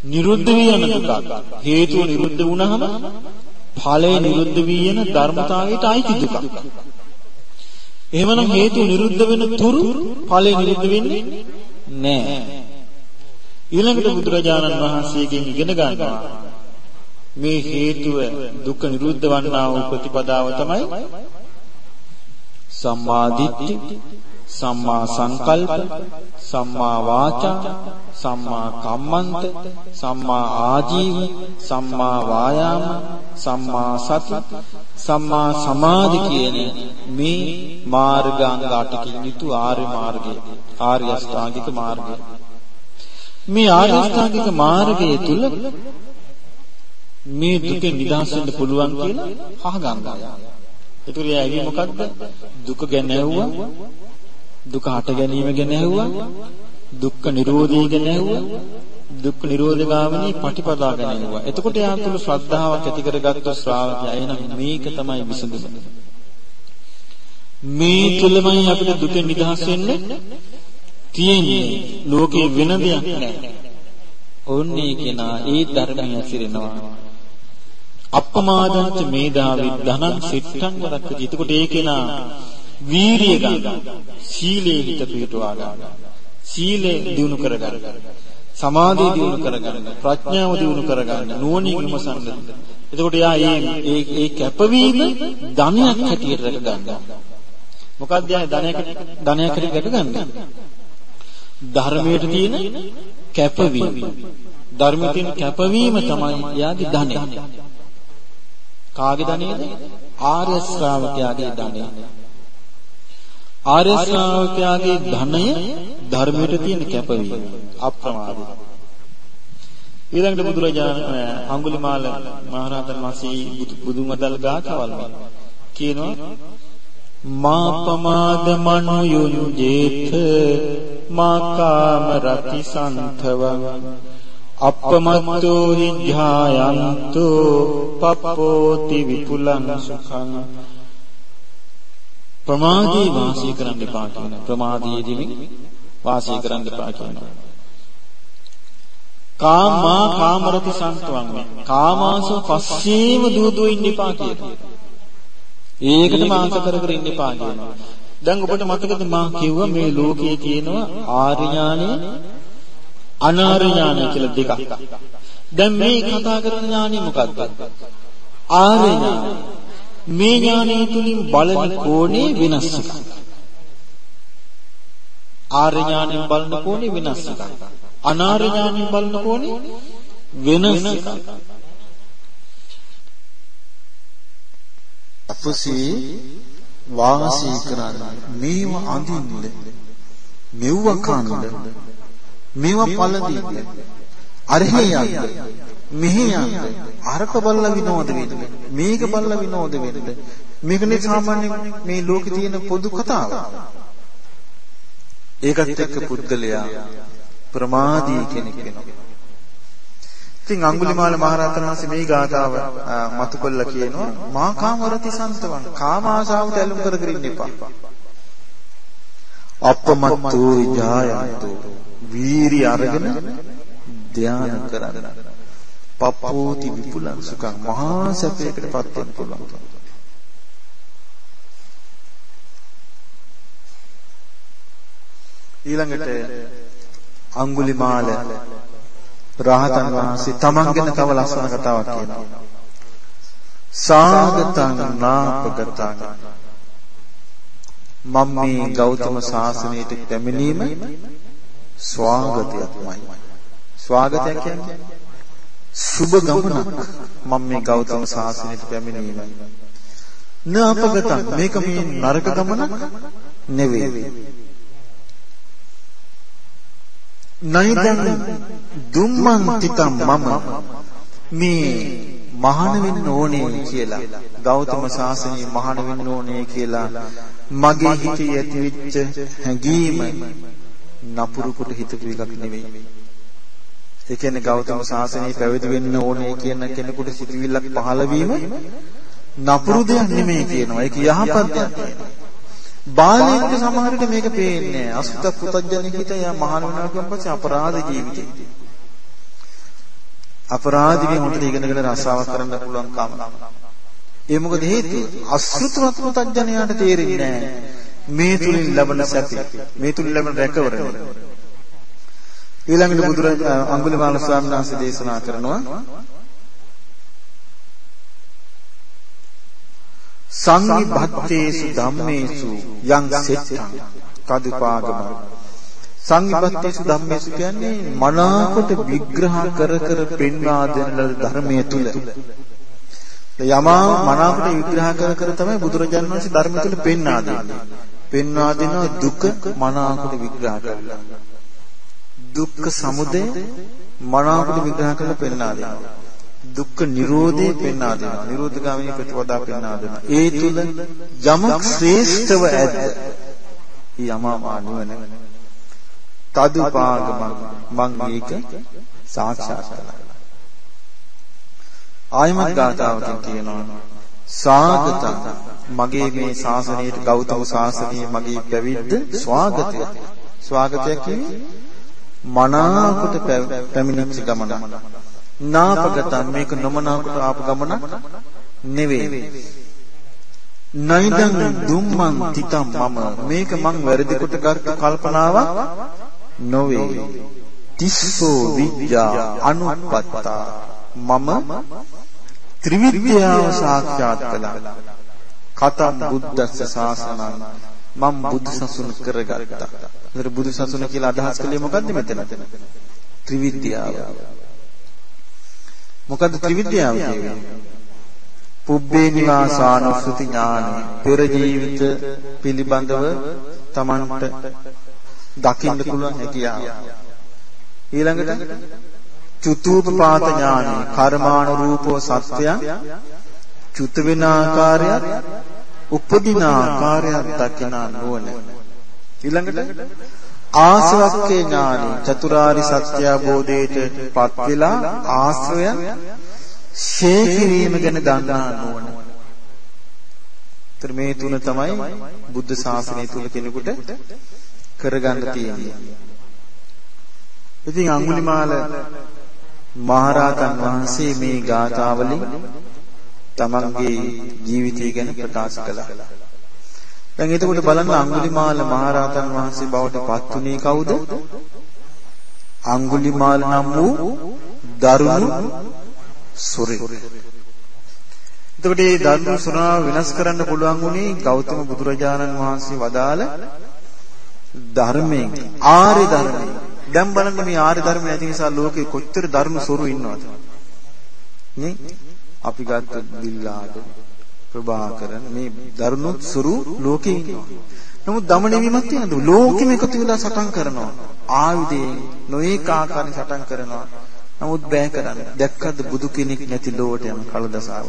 නිරුද්ධ වී යන දුකක් හේතුව නිරුද්ධ වුණාම ඵලය නිරුද්ධ වී යන ධර්මතාවයට අයිති දුකක් එහෙමනම් හේතුව නිරුද්ධ වෙන තුරු ඵලය නිරුද්ධ වෙන්නේ නැහැ. ඊළඟට බුදුරජාණන් වහන්සේගෙන් ඉගෙන ගන්නවා. මේ හේතුව දුක නිරුද්ධ වන්නා වූ ප්‍රතිපදාව තමයි සම්මා දිට්ඨි. සම්මා සංකල්ප සම්මා වාචා සම්මා කම්මන්ත සම්මා ආජීව සම්මා වායාම සම්මා සති සම්මා සමාධි කියන මේ මාර්ගාංග අටකින් යුතු ආර්ය මාර්ගය ආර්ය අෂ්ටාංගික මාර්ගය මේ ආර්ය අෂ්ටාංගික මාර්ගය තුල මේ දුකෙන් නිදහස් වෙන්න පුළුවන් කියලා අහගන්නවා. ඒතර එයා ඇවි මොකද්ද? දුක ගැන ඇහුවා. දුක හට ගැනීම ගැන ඇහුවා. දුක්ඛ නිරෝධය ගැන ඇහුවා. දුක්ඛ නිරෝධ ගාමිනී පටිපදා ගැන ඇහුවා. එතකොට යා තුළ ශ්‍රද්ධාවක් ඇති කරගත්තු ශ්‍රාවකයා එහෙනම් මේක තමයි විසඳුම. මේ තුළමයි අපිට දුකෙන් නිදහස් වෙන්න තියෙන්නේ. ලෝකේ වෙන දෙයක් නැහැ. ඕන්නේ කෙනා ඒ ධර්මය ඇසිරෙනවා. අප්පමාදංච මේධාවි ධනං සිට්ඨං වරක්කති. එතකොට ඒ කෙනා වීරිය ගන්න. සීලේ හිත පිටවා ගන්න. සීලේ දිනු කරගන්න. සමාධිය දිනු කරගන්න. ප්‍රඥාව දිනු කරගන්න. නුවණින් විමසන්න. එතකොට යා ඒ ඒ කැපවීම ධනයක් හැටියට රැක ගන්නවා. මොකක්ද යා ධනයක් ධනයක් හැටියට රැක ගන්න? ධර්මයට තියෙන කැපවීම. ධර්මයේ තියෙන කැපවීම තමයි යාගේ ධනය. කාගේ ධනයද? ආර්ය ශ්‍රාවකයාගේ ධනය. ආර්ය ශ්‍රාවකයාගේ ධනය ධර්මයට තියෙන කැපවීම. අප්‍රමාදී. ඊළඟට බුදුරජාණන් අඟුලිමාල මහරහතන් වහන්සේ බුදුන් වදල් ගාථාවල් කියනවා මා පමාද මනුයුජේත මා කාම රති සන්තවං. අප්පමත්තෝ හිඥායන්තෝ පප්පෝති විපුලං සුඛං. ප්‍රමාදී වාසය කරන්න එපා කියන ප්‍රමාදයේදී වාසය කරන්න එපා කියනවා කාමා කාමරති සන්තවං කාමාසෝ පස්සේම දුවදුව ඉන්න එපා කියනවා ඒකට මාංශ කර කර ඉන්න එපා කියනවා දැන් ඔබට මතකද මා කිව්වා මේ ලෝකයේ තියෙනවා ආර්ය ඥානය අනාර්ය ඥානය කියලා දෙකක්. දැන් මේ කතා කරන ඥානෙ මොකක්ද? ආර්ය ඥානය. මේ ඥානය තුලින් බලන කෝණේ වෙනස් එකක්. ආර්ය ඥානයෙන් බලන කෝණේ වෙනස් එකක්. අනාර්ය ඥානයෙන් බලන කෝණේ වෙනස් එකක්. අපසේ වාසී කරන්න මේව අඳින්න මෙව්ව කන්න මේවා පළඳින්න අරහෙ යන්න මෙහෙ යන්න අරක බල්ල විනෝද වෙන්න මේක බල්ල විනෝද වෙන්න. මේකනේ සාමාන්‍ය මේ ලෝකේ තියෙන පොදු කතාව. ඒකත් එක්ක පුද්ගලයා ප්‍රමාදී කෙනෙක් වෙනවා. ඉතින් අඟුලිමාල මහරහතන් වහන්සේ මේ ගාථාව මතු කළා කියනවා මා කාමරති සන්තවන් කාම ආශාවට ඇලුම් කර කර ඉන්න එපා. අපමත්තෝ විජායන්තෝ වීරි අරගෙන ධානය කරන්න. පප්පෝති විපුලං සුඛං මහා සැපයකටපත් වෙන්න පුළුවන්. ඊළඟට අඟුලිමාල රහතන් වහන්සේ තමන් ගැන තව ලස්සන කතාවක් කියනවා. සාගතං නාපගතං මම මේ ගෞතම සාසනයට පැමිණීම ස්වාගතයක්මයි. ස්වාගතයක් කියන්නේ සුබ ගමනක් මම මේ ගෞතම සාසනයට පැමිණීමයි. න අපගතං මේක මේ නරක ගමනක් නෙවෙයි. නයිදං දුම්මන් තිතම් මම මේ මහාන වෙන්න ඕනේ කියලා ගෞතම සාසනය මහාන වෙන්න ඕනේ කියලා මගේ හිතේ ඇතිවෙච්ච හැඟීම නපුරු කොට හිතපු එකක් නෙවෙයි. ඒ කියන්නේ ගෞතම සාසනය පැවිදි වෙන්න ඕනේ කියන කෙනෙකුට සිතුවිල්ලක් පහළ වීම නපුරු දෙයක් නෙමෙයි කියනවා. ඒක යහපත් දෙයක්. බාලයෙක්ට සමහර විට මේක පේන්නේ නැහැ. අසුත පුතඥ හිත යා මහාන වෙනවා කියන පස්සේ අපරාධ ජීවිතේ. අපරාධිකෙන් හොඳට ඉගෙනගෙන රසාවක් කරන්න පුළුවන් කම. ඒ මොකද හේතුව? අසෘතවත් පුතඥයාට තේරෙන්නේ නැහැ. මේ තුලින් ලැබෙන සැපය මේ තුලින් ලැබෙන රැකවරණය ඊළඟට බුදුරජාණන් අඟුලිමාල ස්වාමීන් වහන්සේ දේශනා කරනවා සංවිභත්තේසු ධම්මේසු යං සෙට්ඨං කදුපාගම සංවිභත්තේසු ධම්මේසු කියන්නේ මනාකොට විග්‍රහ කර කර පෙන්වා දෙන ලද ධර්මයේ තුල. යමා මනාකොට විග්‍රහ කර කර තමයි බුදුරජාණන් වහන්සේ ධර්ම තුල පෙන්වා දෙන්නේ. පෙන්වා දෙනවා දුක මනාවකට විග්‍රහ කරලා. දුක්ඛ සමුදය මනාවකට විග්‍රහ කරලා පෙන්වා දෙනවා. දුක්ඛ නිරෝධය පෙන්වා දෙනවා. නිරෝධගාමී ප්‍රතිපදා පෙන්වා දෙනවා. ඒ තුල යමක් ශ්‍රේෂ්ඨව ඇද්ද? ඊ අමාමා නිවන තදුපාගම මං මේක සාක්ෂාත් කළා. ආයමත් ගාතාවකින් කියනවා ස්වාගතං මගේ මේ ශාසනයට ගෞතම ශාසනයේ මගේ පැවිද්ද ස්වාගතය. ස්වාගතය කියන්නේ මනාකොට පැමිණිච්ච ගමන. නාපගතන් මේක නොමනාකොට ආපු ගමන නෙවෙයි. නයිදං දුම්මන් තිතම් මම මේක මං වැරදි කොට ගත්ත කල්පනාවක් නොවේ. තිස්සෝ විද්‍යා අනුපත්තා මම ත්‍රිවිද්‍යාව සාක්ෂාත් කළා. කතම් බුද්දස්ස ශාසනං මම බුදු සසුන කරගත්තා. ඒතර බුදු සසුන කියලා අදහස් කළේ මොකද්ද මෙතන? ත්‍රිවිද්‍යාව. මොකද්ද ත්‍රිවිද්‍යාව කියන්නේ? පුබ්බේ නිවාසානුස්සති ඥානය පෙර ජීවිත පිළිබඳව Tamanට දකින්න පුළුවන් හැකියාව. ඊළඟට චුතූපපාත ඥානය කර්මානුරූපව සත්‍යයන් චුත වෙන ආකාරයත් උපදින ආකාරයත් දකින නුවණ ඊළඟට ආසවක්කේ ඥානි චතුරාරි සත්‍ය අවබෝධයට පත් වෙලා ආශ්‍රයන් ෂේ කිරීම ගැන දන්නා නුවණ. මේ තුන තමයි බුද්ධ ශාසනය තුල කෙනෙකුට කරගන්න තියෙන්නේ. ඉතින් අඟුලිමාල මහරහතන් වහන්සේ මේ ගාථාවලින් තමන්ගේ ජීවිතය ගැන ප්‍රකාශ කළා. දැන් එතකොට බලන්න අඟුලිමාල මහරහතන් වහන්සේ බවට පත්ුනේ කවුද? අඟුලිමාල නම් වූ දරුණු සුරේ. එතකොට මේ දරුණු සුරාව වෙනස් කරන්න පුළුවන් උනේ ගෞතම බුදුරජාණන් වහන්සේ වදාළ ධර්මයෙන් ආර්ය ධර්මයෙන්. දැන් බලන්න මේ ආර්ය ධර්ම නැති නිසා ලෝකේ කොච්චර දරුණු සොරු ඉන්නවද? නේ? අපි ගත්ත බිල්ලාද ප්‍රභාකරන් මේ දරුණු සුරු ලෝකේ ඉන්නවා. නමුත් දමණවීමක් තියෙනද? ලෝකෙම එකතු වෙලා සටන් කරනවා. ආයුධයෙන් නොඒක ආකාරයෙන් සටන් කරනවා. නමුත් බෑ කරන්න. දැක්කද බුදු කෙනෙක් නැති ලෝවට යන කලදසාව.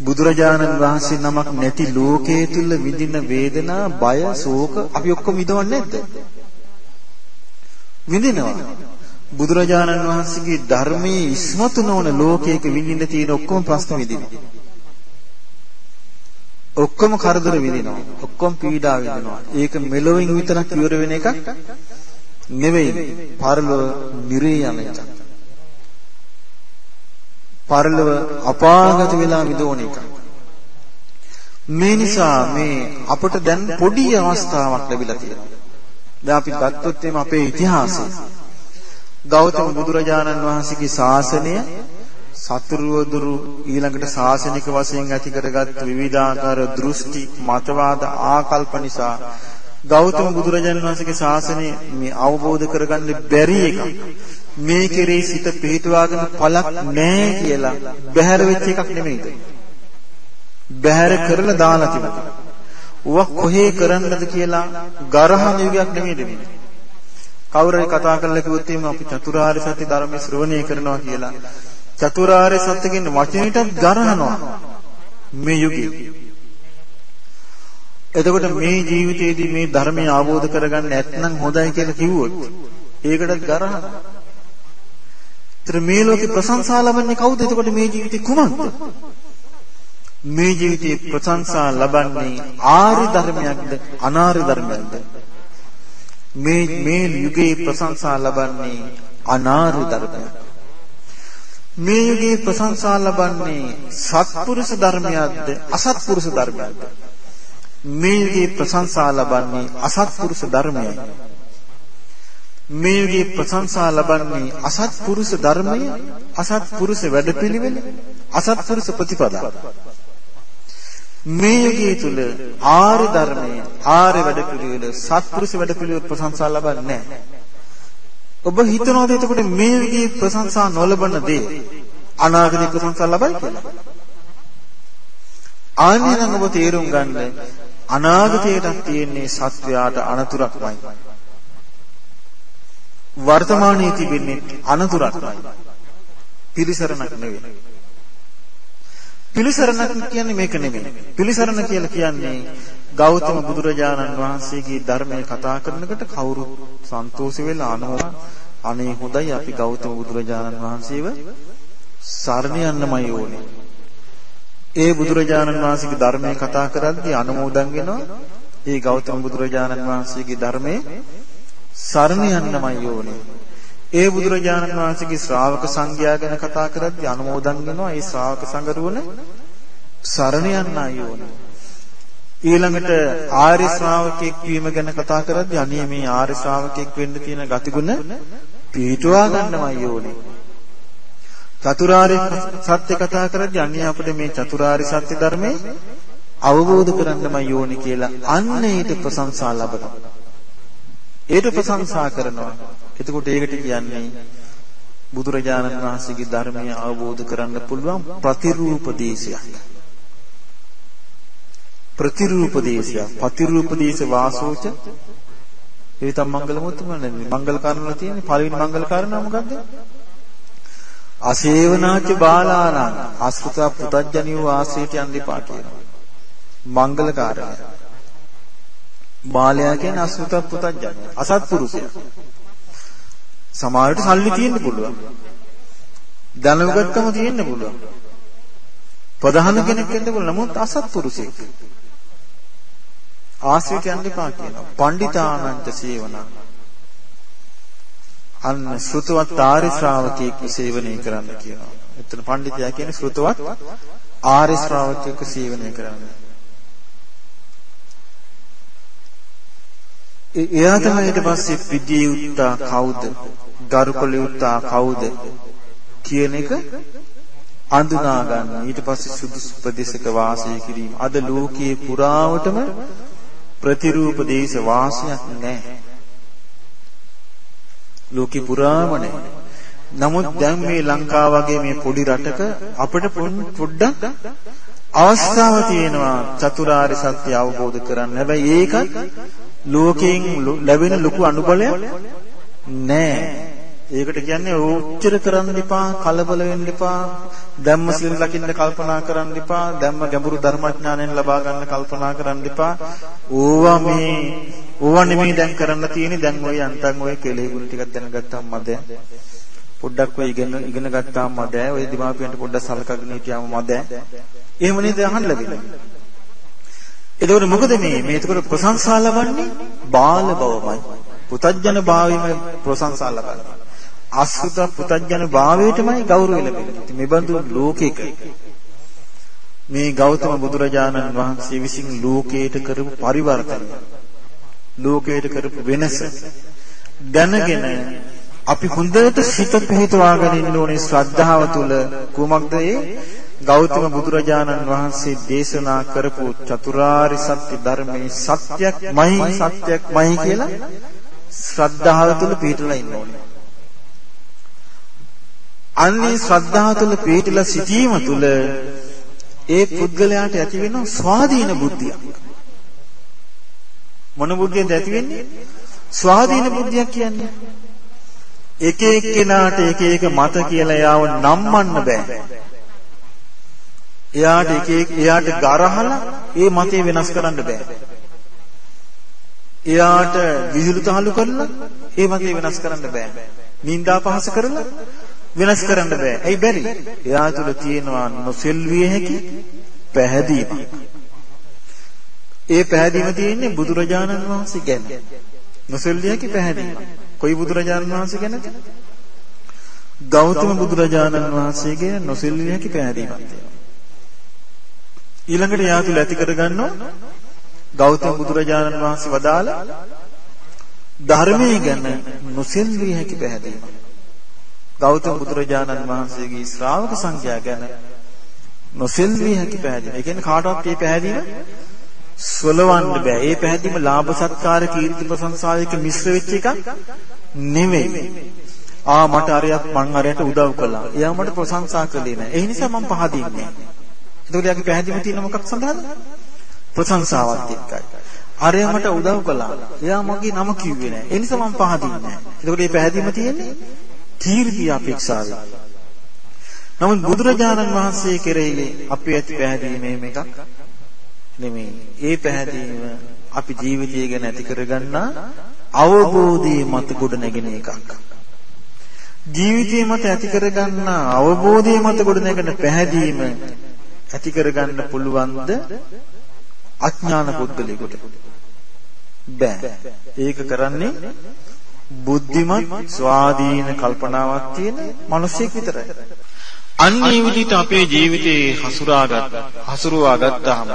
බුදුරජාණන් වහන්සේ නමක් නැති ලෝකයේ තුල විඳින වේදනා, බය, ශෝක අපි ඔක්කොම විඳවන්නේ නැද්ද? විඳිනවා. බුදුරජාණන් වහන්සේගේ ධර්මයේ ඉස්මතු නොවන ලෝකයක විඳින්න තියෙන ඔක්කොම ප්‍රශ්න විඳිනවා. ඔක්කොම කරදර විඳිනවා. ඔක්කොම පීඩා විඳිනවා. ඒක මෙලොවින් විතරක් ඉවර වෙන එකක් නෙවෙයි. පරලොව නිරේ යන එකක්. පරලොව අපාගත වෙලා විදෝන එකක්. මේ නිසා මේ අපට දැන් පොඩි අවස්ථාවක් ලැබිලා තියෙනවා. දැන් අපි ගත්තොත් එimhe අපේ ඉතිහාසය ගෞතම බුදුරජාණන් වහන්සේගේ ශාසනය සතුරුවදුරු ඊළඟට ශාසනික වශයෙන් ඇති කරගත් විවිධාකාර දෘෂ්ටි මතවාද ආකල්ප නිසා ගෞතම බුදුරජාණන් වහන්සේගේ ශාසනය මේ අවබෝධ කරගන්න බැරි එකක්. මේ කෙරේ සිත පිහිටුවාගෙන පළක් නැහැ කියලා බැහැර වෙච්ච එකක් නෙමෙයිද? බැහැර කරලා දාලා තිබුණා. ඌව කොහේ කරන්නද කියලා ගරහන යුගයක් නෙමෙයිද මේ? කවුරුහරි කතා කරලා කිව්වොත් එහෙම අපි චතුරාර්ය සත්‍ය ධර්මයේ ශ්‍රවණය කරනවා කියලා. චතුරාර්ය සත්‍ය කියන වචනෙටත් ගරහනවා මේ යුගයේ. එතකොට මේ ජීවිතයේදී මේ ධර්මය අවබෝධ කරගන්න නැත්නම් හොඳයි කියලා කිව්වොත් ඒකටත් ගරහනවා. ඒතර මේ ලෝකේ ප්‍රශංසා ලබන්නේ කවුද? එතකොට මේ ජීවිතේ කුමක්ද? මේ ජීවිතේ ප්‍රශංසා ලබන්නේ ආර්ය ධර්මයක්ද අනාර්ය ධර්මයක්ද? මේ මේ යුගයේ ප්‍රශංසා ලබන්නේ අනාර්ය ධර්මයක්. මේ යුගයේ ප්‍රශංසා ලබන්නේ සත්පුරුෂ ධර්මයක්ද අසත්පුරුෂ ධර්මයක්ද? මේ යුගයේ ප්‍රශංසා ලබන්නේ අසත්පුරුෂ ධර්මයයි. මේ යුගයේ ප්‍රශංසා ලබන්නේ අසත්පුරුෂ ධර්මය, අසත්පුරුෂ වැඩපිළිවෙල, අසත්පුරුෂ ප්‍රතිපදා. මේ යුගයේ තුල ආර්ය ධර්මයේ ආර්ය වැඩපිළිවෙල සත්පුරුෂ වැඩපිළිවෙල ප්‍රශංසා ලබන්නේ නැහැ. ඔබ හිතනවාද එතකොට මේ යුගයේ ප්‍රශංසා නොලබන දේ අනාගතේ ප්‍රශංසා ලබයි කියලා? ආන්නේ නම් ඔබ තේරුම් ගන්න අනාගතයටත් තියෙන්නේ සත්වයාට අනතුරක්මයි. වර්තමානයේ තිබෙන්නේ අනතුරක්මයි. පිළිසරණක් නෙවෙයි. පිළිසරණ කියන්නේ මේක නෙමෙයි. පිළිසරණ කියලා කියන්නේ ගෞතම බුදුරජාණන් වහන්සේගේ ධර්මය කතා කරනකොට කවුරු සන්තෝෂ වෙලා අනෝවා අනේ හොඳයි අපි ගෞතම බුදුරජාණන් වහන්සේව සරණ යන්නමයි ඕනේ. ඒ බුදුරජාණන් වහන්සේගේ ධර්මය කතා කරද්දී අනුමෝදන් වෙනවා. ඒ ගෞතම බුදුරජාණන් වහන්සේගේ ධර්මයේ සරණ යන්නමයි ඕනේ. ඒ බුදුරජාණන් වහන්සේගේ ශ්‍රාවක සංඝයා ගැන කතා කරද්දී අනුමෝදන් වෙනවා. ඒ ශ්‍රාවක සංඝරුවන සරණ යන්නයි ඕනේ. ඊළඟට ආර්ය ශ්‍රාවකෙක් වීම ගැන කතා කරද්දී අනේ මේ ආර්ය ශ්‍රාවකෙක් වෙන්න තියෙන ගතිගුණ පිටුවා ගන්නමයි ඕනේ. චතුරාර්ය සත්‍ය කතා කරද්දී අන්නේ අපිට මේ චතුරාර්ය සත්‍ය ධර්මයේ අවබෝධ කරගන්නමයි ඕනේ කියලා අන්න ඊට ප්‍රශංසා ලබනවා. ඊට ප්‍රශංසා කරනවා. එතකොට ඒකට කියන්නේ බුදුරජාණන් වහන්සේගේ ධර්මය අවබෝධ කරන්න පුළුවන් ප්‍රතිරූප දේශයක්. ප්‍රතිරූප දේශයක්. ප්‍රතිරූප දේශ වාසෝච ඒ තම මංගල මුතුමනේ මංගල කාරණා තියෙන්නේ පළවෙනි මංගල කාරණා මොකද්ද? අසේවනාච බාලානං අසෘත පුතඥිය වාසයට යන්න එපා කියනවා. මංගල කාරණය. බාලයා කියන්නේ අසෘත පුතඥය. අසත්පුරුෂයා. සමහරට සල්ලි තියෙන්න පුළුවන්. ධනවගත්කම තියෙන්න පුළුවන්. ප්‍රධාන කෙනෙක් වෙන්න පුළුවන්. නමුත් අසත්පුරුෂයෙක්. ආශ්‍රිත යන්න එපා කියනවා. පණ්ඩිතානන්ත සේවන. අන්න ශ්‍රුතවත් ආර්ය ශ්‍රාවකයෙක් සේවනය කරන්න කියනවා. එතන පණ්ඩිතයා කියන්නේ ශ්‍රුතවත් ආර්ය ශ්‍රාවකයෙක් සේවනය කරන්න. එයා තමයි ඊට පස්සේ පිළිදී උත්තා කවුද? ගරුකල උත්තා කවුද? කියන එක අඳුනා ගන්න. ඊට පස්සේ සුදුසු ප්‍රදේශක වාසය කිරීම. අද ලෝකයේ පුරාවටම ප්‍රතිරූප දේශ වාසයක් නැහැ. ලෝකේ පුරාම නැහැ. නමුත් දැන් මේ ලංකාව වගේ මේ පොඩි රටක අපිට පොඩ්ඩක් අවස්ථාව තියෙනවා චතුරාර්ය සත්‍ය අවබෝධ කරගන්න. හැබැයි ඒකත් ලෝකයෙන් ලැබෙන ලොකු අනුබලයක් නැහැ. ඒකට කියන්නේ ඕච්චර කරන්න එපා, කලබල වෙන්න එපා, ධම්ම සිල් ලකින්න කල්පනා කරන්න එපා, ධම්ම ගැඹුරු ධර්මඥානයෙන් ලබා ගන්න කල්පනා කරන්න එපා. ඕවා මේ ඕවා නෙමෙයි දැන් කරන්න තියෙන්නේ. දැන් ওই අන්තන් ওই කෙලෙ ගුණ ටිකක් දැනගත්තාම මද පොඩ්ඩක් ඔය ඉගෙන ඉගෙන ගත්තාම මද ඔය දිමාපියන්ට පොඩ්ඩක් සලකගෙන හිටියාම මද එහෙම නේද අහන්න ලැබෙන්නේ එතකොට මොකද මේ? මේ එතකොට ප්‍රශංසා ලබන්නේ බාල බවමයි. පුතඥන භාවයම ප්‍රශංසා ලබන්නේ. අසුත පුතඥන භාවයටමයි ගෞරවය ලැබෙන්නේ. ඉතින් මේ බඳු ලෝකයක මේ ගෞතම බුදුරජාණන් වහන්සේ විසින් ලෝකයට කරපු පරිවර්තනය ලෝකයට කරපු වෙනස දැනගෙන අපි හොඳට සිත පිහිටවාගෙන ඉන්න ඕනේ ශ්‍රද්ධාව තුළ. කුමක්ද ඒ? ගෞතම බුදුරජාණන් වහන්සේ දේශනා කරපු චතුරාරි සත්‍ය ධර්මයේ සත්‍යක්මයි සත්‍යක්මයි කියලා ශ්‍රද්ධාව තුළ පිහිටලා ඉන්න ඕනේ අන්නේ ශ්‍රද්ධාව තුළ පිළිපදලා සිටීම තුළ ඒ පුද්ගලයාට ඇති වෙන ස්වාධීන බුද්ධියක්. මොන බුද්ධියද ඇති වෙන්නේ? ස්වාධීන බුද්ධියක් කියන්නේ. එක එක්කෙනාට එක එක මත කියලා යාව නම්මන්න බෑ. එයාට එක එක එයාට ගරහලා ඒ මතය වෙනස් කරන්න බෑ. එයාට විහිළු තහළු කරලා ඒ මතය වෙනස් කරන්න බෑ. නින්දා පහස කරලා වෙනස් කරන්න බෑ. ඇයි බැරි? එයා තුල තියෙනවා නොසෙල්විය හැකි පැහැදීමක්. ඒ පැහැදීම තියෙන්නේ බුදුරජාණන් වහන්සේ ගැන. නොසෙල්විය හැකි පැහැදීමක්. කොයි බුදුරජාණන් වහන්සේ ගැනද? ගෞතම බුදුරජාණන් වහන්සේගේ නොසෙල්විය හැකි පැහැදීමක් තියෙනවා. ඊළඟට එයා තුල ඇති කරගන්නවා ගෞතම බුදුරජාණන් වහන්සේ වදාළ ධර්මයේ ගැන නොසෙල්විය හැකි පැහැදීමක්. ගෞතම බුදුරජාණන් වහන්සේගේ ශ්‍රාවක සංඝයා ගැන නොසෙල්විය හැකි පැහැදිලි. ඒ කියන්නේ කාටවත් මේ පැහැදිලිම සොලවන්න බෑ. ඒ පැහැදිලිම ලාභ සත්කාර කීර්ති ප්‍රශංසාවක මිශ්‍ර වෙච්ච එකක් නෙමෙයි. ආ මට අරයක් මං අරයට උදව් කළා. එයා මට ප්‍රශංසා කළේ නෑ. ඒ නිසා මං පහදින්නේ නෑ. එතකොට යාගේ පැහැදිලිම තියෙන මොකක් සඳහාද? ප්‍රශංසාවත් එක්කයි. අරයා මට උදව් කළා. එයා මගේ නම කිව්වේ නෑ. ඒ නිසා මං පහදින්නේ නෑ. එතකොට මේ පැහැදිලිම තියෙන්නේ කීර්තිය අපේක්ෂාවෙන්. නමුත් බුදුරජාණන් වහන්සේ කෙරෙහි අපි ඇති පැහැදීමේ මේකක් නෙමෙයි. ඒ පැහැදීම අපි ජීවිතය ගැන ඇති කරගන්නා අවබෝධයේ මත ගොඩ නැගෙන එකක්. ජීවිතයේ මත ඇති කරගන්නා අවබෝධයේ මත ගොඩ නැගෙන පැහැදීම ඇති කරගන්න පුළුවන්ද අඥාන පුද්ගලයෙකුට? බෑ. ඒක කරන්නේ බුද්ධිමත් ස්වාධීන කල්පනාවක් තියෙන මිනිසෙක් විතරයි. අන්නේ විදිහට අපේ ජීවිතේ හසුරාගත් හසුරුවා ගත්තාම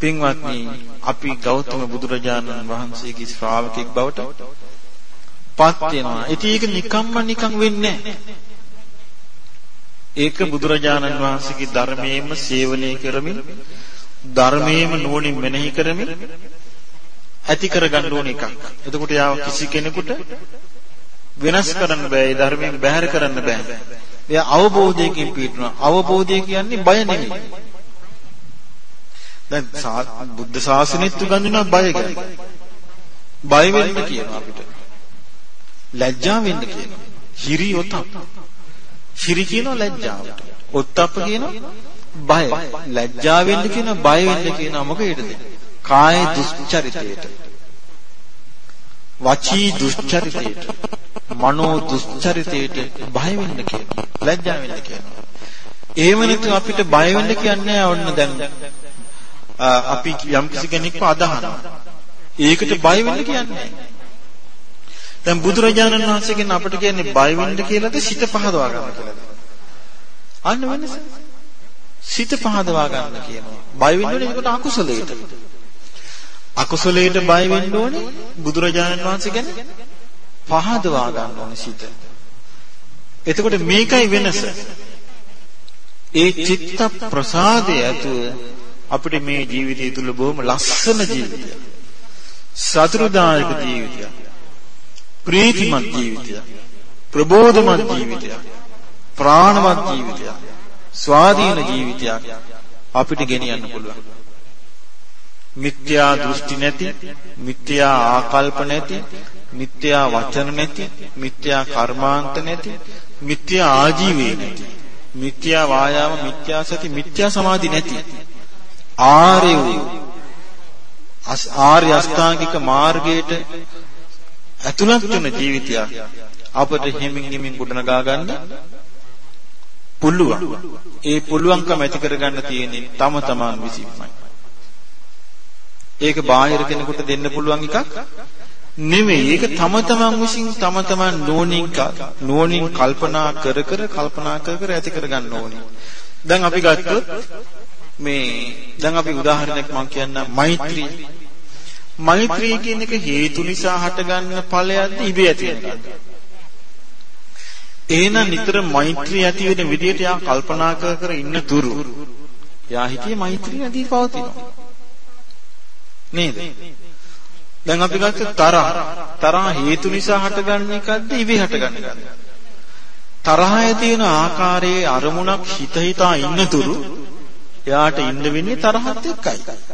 පින්වත්නි අපි ගෞතම බුදුරජාණන් වහන්සේගේ ශ්‍රාවකෙක් බවට පත් වෙනවා. ඉතින් ඒක නිකම්ම නිකම් වෙන්නේ ඒක බුදුරජාණන් වහන්සේගේ ධර්මයේම සේවනය කරමින් ධර්මයේම නුවණින් මෙනෙහි කරමින් ඇති කරගන්න ඕන එකක්. එතකොට යාව කිසි කෙනෙකුට වෙනස් කරන්න බෑ. ඒ ධර්මයෙන් බැහැර කරන්න බෑ. එයා අවබෝධයකින් පිටුනවා. අවබෝධය කියන්නේ බය නෙමෙයි. දැන් බුද්ධ ශාසනයත් උගන්වනවා බය ගැන. බය වෙන්න කියනවා අපිට. ලැජ්ජා වෙන්න කියනවා. හිරි ඔතප්ප. හිරි කියනවා ලැජ්ජාවට. ඔත්තප්ප කියනවා බය. ලැජ්ජා වෙන්න කියනවා බය වෙන්න කියනවා මොකේද? කාය දුස්චරිතයට. වචී දුස්චරිතයට. මනෝ දුස්චරිතයට බය වෙන්න කියනවා. ලැජ්ජා වෙන්න කියනවා. එහෙම නැත්නම් අපිට බය වෙන්න කියන්නේ ඔන්න දැන් අපි යම් කිසි කෙනෙක්ව අදහනවා. ඒකට බය වෙන්න කියන්නේ දැන් බුදුරජාණන් වහන්සේගෙන් අපිට කියන්නේ බය වෙන්න කියලාද සිත පහදවා ගන්න කියලාද? අන්න වෙනස. සිත පහදවා ගන්න කියනවා. බය වෙන්න ඕනේ ඒකට අකුසලයට. අකුසලයට බය වෙන්න ඕනේ බුදුරජාණන් වහන්සේ ගැන පහදවා ගන්න ඕනේ සිත. එතකොට මේකයි වෙනස. ඒ චිත්ත ප්‍රසාදය ඇතුව අපිට මේ ජීවිතය තුල බොහොම ලස්සන ජීවිතයක්. සතුරුදායක ජීවිතයක්. ප්‍රීතිමත් ජීවිතයක්. ප්‍රබෝධමත් ජීවිතයක්. ප්‍රාණවත් ජීවිතයක්. ස්වාධීන ජීවිතයක් අපිට ගෙනියන්න පුළුවන්. මිත්‍යා දෘෂ්ටි නැති, මිත්‍යා ආකල්ප නැති, මිත්‍යා වචන නැති, මිත්‍යා කර්මාන්ත නැති, මිත්‍යා ආජීවය නැති, මිත්‍යා වායාම, මිත්‍යා සති, මිත්‍යා සමාධි නැති. ආර්ය වූ ආර්ය අෂ්ටාංගික මාර්ගයට ඇතුළත් වෙන ජීවිතයක් අපට හිමින් හිමින් ගොඩනගා ගන්න පුළුවන්. ඒ පුළුවන්කම ඇති කරගන්න තියෙන්නේ තම තමන් විසින්මයි. ඒක බාහිර කෙනෙකුට දෙන්න පුළුවන් එකක් නෙමෙයි. ඒක තම තමන් විසින් තම තමන් නෝනින් නෝනින් කල්පනා කර කර කල්පනා කර කර ඇති කරගන්න ඕනේ. දැන් අපි ගත්තොත් මේ දැන් අපි උදාහරණයක් මම කියන්නම් මෛත්‍රී මෛත්‍රී කියන එක හේතු නිසා හටගන්න ඵලයක්ද ඉබේ ඇති වෙනකද එහෙනම් නිතර මෛත්‍රී ඇති වෙන විදිහට යා කල්පනා කර කර ඉන්න තුරු යා හිතේ මෛත්‍රී නැති පවතිනවා. නේද? දැන් අපි ගත්ත තරහ. තරහ හේතු නිසා හටගන්න එකක්ද ඉබේ හටගන්න එකක්ද? තරහ ඇති වෙන ආකාරයේ අරමුණක් හිත හිතා ඉන්න තුරු එයාට ඉන්න වෙන්නේ තරහත් එක්කයි.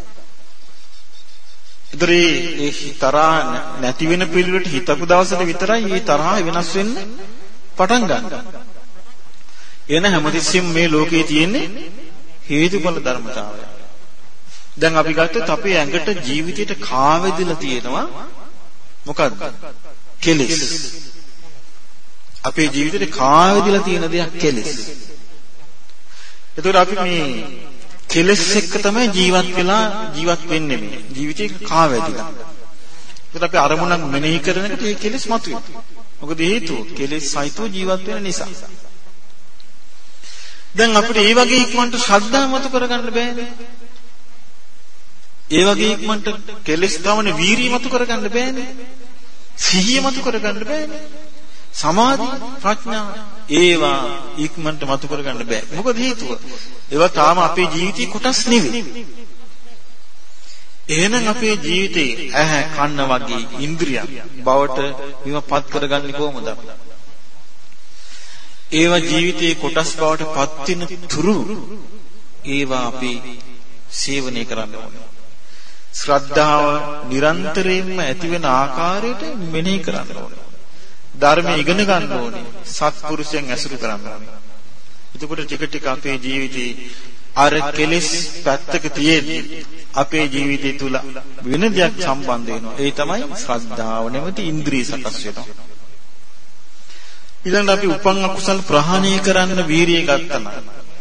ඒතර ඒ තරහ නැති වෙන පිළිවෙලට හිතපු දවසට විතරයි මේ තරහ වෙනස් වෙන්න පටන් ගන්න. එන හැමතිස්සෙම මේ ලෝකේ තියෙන්නේ හේතුඵල ධර්මතාවය. දැන් අපි ගත්තොත් අපේ ඇඟට ජීවිතයට කාවැදිලා තියෙනවා මොකද්ද? කෙලෙස්. අපේ ජීවිතේට කාවැදිලා තියෙන දෙයක් කෙලෙස්. එතකොට අපි මේ කෙලෙස් එක්ක තමයි ජීවත් වෙලා ජීවත් වෙන්නේ මේ ජීවිතේ කාවැදිලා. ඒකට අපි අරමුණක් මෙනෙහි කරනකොට ඒ කෙලෙස් මතුවේ. මොකද හේතුව කෙලෙස් සහිතව ජීවත් වෙන නිසා. දැන් අපිට ඒ වගේ ඉක්මනට ශ්‍රද්ධාව මතු කරගන්න බෑනේ. ඒ වගේ ඉක්මනට කෙලෙස් ගමන වීරිය මතු කරගන්න බෑනේ. සිහිය මතු කරගන්න බෑනේ. සමාධි ප්‍රඥා ඒවා ඉක්මනට මතු කරගන්න බෑ. මොකද හේතුව? ඒවා තාම අපේ ජීවිතේ කොටස් නෙවෙයි. එහෙනම් අපේ ජීවිතේ ඇහැ කන්න වගේ ඉන්ද්‍රියන් බවට විමපත් කරගන්නේ කොහොමද? ඒවා ජීවිතේ කොටස් බවට පත් වෙන තුරු ඒවා අපි සේවනය කරන්න ඕනේ. ශ්‍රද්ධාව නිරන්තරයෙන්ම ඇති වෙන ආකාරයට මෙනෙහි කරන්න ඕනේ. ධර්මය ඉගෙන ගන්න ඕනේ. සත්පුරුෂයන් ඇසුරු කරන්න ඕනේ. එතකොට ටික ටික අපේ ජීවිතේ අර කෙලෙස් පැත්තක තියෙද්දි අපේ ජීවිතය තුල වෙන දෙයක් සම්බන්ධ වෙනවා. ඒ තමයි ශ්‍රද්ධාව නැමැති ඉන්ද්‍රිය සකස් වෙනවා. ඊළඟට අපි උපන් අකුසල් ප්‍රහාණය කරන්න වීරිය ගත්තා නම්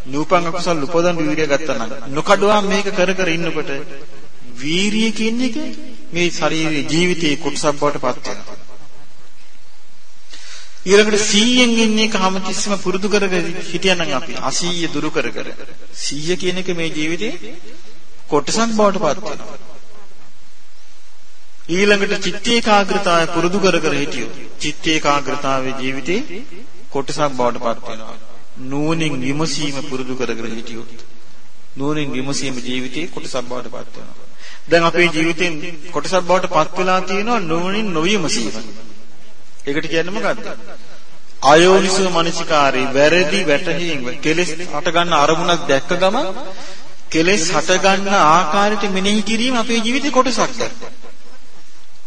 නූපන් අකුසල් උපදන් වීරිය ගත්තා නම් නොකඩවා මේක කර කර ඉන්නකොට වීරිය කියන එක මේ ශරීරයේ ජීවිතයේ කොටසක් බවට පත් වෙනවා. ඊළඟට 100න් ඉන්න එක හැමතිස්සෙම පුරුදු කරගෙන හිටියනම් අපි 80 දුරු කර කර 100 කියන එක මේ ජීවිතේ කොටසක් බවට පත් වෙනවා. ඊළඟට චිත්ත ඒකාග්‍රතාවය පුරුදු කර කර හිටියොත් චිත්ත ඒකාග්‍රතාවයේ ජීවිතේ කොටසක් බවට පත් වෙනවා. නුවණින් විමසීම පුරුදු කර කර හිටියොත් නුවණින් විමසීම ජීවිතේ කොටසක් බවට පත් වෙනවා. දැන් අපේ ජීවිතෙන් කොටසක් බවට පත් වෙලා තියෙනවා නුවණින් නොවිමසීම. ඒකට කියන්නේ මොකද්ද? අයෝනිසෝ මනසිකාරේ වැරදි වැටහීම කෙලෙස් හට ගන්න අරමුණක් දැක්ක ගම කෙලෙස් හට ගන්න ආකාරයට මෙනෙහි කිරීම අපේ ජීවිතේ කොටසක් දැක්ක.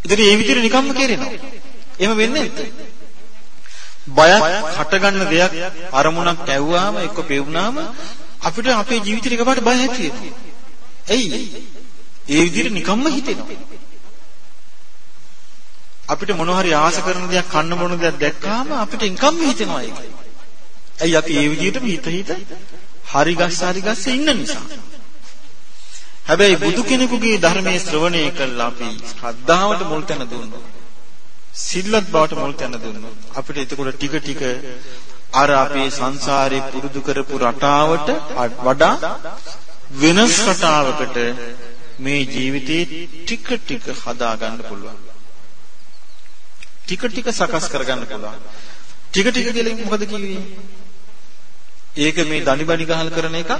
ඉතින් ඒ විදිහට නිකම්ම කෙරෙනවා. එහෙම වෙන්නේ නැද්ද? බයක් හට ගන්න දෙයක් අරමුණක් ඇව්වාම එක්ක පෙවුනාම අපිට අපේ ජීවිතේ එකපාරට බය ඇති වෙනවා. එයි ඒ විදිහට නිකම්ම හිතෙනවා. අපිට මොන හරි ආස කරන දෙයක් කන්න මොන දෙයක් දැක්කාම අපිට නිකම්ම හිතෙනවා ඒක. ඇයි අපි ඒ විදිහටම හිත හිත හරි ගස්ස හරි ගස්ස ඉන්න නිසා. හැබැයි බුදු කෙනෙකුගේ ධර්මයේ ශ්‍රවණය කළා අපි ශ්‍රද්ධාවට මුල් තැන දුන්නොත් සිල්ලත් බවට මුල් තැන දුන්නොත් අපිට එතකොට ටික ටික අර අපේ සංසාරේ පුරුදු කරපු රටාවට වඩා වෙනස් රටාවකට මේ ජීවිතේ ටික ටික හදා ගන්න පුළුවන්. ටික ටික සකස් කරගන්න පුළුවන්. ටික ටික කියලා මොකද කිව්වේ? ඒක මේ දනිබනි ගහල් කරන එකක්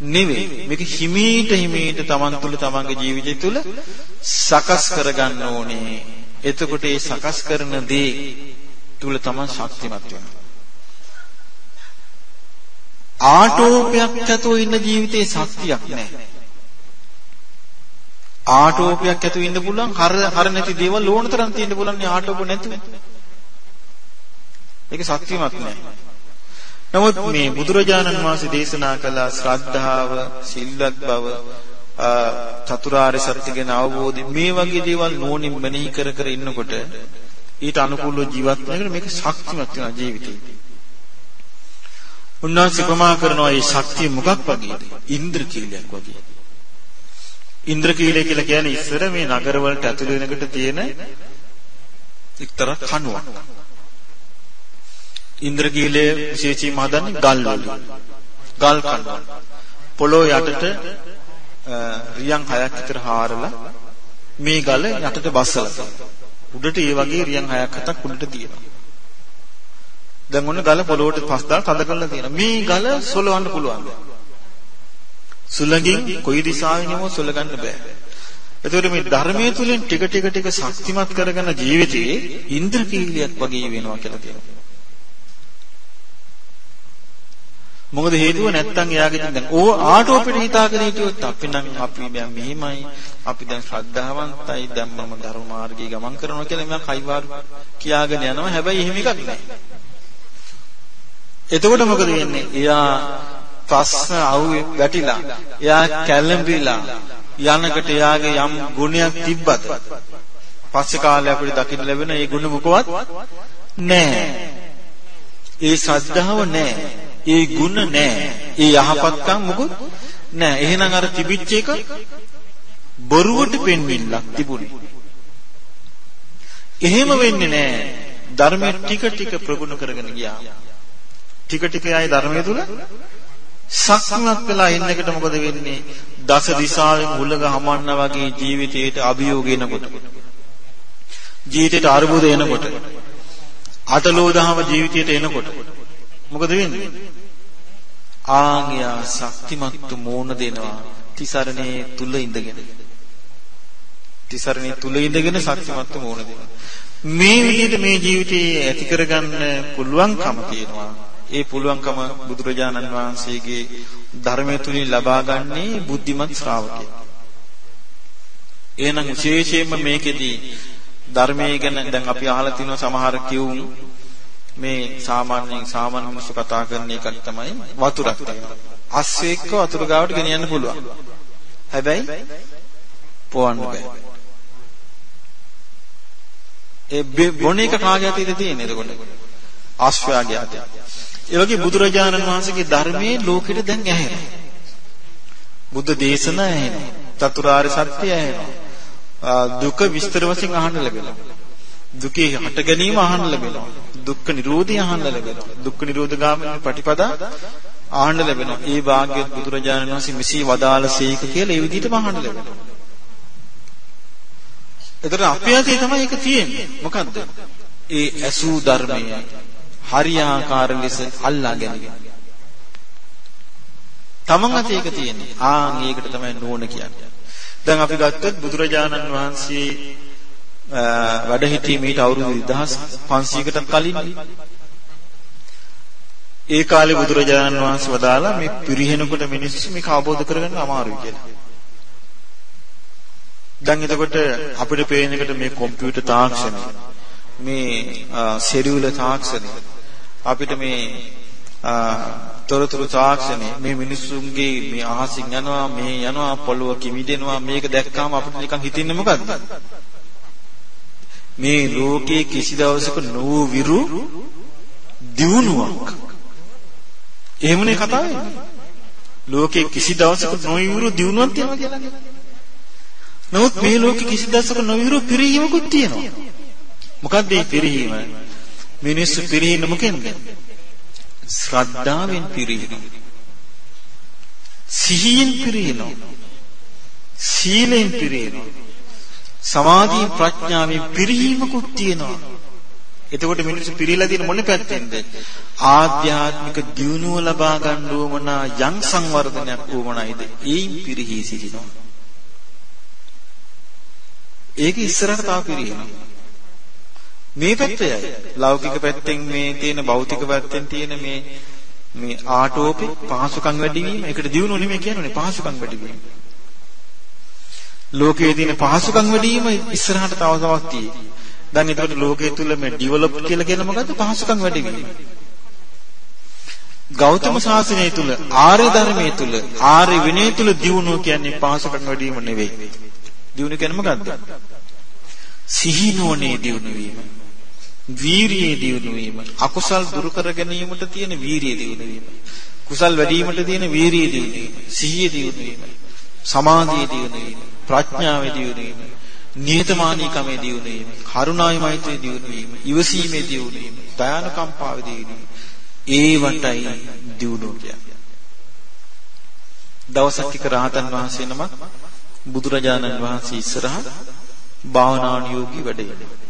නෙවෙයි. මේක හිමීට හිමීට Taman තුල Tamanගේ ජීවිතය තුල සකස් කරගන්න ඕනේ. එතකොට ඒ සකස් කරන දේ තුල Taman ශක්තිමත් වෙනවා. ආටෝපයක් ඇතුව ඉන්න ජීවිතේ ශක්තියක් නැහැ. ආටෝපයක් ඇතුව ඉන්න පුළුවන් හර හර නැති දේවල් ඕන තරම් තියෙන්න පුළුවන් නේ ආටෝප නැතුව. ඒක ශක්තිමත් නෑ. නමුත් මේ බුදුරජාණන් වහන්සේ දේශනා කළ ශ්‍රද්ධාව, සිල්වත් බව, චතුරාර්ය සත්‍ය ගැන අවබෝධය මේ වගේ දේවල් නෝනින් මෙනෙහි කර කර ඉන්නකොට ඊට අනුකූලව ජීවත් වෙනකොට මේක ශක්තිමත් වෙනවා ජීවිතේ. උන්වහන්සේ ප්‍රමා කරනවා මේ ශක්තිය මොකක් වගේද? ඉන්ද්‍රකීලයක් වගේ. ඉන්ද්‍රකීලය කියලා කියන්නේ ඉස්සර මේ නගරවලට ඇතුළු වෙනකොට තියෙන එක්තරා කණුවක්. ඉන්ද්‍රකීලය විශේෂයෙන්ම හදන්නේ ගල් වලින්. ගල් කණුවක්. පොළොව යටට රියන් හයක් විතර හාරලා මේ ගල යටට බස්සලා උඩට ඒ වගේ රියන් හයක් හතක් උඩට තියෙනවා. දැන් ඔන්න ගල පොළොවට පස් දාලා තද කරලා තියෙනවා. මේ ගල සොලවන්න පුළුවන්. සුලඟින් කොයි දිශාවෙන්ම සුලගන්න බෑ. එතකොට මේ ධර්මයේ තුලින් ටික ටික ටික ශක්තිමත් කරගෙන ජීවිතේ ඉන්ද්‍රකීලියක් වගේ වෙනවා කියලා කියනවා. මොකද හේතුව නැත්තම් එයාගේ දැන් ඕ ආටෝපෙට හිතාගෙන හිටියොත් අපි නම් අපි දැන් මෙහිමයි අපි දැන් ශ්‍රද්ධාවන්තයි දැන් මම ධර්ම මාර්ගයේ ගමන් කරනවා කියලා මම කයිවාරු කියාගෙන යනවා හැබැයි එහෙම එකක් නැහැ. එතකොට මොකද වෙන්නේ? එයා ප්‍රශ්න අවු වැටිලා. එයා කැළඹිලා යනකට එයාගේ යම් ගුණයක් තිබ්බද? පස්සේ කාලයක් අපිට දකින්න ලැබෙන ඒ ගුණ මොකවත් නැහැ. ඒ ශ්‍රද්ධාව නැහැ. ඒ ගුණ නැහැ. ඒ යහපත්කම් මොකුත් නැහැ. එහෙනම් අර තිබිච්ච එක බොරුවට පෙන්විල්ලක් තිබුණේ. එහෙම වෙන්නේ නැහැ. ධර්මයේ ටික ටික ප්‍රගුණ කරගෙන ගියා. ටික ටික ආයේ ධර්මයේ තුල සක්මත් වෙලා ඉන්නකොට මොකද වෙන්නේ? දස දිශාවෙන් උලග හමන්න වගේ ජීවිතයට අභියෝග එනකොට. ජීවිතයට අරුබුද එනකොට. අටලෝ දහම ජීවිතයට එනකොට. මොකද වෙන්නේ? ආගියා ශක්තිමත් මෝන දෙනවා. තිසරණේ තුල ඉඳගෙන. තිසරණේ තුල ඉඳගෙන ශක්තිමත් මෝන දෙනවා. මේ විදිහට මේ ජීවිතේ ඇති කරගන්න පුළුවන්කම තියෙනවා. ඒ පුළුවන්කම බුදුරජාණන් වහන්සේගේ ධර්මය තුලින් ලබාගන්නේ බුද්ධිමත් ශ්‍රාවකයෙක්. එහෙනම් විශේෂයෙන්ම මේකෙදී ධර්මයේ ගැන දැන් අපි අහලා තිනවා සමහර කියුම් මේ සාමාන්‍යයෙන් සාමාන්‍ය මිනිස්සු කතා කරන එකක් තමයි වතුරක් තියෙනවා. අස්සෙක්ක වතුර ගාවට ගෙනියන්න පුළුවන්. හැබැයි පොවන්න බෑ. ඒ බොන එක කාගේ අතේද තියෙන්නේ එතකොට? ආශ්‍රයාගේ අතේ. ඒ වගේ බුදුරජාණන් වහන්සේගේ ධර්මයේ ලෝකෙට දැන් ඇහෙනවා. බුද්ධ දේශනා ඇහෙනවා. චතුරාර්ය සත්‍ය ඇහෙනවා. දුක විස්තර වශයෙන් අහන්න ලැබෙනවා. දුකේ හට ගැනීම අහන්න ලැබෙනවා. දුක්ඛ නිරෝධය අහන්න ලැබෙනවා. දුක්ඛ නිරෝධ ගාමිනී ප්‍රතිපදා අහන්න ලැබෙනවා. ඒ වාග්යත් බුදුරජාණන් වහන්සේ මෙසේ වදාළ සීක කියලා ඒ විදිහටම අහන්න ලැබෙනවා. එතකොට අපේ අතේ තමයි ඒක තියෙන්නේ. මොකද්ද? ඒ ඇසූ ධර්මය හරියාකාර ලෙස අල්ලා ගැනීම. තමන් අතේ ඒක තියෙන්නේ. ආන් ඒකට තමයි නෝන කියන්නේ. දැන් අපි ගත්තොත් බුදුරජාණන් වහන්සේ වැඩ සිටී මීට අවුරුදු 2500කට කලින් ඒ කාලේ බුදුරජාණන් වහන්සේ වදාලා මේ පිරිහෙනකොට මිනිස්සු මේක අවබෝධ කරගන්න අමාරුයි කියලා. දැන් එතකොට අපිට පේන එකට මේ කම්පියුටර් තාක්ෂණය මේ සෙරියුල තාක්ෂණය අපිට මේ තොරතුරු තාක්ෂණය මේ මිනිස්සුන්ගේ මේ අහසින් යනවා මේ යනවා පොළොව කිමිදෙනවා මේක දැක්කාම අපිට නිකන් හිතෙන්නේ මොකද්ද? මේ ලෝකේ කිසි දවසක නොවූ විරු දියුණුවක්. එහෙමනේ කතාව. වෙන්නේ ලෝකේ කිසි දවසක නොවූ විරු දියුණුවක් තියෙනවා කියලා. නමුත් මේ ලෝකේ කිසි දවසක නොවූ විරු පිරිහීමකුත් තියෙනවා. මොකක්ද මේ පිරිහීම? මිනිස්සු පිරිහින්න මොකෙන්ද ශ්‍රද්ධාවෙන් පිරිහිනවා. සිහියෙන් පිරිහිනවා. සීලෙන් පිරිහිනවා. සමාධි ප්‍රඥාවෙන් පිරිහීමකුත් තියෙනවා. එතකොට මිනිස්සු පිරීලා තියෙන මොන පැත්තෙන්ද? ආධ්‍යාත්මික දියුණුව ලබා ගන්න උවමනා යම් සංවර්ධනයක් උවමනායිද? ඒයින් පිරිහී සිටිනවා. ඒක ඉස්සරහට තාම පිරිහිනවා. මේ පැත්තයයි. ලෞකික පැත්තෙන් මේ තියෙන භෞතික පැත්තෙන් තියෙන මේ මේ ආටෝපේ පහසුකම් වැඩි වීම ඒකට දියුණුව නෙමෙයි කියන්නේ පහසුකම් වැඩි වීම. ලෝකයේ තියෙන පහසුකම් වැඩි වීම ඉස්සරහට තව තවත් තියෙයි. දැන් ඒකට ලෝකයේ තුල මේ ඩෙවලොප් කියලා කියන මොකද්ද පහසුකම් වැඩි වීම. ගෞතම සාසනය තුල ආර්ය ධර්මයේ තුල ආර්ය විනය තුල දියුණුව කියන්නේ පහසුකම් වැඩි වීම නෙවෙයි. දියුණුව කියන්නේ මොකද්ද? සිහිනෝනේ දියුණු වීම. වීරියේ දියුණු වීම අකුසල් දුරු කර ගැනීමට තියෙන වීරිය දියුණු වීම කුසල් වැඩිවීමට තියෙන වීරිය දියුණු වීම සිහිය දියුණු වීම සමාධිය දියුණු වීම ප්‍රඥාව දියුණු වීම නිහතමානීකමේ දියුණු වීම කරුණායි මෛත්‍රිය දියුණු වීම ඉවසීමේ දියුණු වීම දයානුකම්පාවේ දියුණු වීම ඒවටයි දියුණු කියන්නේ දවසක් එක රහතන් වහන්සේ නමක් බුදුරජාණන් වහන්සේ ඉස්සරහා භාවනානුයෝගී වැඩ ඉන්නවා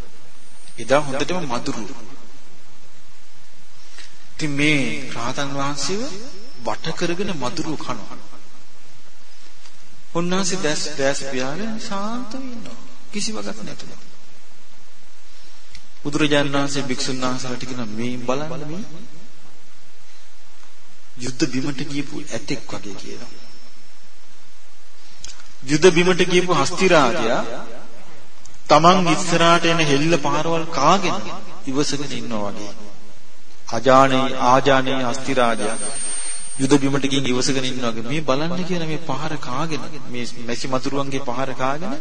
එදා හොඳටම මధుරු. ඉතින් මේ රාතන් වහන්සේව වට කරගෙන මధుරු කනවා. උන්වහන්සේ දැස් දැස් පියාගෙන ශාන්තව ඉන්නවා. කිසි වගක් නැතුව. බුදුරජාණන් වහන්සේ භික්ෂුන් වහන්සේලාට කියන මේ බලන්න මේ යුද්ධ බිමට ගියපු ඇතෙක් වගේ කියලා. යුද්ධ බිමට ගියපු හස්තිරාජයා Taman ඉස්සරහට එන හෙල්ල පාරවල් කාගෙන ඉවසගෙන ඉන්නවා වගේ. අජානේ ආජානේ අස්තිරාජයා යුද බිමට ගින් ඉවසගෙන ඉන්නවා වගේ. මේ බලන්න කියන මේ පහර කාගෙන මේ මැසි මතුරුවන්ගේ පහර කාගෙන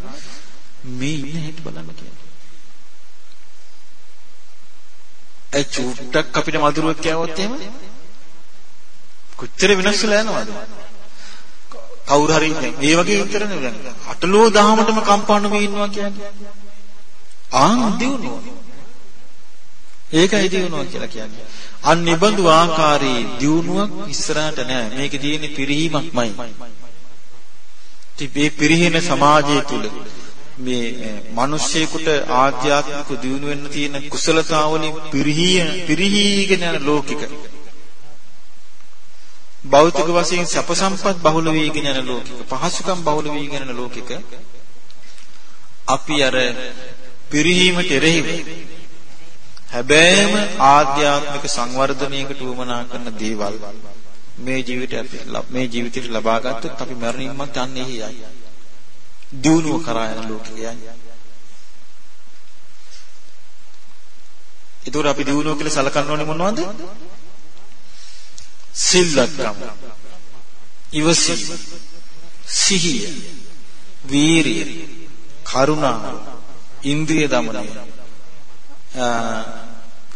මේ ඉන්න හැටි බලන්න කියන්නේ. ඒ චුට්ටක් අපිට මතුරුවක් කෑවොත් එහෙම කොච්චර වෙනස් වෙලා යනවද? කවුරු හරි මේ වගේ විතරනේ දැන් අටලෝ දහමටම කම්පාණ මේ ඉන්නවා කියන්නේ. ආන් දිනුවා. ඒකයි දිනුවා කියලා කියන්නේ. අන්න නිබඳු ආකාරයේ දිනුවක් ඉස්සරහට නෑ. මේකේ තියෙන පිරිහීමක්මයි. මේ පිරිහෙන සමාජය තුල මේ මිනිස්සෙකුට ආධ්‍යාත්මික දියුණු වෙන්න තියෙන කුසලතාවලින් පිරිහී පිරිහීගෙන යන ලෝකික භෞතික වශයෙන් සැප සම්පත් බහුල වීගෙන යන ලෝකික පහසුකම් බහුල වීගෙන යන ලෝකික අපි අර පිරිහීමට එරෙහිව හැබැයිම ආධ්‍යාත්මික සංවර්ධනයකට උවමනා කරන දේවල් මේ ජීවිතයට මේ ජීවිතයට ලබා ගත්තොත් අපි මරණින් මත් යන්නේ එහියයි. දියුණුව කරා යන ලෝකෙ යන්නේ. ඒතකොට අපි දියුණුව කියලා සලකන්න ඕනේ මොනවද? සිල්ලත්කම. ඉවසීම. සිහිය, වීරිය, කරුණාව, ඉන්ද්‍රිය දමනය,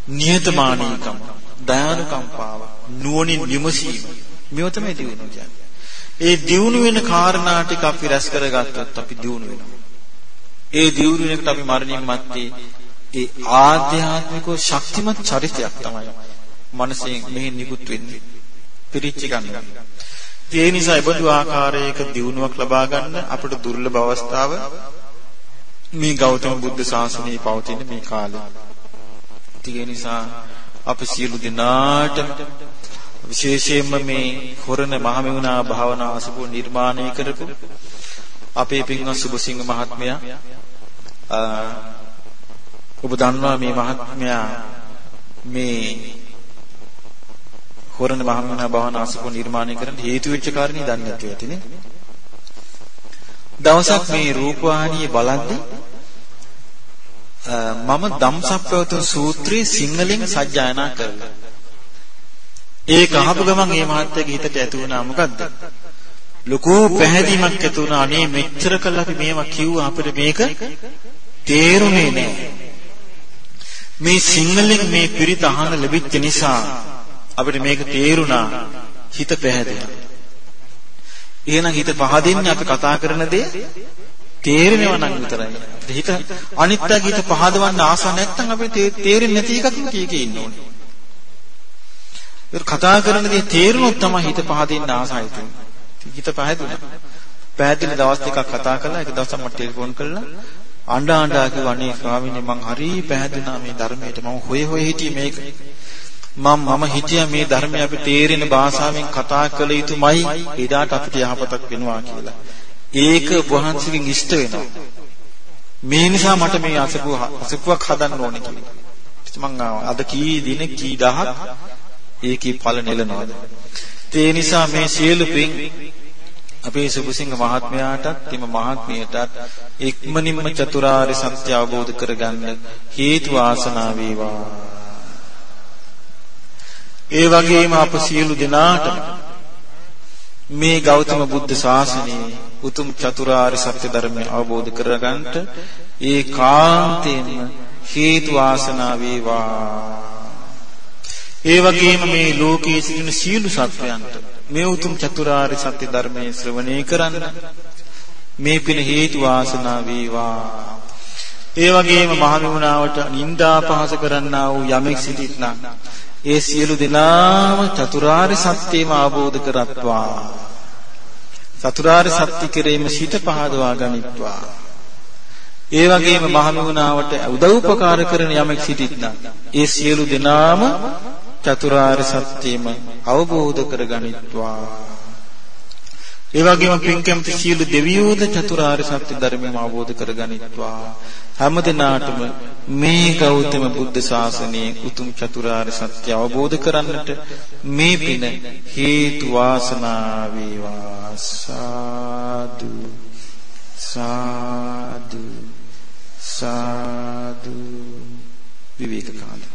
නියතමානීකම, දයානුකම්පාව, නුවණින් විමසීම මේව තමයි දියුණුව කියන්නේ. ඒ දියුණු වෙන කාරණා ටික අපි රැස් කරගත්තොත් අපි දියුණු වෙනවා. ඒ දියුණු වෙනකට අපි මරණින් මත්තේ ඒ ආධ්‍යාත්මික ශක්තිමත් චරිතයක් තමයි මනසෙන් මෙහි නිකුත් වෙන්නේ. පිරිච්ච ගන්නවා. ඒ නිසා ඉබඳු ආකාරයක දියුණුවක් ලබා ගන්න අපට දුර්ලභ අවස්ථාව මේ ගෞතම බුද්ධ ශාසනයේ පවතින මේ කාලේ. ඒ නිසා අප සියලු දෙනාට විශේෂයෙන්ම මේ හොරණ මහමෙවුනා භාවනා අසපු නිර්මාණය කරපු අපේ පින්වත් සුබසිංහ මහත්මයා ඔබ දන්නවා මේ මහත්මයා මේ හොරණ මහමෙවුනා භාවනා අසපු නිර්මාණය කරන්න හේතු වෙච්ච කාරණේ දන්නේ නැතුව ඇතිනේ දවසක් මේ රූපවාහිනියේ බලද්දී මම ධම්සප්පවතුන් සූත්‍රයේ සිංහලෙන් සජ්ජායනා කරලා ඒක අහපු ගමන් මේ මහත්තයාගේ හිතට ඇති වුණා මොකද්ද? ලොකු පැහැදීමක් ඇති වුණා. අනේ මෙච්චර කල් අපි මේවා කිව්වා අපිට මේක තේරුනේ නෑ. මේ සිංහලෙන් මේ පිරිත අහන්න ලැබිච්ච නිසා අපිට මේක තේරුණා. හිත පැහැදුණා. එහෙනම් හිත පහදින්නේ අපි කතා කරන දේ තේරෙනව නම් විතරයි. හිත අනිත්‍යගේ හිත පහදවන්න ආස නැත්නම් අපිට තේරෙන්නේ නැති එකක් කී කී ඉන්න ඕනේ. ඒක කතා කරන දේ තේරුනොත් තමයි හිත පහදින්න ආසයි තියෙන්නේ. හිත පහදුණා. පැහැදිලි දවස් දෙකක් කතා කළා. ඒක දවසක් මට ටෙලිෆෝන් කළා. අඬ අඬ කිව්වා අනේ ස්වාමීනි මං හරි පැහැදුනා මේ ධර්මයට මම හොය හොය හිටියේ මේක. මම මම හිතියා මේ ධර්මය අපි තේරෙන භාෂාවෙන් කතා කළ යුතුමයි එදාට අපිට යහපතක් වෙනවා කියලා. ඒක වහන්සේගෙන් ඉෂ්ට වෙනවා. මේ නිසා මට මේ අසපුව අසපුවක් හදන්න ඕනේ කියලා. මං අද කී දින කී දහක් ඒකේ ඵල නෙලනවාද? ඒ නිසා මේ සියලු පින් අපේ සුභසිංහ මහත්මයාටත් එම මහත්මියටත් ඉක්මනින්ම චතුරාර්ය සත්‍ය අවබෝධ කරගන්න හේතු වාසනා වේවා. ඒ වගේම අප සියලු දෙනාට මේ ගෞතම බුද්ධ ශාසනයේ උතුම් චතුරාර්ය සත්‍ය ධර්මය අවබෝධ කරගන්නට ඒ කාන්තේම හේතු වාසනා වේවා. ඒ වගේම මේ ලෝකයේ සිටින සියලු සත්වයන්ට මේ උතුම් චතුරාර්ය සත්‍ය ධර්මයේ ශ්‍රවණය කරන්න මේ පින හේතු වාසනා වේවා. ඒ වගේම මහණුණාවට නිന്ദා පහස කරන්නා වූ යමෙක් සිටිත්නම් ඒ සියලු දෙනාම චතුරාර්ය සත්‍යම අවබෝධ කරත්වා. චතුරාර්ය සත්‍ය කෙරෙහිම සිත පහදවා ගනිත්වා. ඒ වගේම මහණුණාවට උදව් උපකාර කරන යමෙක් සිටිත්නම් ඒ සියලු දෙනාම චතුරාර්ය සත්‍යෙම අවබෝධ කරගනිත්වා. ඒ වගේම පින්කම්ති සීල දෙවියෝද චතුරාර්ය සත්‍ය ධර්මයම අවබෝධ කරගනිත්වා. හැම දිනාටම මේ ගෞතම බුද්ධ ශාසනයේ උතුම් චතුරාර්ය සත්‍ය අවබෝධ කරන්නට මේ පින හේතු වාසනා වේවා. සාදු. සාදු. සාදු. විවේක කාලය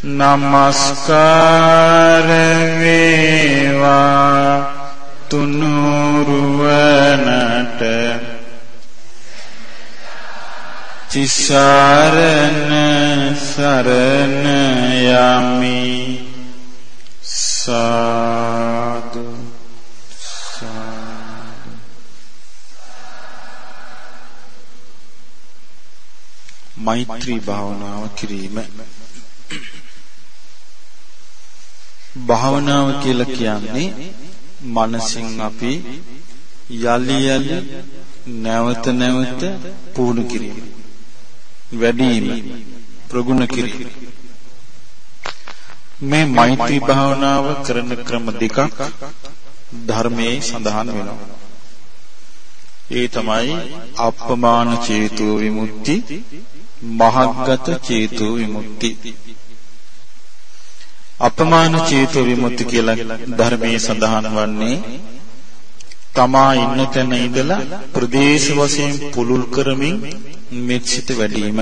නමස්කාර වේවා තුනුරුවනට තිසරණ සරණ යමි සාදු සාදු මෛත්‍රී භාවනාව කිරීම භාවනාව කියලා කියන්නේ මනසින් අපි යලි යලි නැවත නැවත පුහුණු කිරීම වැඩිම ප්‍රගුණ කිරීම. මේ මෛත්‍රී භාවනාව කරන ක්‍රම දෙකක් ධර්මයේ සඳහන් වෙනවා. ඒ තමයි අප්පමාන චේතෝ විමුක්ති මහග්ගත චේතෝ විමුක්ති. අපමාන චේතෝ විමුක්ති කියලා ධර්මයේ සඳහන් වන්නේ තමා ඉන්න තැන ඉඳලා ප්‍රදේශ වශයෙන් පුලුල් කරමින් මෙත්සිත වැඩිම.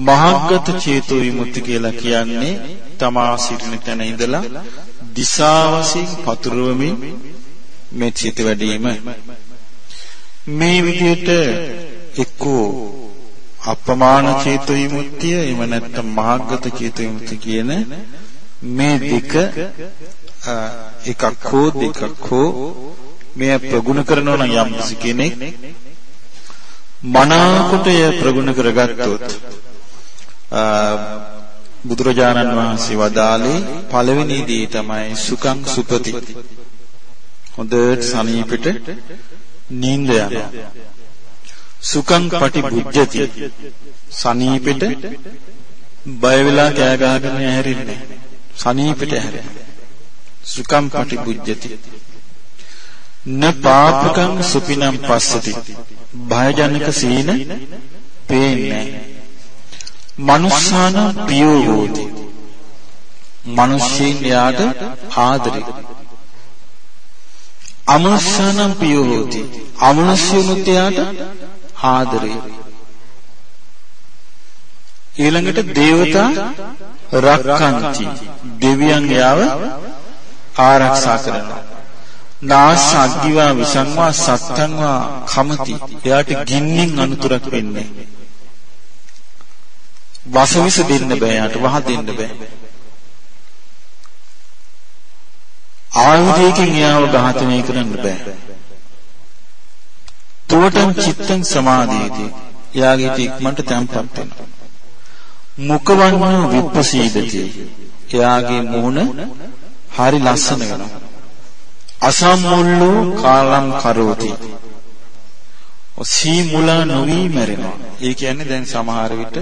මහග්ගත චේතෝ විමුක්ති කියලා කියන්නේ තමා සිටින තැන ඉඳලා දිසා වශයෙන් පතුරවමින් මෙත්සිත වැඩිම. මේ විදිහට එක්කෝ අපමාන චේතෝ විමුක්තිය එහෙම නැත්නම් මහග්ගත චේතෝ විමුක්තිය කියන මේ දෙක එකක් හෝ දෙකක් හෝ මේ ප්‍රගුණ කරනවා නම් යම් කෙනෙක් මනාකොට එය ප්‍රගුණ කරගත්තොත් බුදුරජාණන් වහන්සේ වදාළේ පළවෙනි දේ තමයි සුඛං සුපති. හොඳට සනීපෙට නිින්ද යනවා. සුඛං පටිභුජ්ජති. සනීපෙට බය වෙලා කෑ ගහගෙන ඇහැරෙන්නේ සනීපෙට ඇහැරෙන්නේ සුඛං පටිභුජ්ජති. න පාපකං සුපිනම් පස්සති. භයජනක සීන පේන්නේ මනුස්සාන පියෝ හෝති. මිනිස්සෙන් යාට ආදරේ. අමනුස්සානම් පියෝ හෝති. අමනුස්සයනුත් යාට ආදරේ. ඊළඟට දේවතා රක්කන්ති දෙවියන් යාව ආරක්ෂා කරනවා. නාස අග්ගිවා විසංවා සත්තංවා කමති. එයාට ගින්නින් අනුතරක් වෙන්නේ වසවිස දෙන්න බෑ යාට වහ දෙන්න බෑ. ආයුධයකින් එයාව ඝාතනය කරන්න බෑ. තුවටන් චිත්තං සමාධියති එයාගේ ඉක්මනට තැම්පත් වෙනවා. මුඛවන්නෝ විප්පසීදති එයාගේ මූණ හරි ලස්සන වෙනවා. අසම්මුල්ලෝ කාලම් කරෝති. සී මුලා නොවි මැරෙනවා. ඒ කියන්නේ දැන් සමහර විට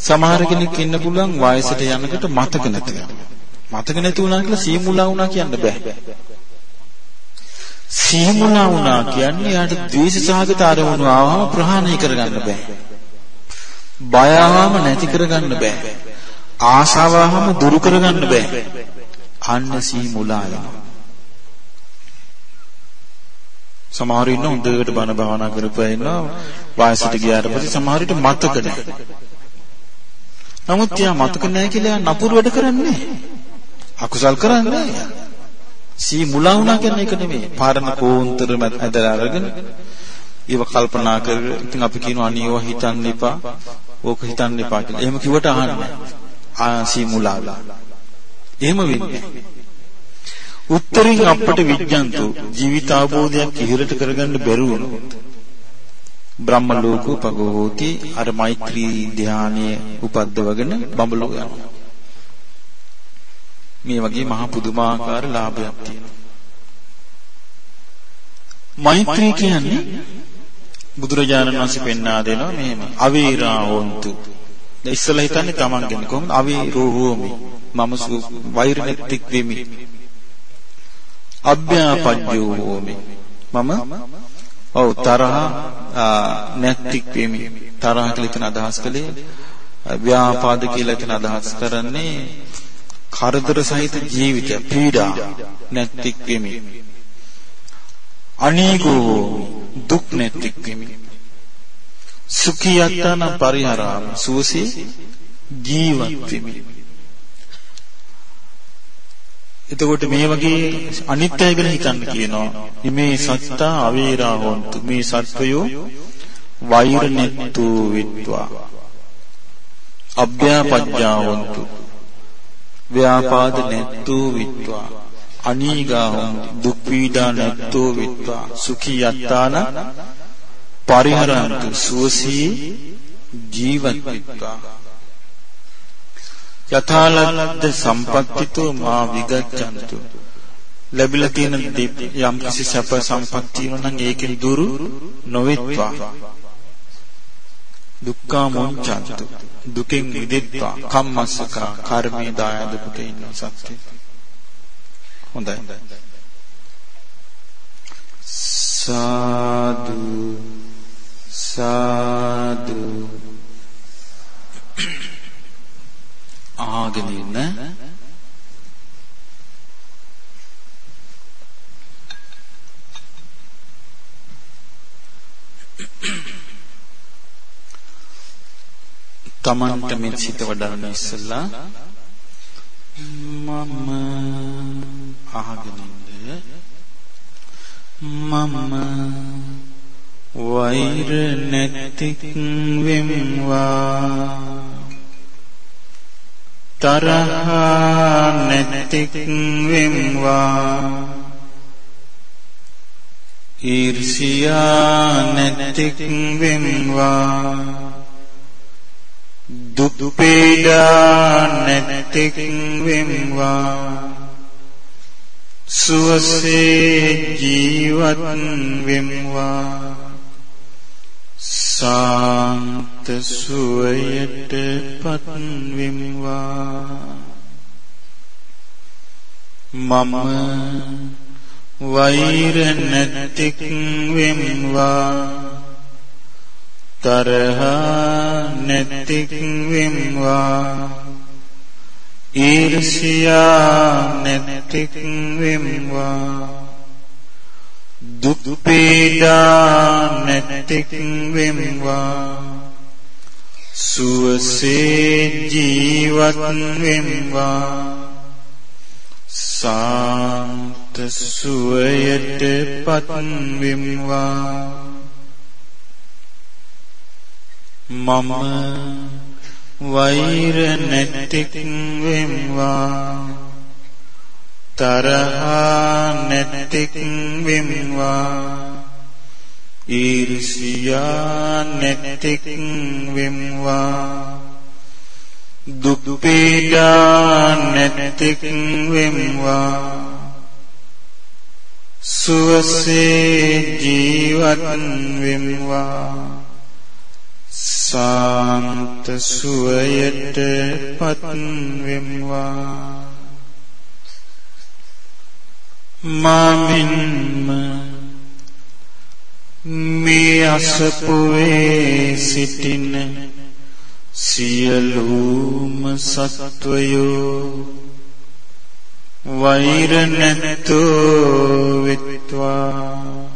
සමහර කෙනෙක් ඉන්න පුළුවන් වයසට යනකොට මතක නැති වෙනවා. මතක නැති වුණා කියලා සී මුලා වුණා කියන්න බෑ. සීමුණා වුණා කියන්නේ යාට ද්වේෂ සහගත අරමුණු ආවම ප්‍රහාණය කරගන්න බෑ. බය ආවම නැති කරගන්න බෑ. ආශාව ආවම දුරු කරගන්න බෑ. අන්න සීමුලා යනවා. සමහර ඉන්න හොඳට බණ භාවනා කරපුවා ඉන්නවා වයසට ගියාට පස්සේ සමහර විට මතක නැහැ. නමුත් යා මතක නැහැ කියලා නපුරු වැඩ කරන්නේ අකුසල් කරන්නේ නැහැ. සී මුලා වුණා කියන්නේ ඒක නෙමෙයි. පාරණ කෝන්තර ඇදලා අරගෙන ඒව කල්පනා කරගෙන ඉතින් අපි කියනවා අනියව හිතන්න එපා. ඕක හිතන්න එපා කියලා. එහෙම කිව්වට අහන්නේ ආ සී මුලාලා. එහෙම වෙන්නේ උත්තරින් අපට විඥාන්තු ජීවිත අවබෝධයක් ඉහළට කරගන්න බැරුව බ්‍රහ්ම ලෝකෝපගෝ හෝති අර මෛත්‍රී ධානයේ උපද්දවගෙන බඹලෝ යනවා මේ වගේ මහා පුදුමාකාර ලාභයක් තියෙනවා. මෛත්‍රී කියන්නේ බුදුරජාණන් වහන්සේ පෙන්වා දෙනවා මෙහෙම අවීරා වොන්තු. දැන් ඉස්සලා හිතන්නේ Taman ගැන කොහොමද අවීරෝ හෝමි මම වෛර නැතික් වෙමි. අභ්‍යාපජ්ජෝ හෝමි මම ඔව් තරහ නැතික් වෙමි. තරහ කියලා කියන අදහස් කලේ ව්‍යාපාද කියලා කියන අදහස් කරන්නේ කරදර සහිත ජීවිතය පීඩා නැත්තික් වෙමි. අනීකෝ දුක් නැත්තික් වෙමි. සුඛී යත්තන පරිහරාම සුවසේ ජීවත් වෙමි. එතකොට මේ වගේ අනිත්‍යය ගැන හිතන්න කියනවා. මේ සත්තා අවේරා හොන්තු. මේ සත්වයෝ වෛර නෙත්තු විත්වා අභ්‍යාපජ්ජාවන්තු ව්‍යාපාද නෙත්තු විත්වා. අනීගාහම් දුක් පීඩා නෙත්තු විත්වා. සුඛී යත්තාන පරිහරන්තු සුවසී ජීවත් විත්වා. යථාලද්ද සම්පත්තිතෝ මා විගච්ඡන්තු. ලැබිලා තියෙන යම් කිසි සැප සම්පත් තියෙනවා නම් ඒකෙන් දුරු නොවෙත්වා. දුක්ඛා මොංචන්තු දුකෙන් මිදෙත්වා. කම්මස්සකා. කර්මයේ දායද කොට ඉන්න සත්‍ය. හොඳයි. සාදු සාදු. ආගෙන ඉන්න තමන්ට මේ සිත වඩන්න ඉස්සෙල්ලා මම අහගෙන මම වෛර නැතික් වෙම්වා. තරහ නැතික් වෙම්වා. ඊර්ෂියා නැතික් වෙම්වා. දුක් පීඩා නැතික් වෙම්වා සුවසේ ජීවත් වෙම්වා සාන්ත සුවයට පත් වෙම්වා මම වෛර නැතික් වෙම්වා තරහා නැතික් වෙම්වා. ඊර්ෂියා නැතික් වෙම්වා. දුක් පීඩා නැතික් වෙම්වා. සුවසේ ජීවත් වෙම්වා. සාන්ත සුවයට පත් වෙම්වා මම වෛර නැතික් වෙම්වා. තරහා නැතික් වෙම්වා. ඊර්ෂියා නැතික් වෙම්වා. දුක් පීඩා නැතික් වෙම්වා. සුවසේ ජීවත් වෙම්වා. සාන්ත සුවයට පත් වෙම්වා මාමින්ම මේ අසපුවේ සිටින සියලුම සත්වයෝ වෛර නැතෝ විත්වා.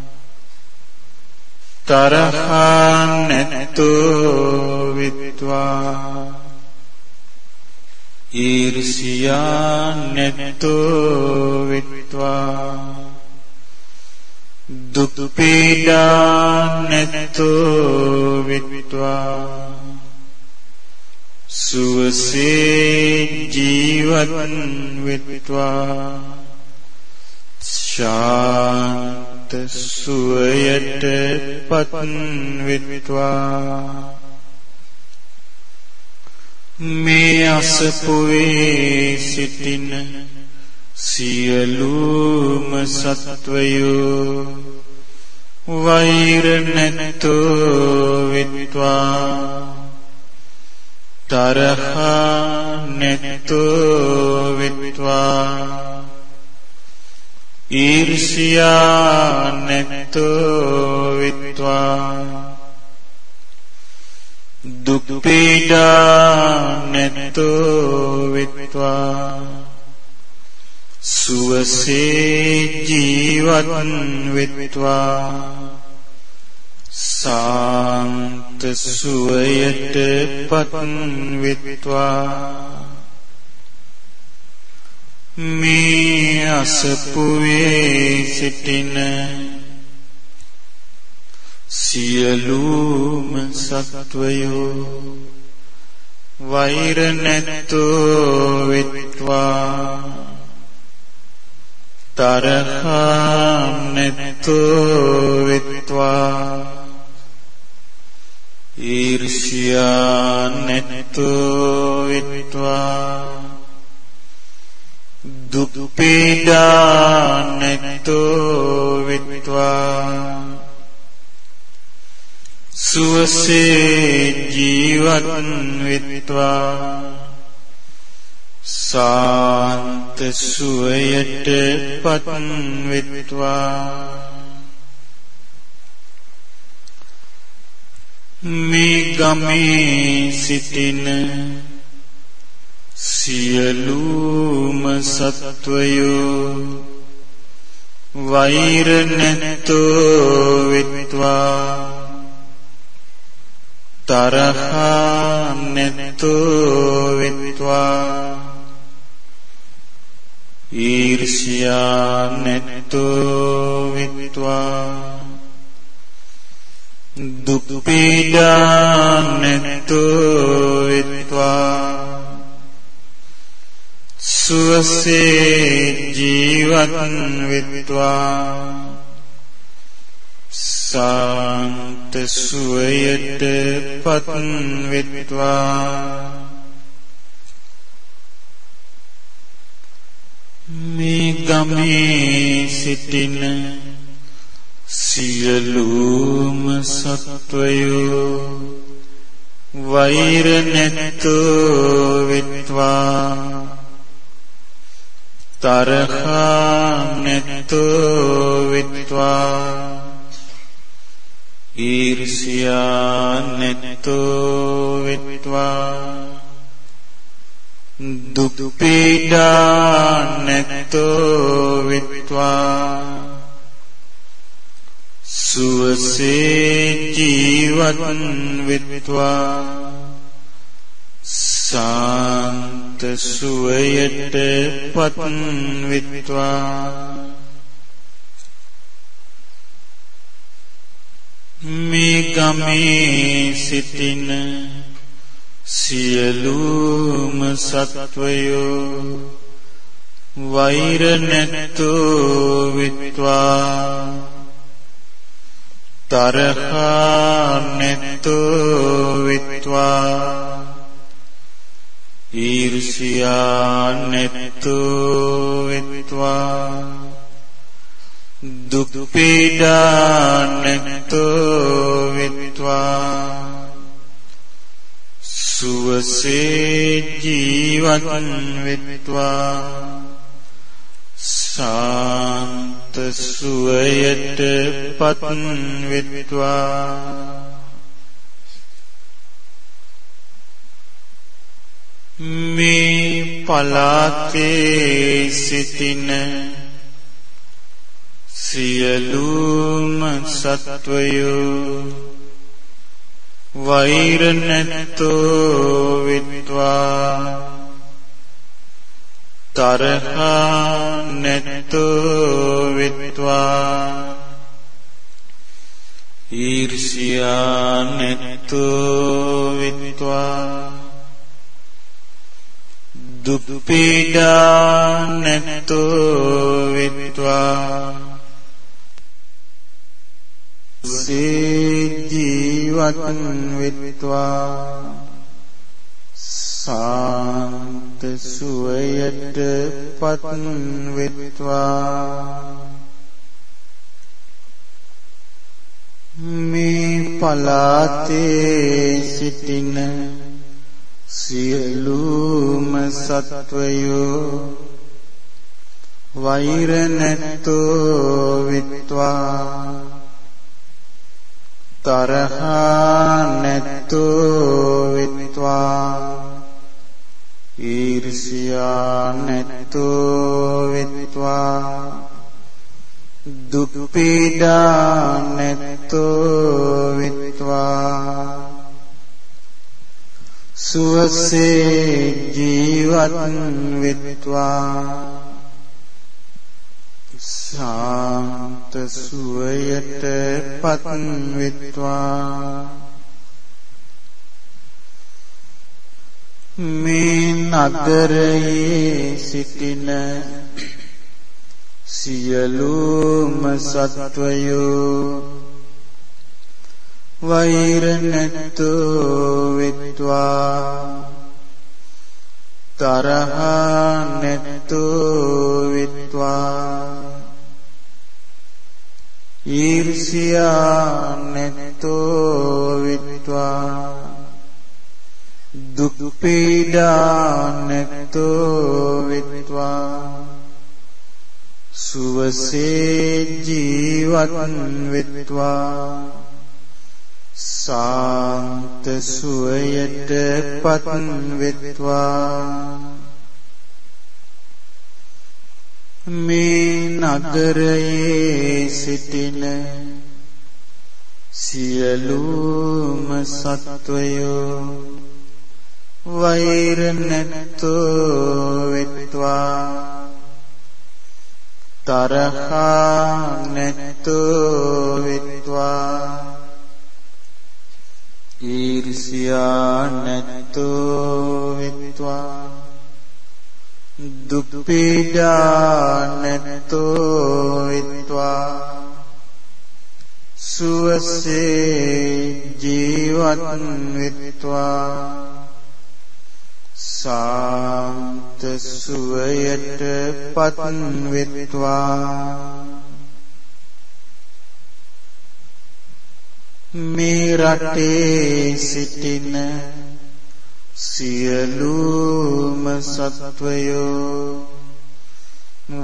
තරහා නැත්තෝ විත්වා. ඊර්ෂියා නැත්තෝ විත්වා. දුක් පීඩා නැත්තෝ විත්වා. සුවසේ ජීවත් විත්වා. ශාන්ත සුවයට පත් විත්වා මේ අසපුවේ සිටින සියලුම සත්වයෝ වෛර නැතෝ විත්වා. තරහා නැතෝ විත්වා. ඊර්ෂියා නැත්තෝ විත්වා. දුක් පීඩා නැත්තෝ විත්වා සුවසේ ජීවත් විත්වා සාන්ත සුවයට පත් විත්වා මේ අසපුවේ සිටින සියලුම සත්වයෝ වෛර නැත්තෝ විත්වා. තරහා නැත්තෝ විත්වා. ඊර්ෂ්‍යා නැත්තෝ විත්වා. දුක් පීඩා නැත්තෝ විත්වා සුවසේ ජීවත් විත්වා සාන්ත සුවයට පත් විත්වා මේ ගමේ සිටින සියලුම සත්වයෝ වෛර නැතෝ විත්වා. තරහා නැත්තෝ විත්වා. ඊර්ෂ්‍යා නැත්තෝ විත්වා. දුක් පීඩා නැත්තෝ විත්වා. සුවසේ ජීවත් විත්වා. සාන්ත සුවයට පත් වෙත්වා. මේ ගමේ සිටින සියලුම සත්වයෝ වෛර නැත්තෝ වෙත්වා. තරහා නැත්තෝ වෙත්වා. ඊර්ෂ්‍යා නැත්තෝ විත්වා. දුක් පීඩා නැත්තෝ විත්වා. සුවසේ ජීවත් විත්වා. සාන්ත සුවයට පත් විත්වා මේ ගමේ සිටින සියලුම සත්වයෝ වෛර නැත්තෝ විත්වා. තරහා නැත්තෝ විත්වා. ඊර්ෂ්‍යා නැත්තෝ විත්වා. දුක් පීඩා නැත්තෝ විත්වා. සුවසේ ජීවත් විත්වා. සාන්ත සුවයට පත් විත්වා. මේ පලාතේ සිටින සියලුම සත්වයෝ වෛර නැත්තෝ විත්වා තරහා නැත්තෝ විත්වා ඊර්ෂ්‍යා නැත්තෝ විත්වා දුක් පීඩා නැත්තෝ විත්වා. සේ ජීවත් වෙත්වා. සාන්ත සුවයට පත් වෙත්වා. මේ පලාතේ සිටින සියලුම සත්වයෝ වෛර නැත්තෝ විත්වා. තරහා නැත්තෝ විත්වා. ඊර්ෂ්‍යා නැත්තෝ විත්වා. දුක් පීඩා නැත්තෝ විත්වා. සුවසේ ජීවත් විත්වා. ශාන්ත සුවයට පත් විත්වා මේ නගරයේ සිටින සියලුම සත්වයෝ වෛර නැත්තෝ විත්වා. තරහ නැත්තෝ විත්වා. ඊර්ෂියා නැත්තෝ විත්වා. දුක් පීඩා නැත්තෝ විත්වා. සුවසේ ජීවත් වෙත්වා. සාන්ත සුවයට පත් වෙත්වා. මේ නගරයේ සිටින සියලුම සත්වයෝ වෛර නැත්තෝ වෙත්වා. තරහා නැත්තෝ විත්වා. ඊර්ෂියා නැත්තෝ විත්වා දුක් පීඩා නැත්තෝ විත්වා සුවසේ ජීවත් විත්වා සාන්ත සුවයට පත් වෙත්වා මේ රටේ සිටින සියලුම සත්වයෝ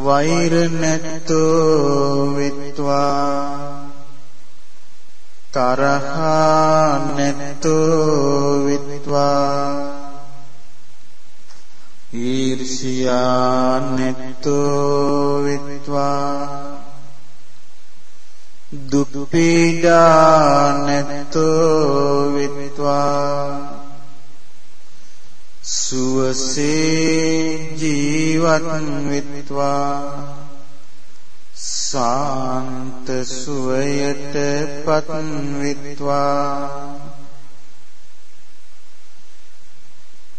වෛර නැත්තෝ වෙත්වා. තරහා නැත්තෝ වෙත්වා. ඊර්ෂියා නැත්තෝ විත්වා. දුක් පීඩා නැත්තෝ විත්වා. සුවසේ ජීවත් විත්වා. සාන්ත සුවයට පත් විත්වා.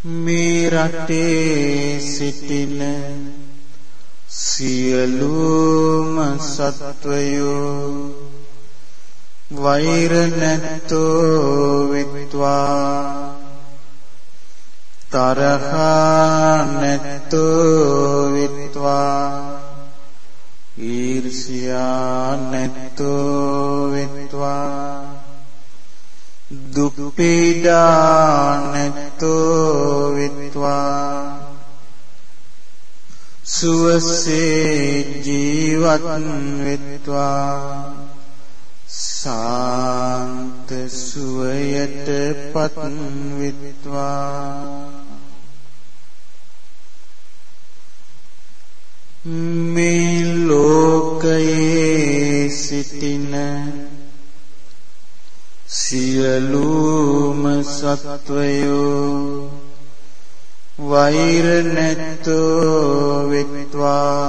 මේ රටේ සිටින සියලුම සත්වයෝ වෛර නැත්තෝ විත්වා. තරහා නැත්තෝ විත්වා. ඊර්ෂියා නැත්තෝ විත්වා. දුක් පීඩා නැත්තෝ විත්වා. සුවසේ ජීවත් වෙත්වා. සාන්ත සුවයට පත් වෙත්වා. මේ ලෝකයේ සිටින සියලුම සත්වයෝ වෛර නැත්තෝ වෙත්වා.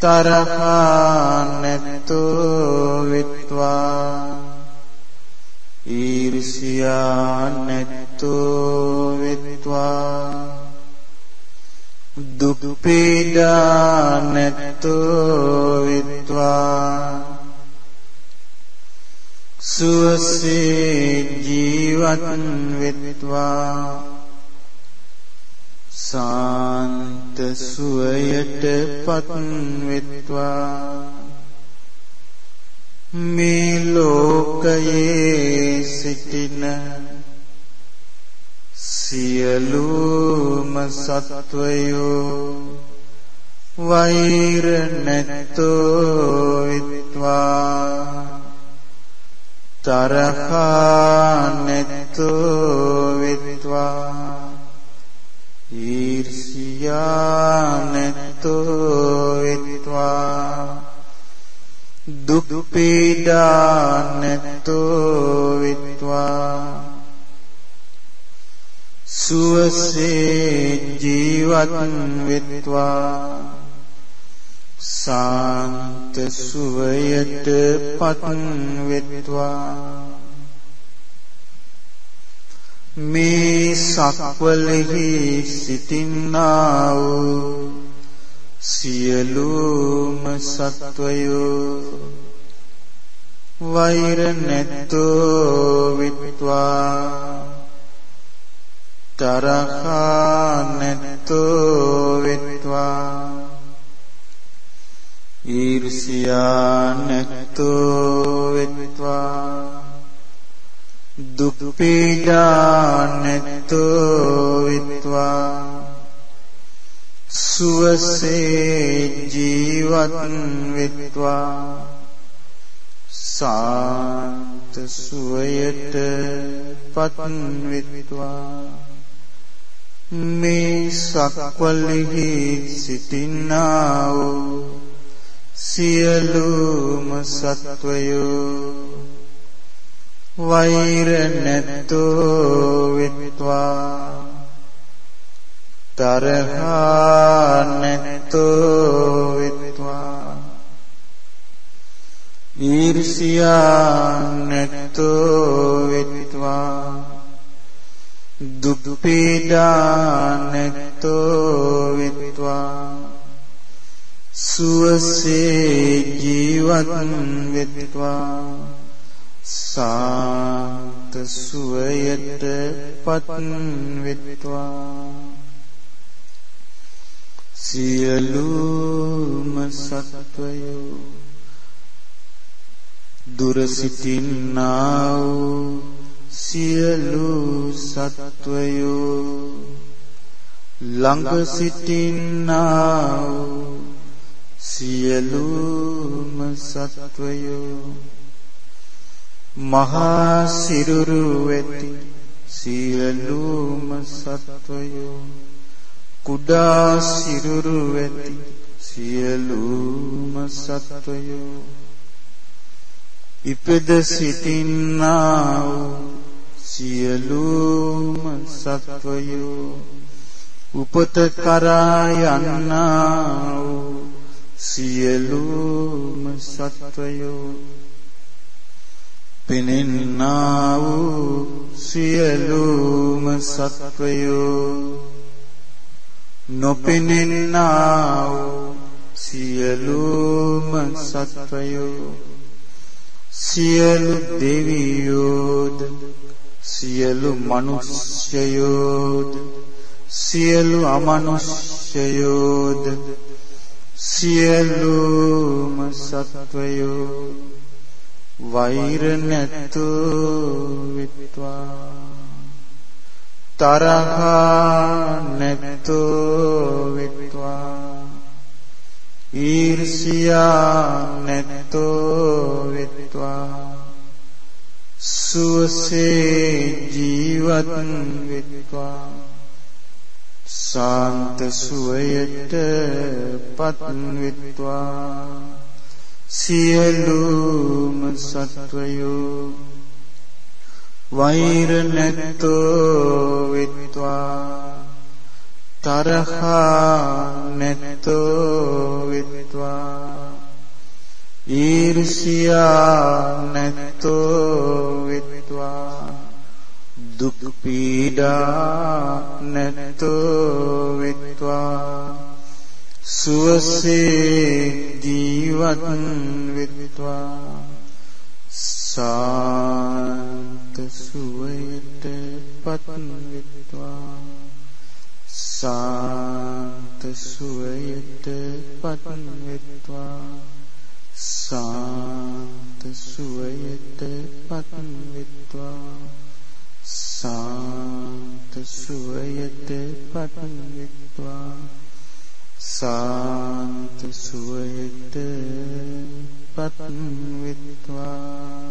තරහා නැත්තෝ වෙත්වා. ඊර්ෂියා නැත්තෝ වෙත්වා. දුක් පීඩා නැත්තෝ වෙත්වා. සුවසේ ජීවත් වෙත්වා. සාන්ත සුවයට පත් වෙත්වා මේ ලෝකයේ සිටින සියලුම සත්වයෝ වෛර නැත්තෝ විත්වා තරහා නැත්තෝ විත්වා ඊර්ෂියා නැත්තෝ විත්වා දුක් පීඩා නැත්තෝ විත්වා සුවසේ ජීවත් වෙත්වා සාන්ත සුවයට පත් වෙත්වා මේ සක්වලෙහි සිටින්නා වූ සියලුම සත්වයෝ. වෛර නැත්තෝ විත්වා. තරහා නැත්තෝ විත්වා. ඊර්ෂියා නැත්තෝ විත්වා. දුක් පීඩා නැත්තෝ විත්වා. සුවසේ ජීවත් වෙත්වා. සාන්ත සුවයට පත් වෙත්වා. මේ සක්වලෙහි සිටින්නා වූ සියලුම සත්වයෝ වෛර නැත්තෝ වෙත්වා. තරහා නැත්තෝ වෙත්වා. ඊර්ෂියා නැත්තෝ වෙත්වා. දුක් පීඩා නැත්තෝ වෙත්වා. සුවසේ ජීවත් වෙත්වා. සාන්ත සුවයට පත් වෙත්වා සියලුම සත්වයෝ දුර සිටින්නා වූ සියලු සත්වයෝ ළඟ සිටින්නා වූ සියලුම සත්වයෝ මහා සිරුරු වෙති සියලුම සත්වයෝ. කුඩා සිරුරු වෙති සියලුම සත්වයෝ. ඉපද සිටින්නා වූ සියලුම සත්වයෝ. උපත කරා යන්නා වූ සියලුම සත්වයෝ. පෙනෙන්නා වූ සියලුම සත්වයෝ නොපෙනෙන්නා වූ සියලුම සත්වයෝ සියලු දෙවියෝද සියලු මිනිස්යෝද සියලු අමනුෂ්‍යයෝද සියලුම සත්වයෝ වෛර නැත්තෝ විත්වා. තරහා නැත්තෝ විත්වා. ඊර්ෂියා නැත්තෝ විත්වා. සුවසේ ජීවත් විත්වා. සාන්ත සුවයට පත් විත්වා. සියලුම සත්වයෝ වෛර නැත්තෝ විත්වා තරහා නැත්තෝ විත්වා ඊර්ෂියා නැත්තෝ විත්වා දුක් පීඩා නැත්තෝ විත්වා. සුවසේ ජීවත් වෙත්වා සාන්ත සුවයට පත් වෙත්වා සාන්ත සුවයට පත් වෙත්වා සාන්ත සුවයට පත් වෙත්වා සාන්ත සුවයට පත් වෙත්වා සාන්ත සුවයට පත් වෙත්වා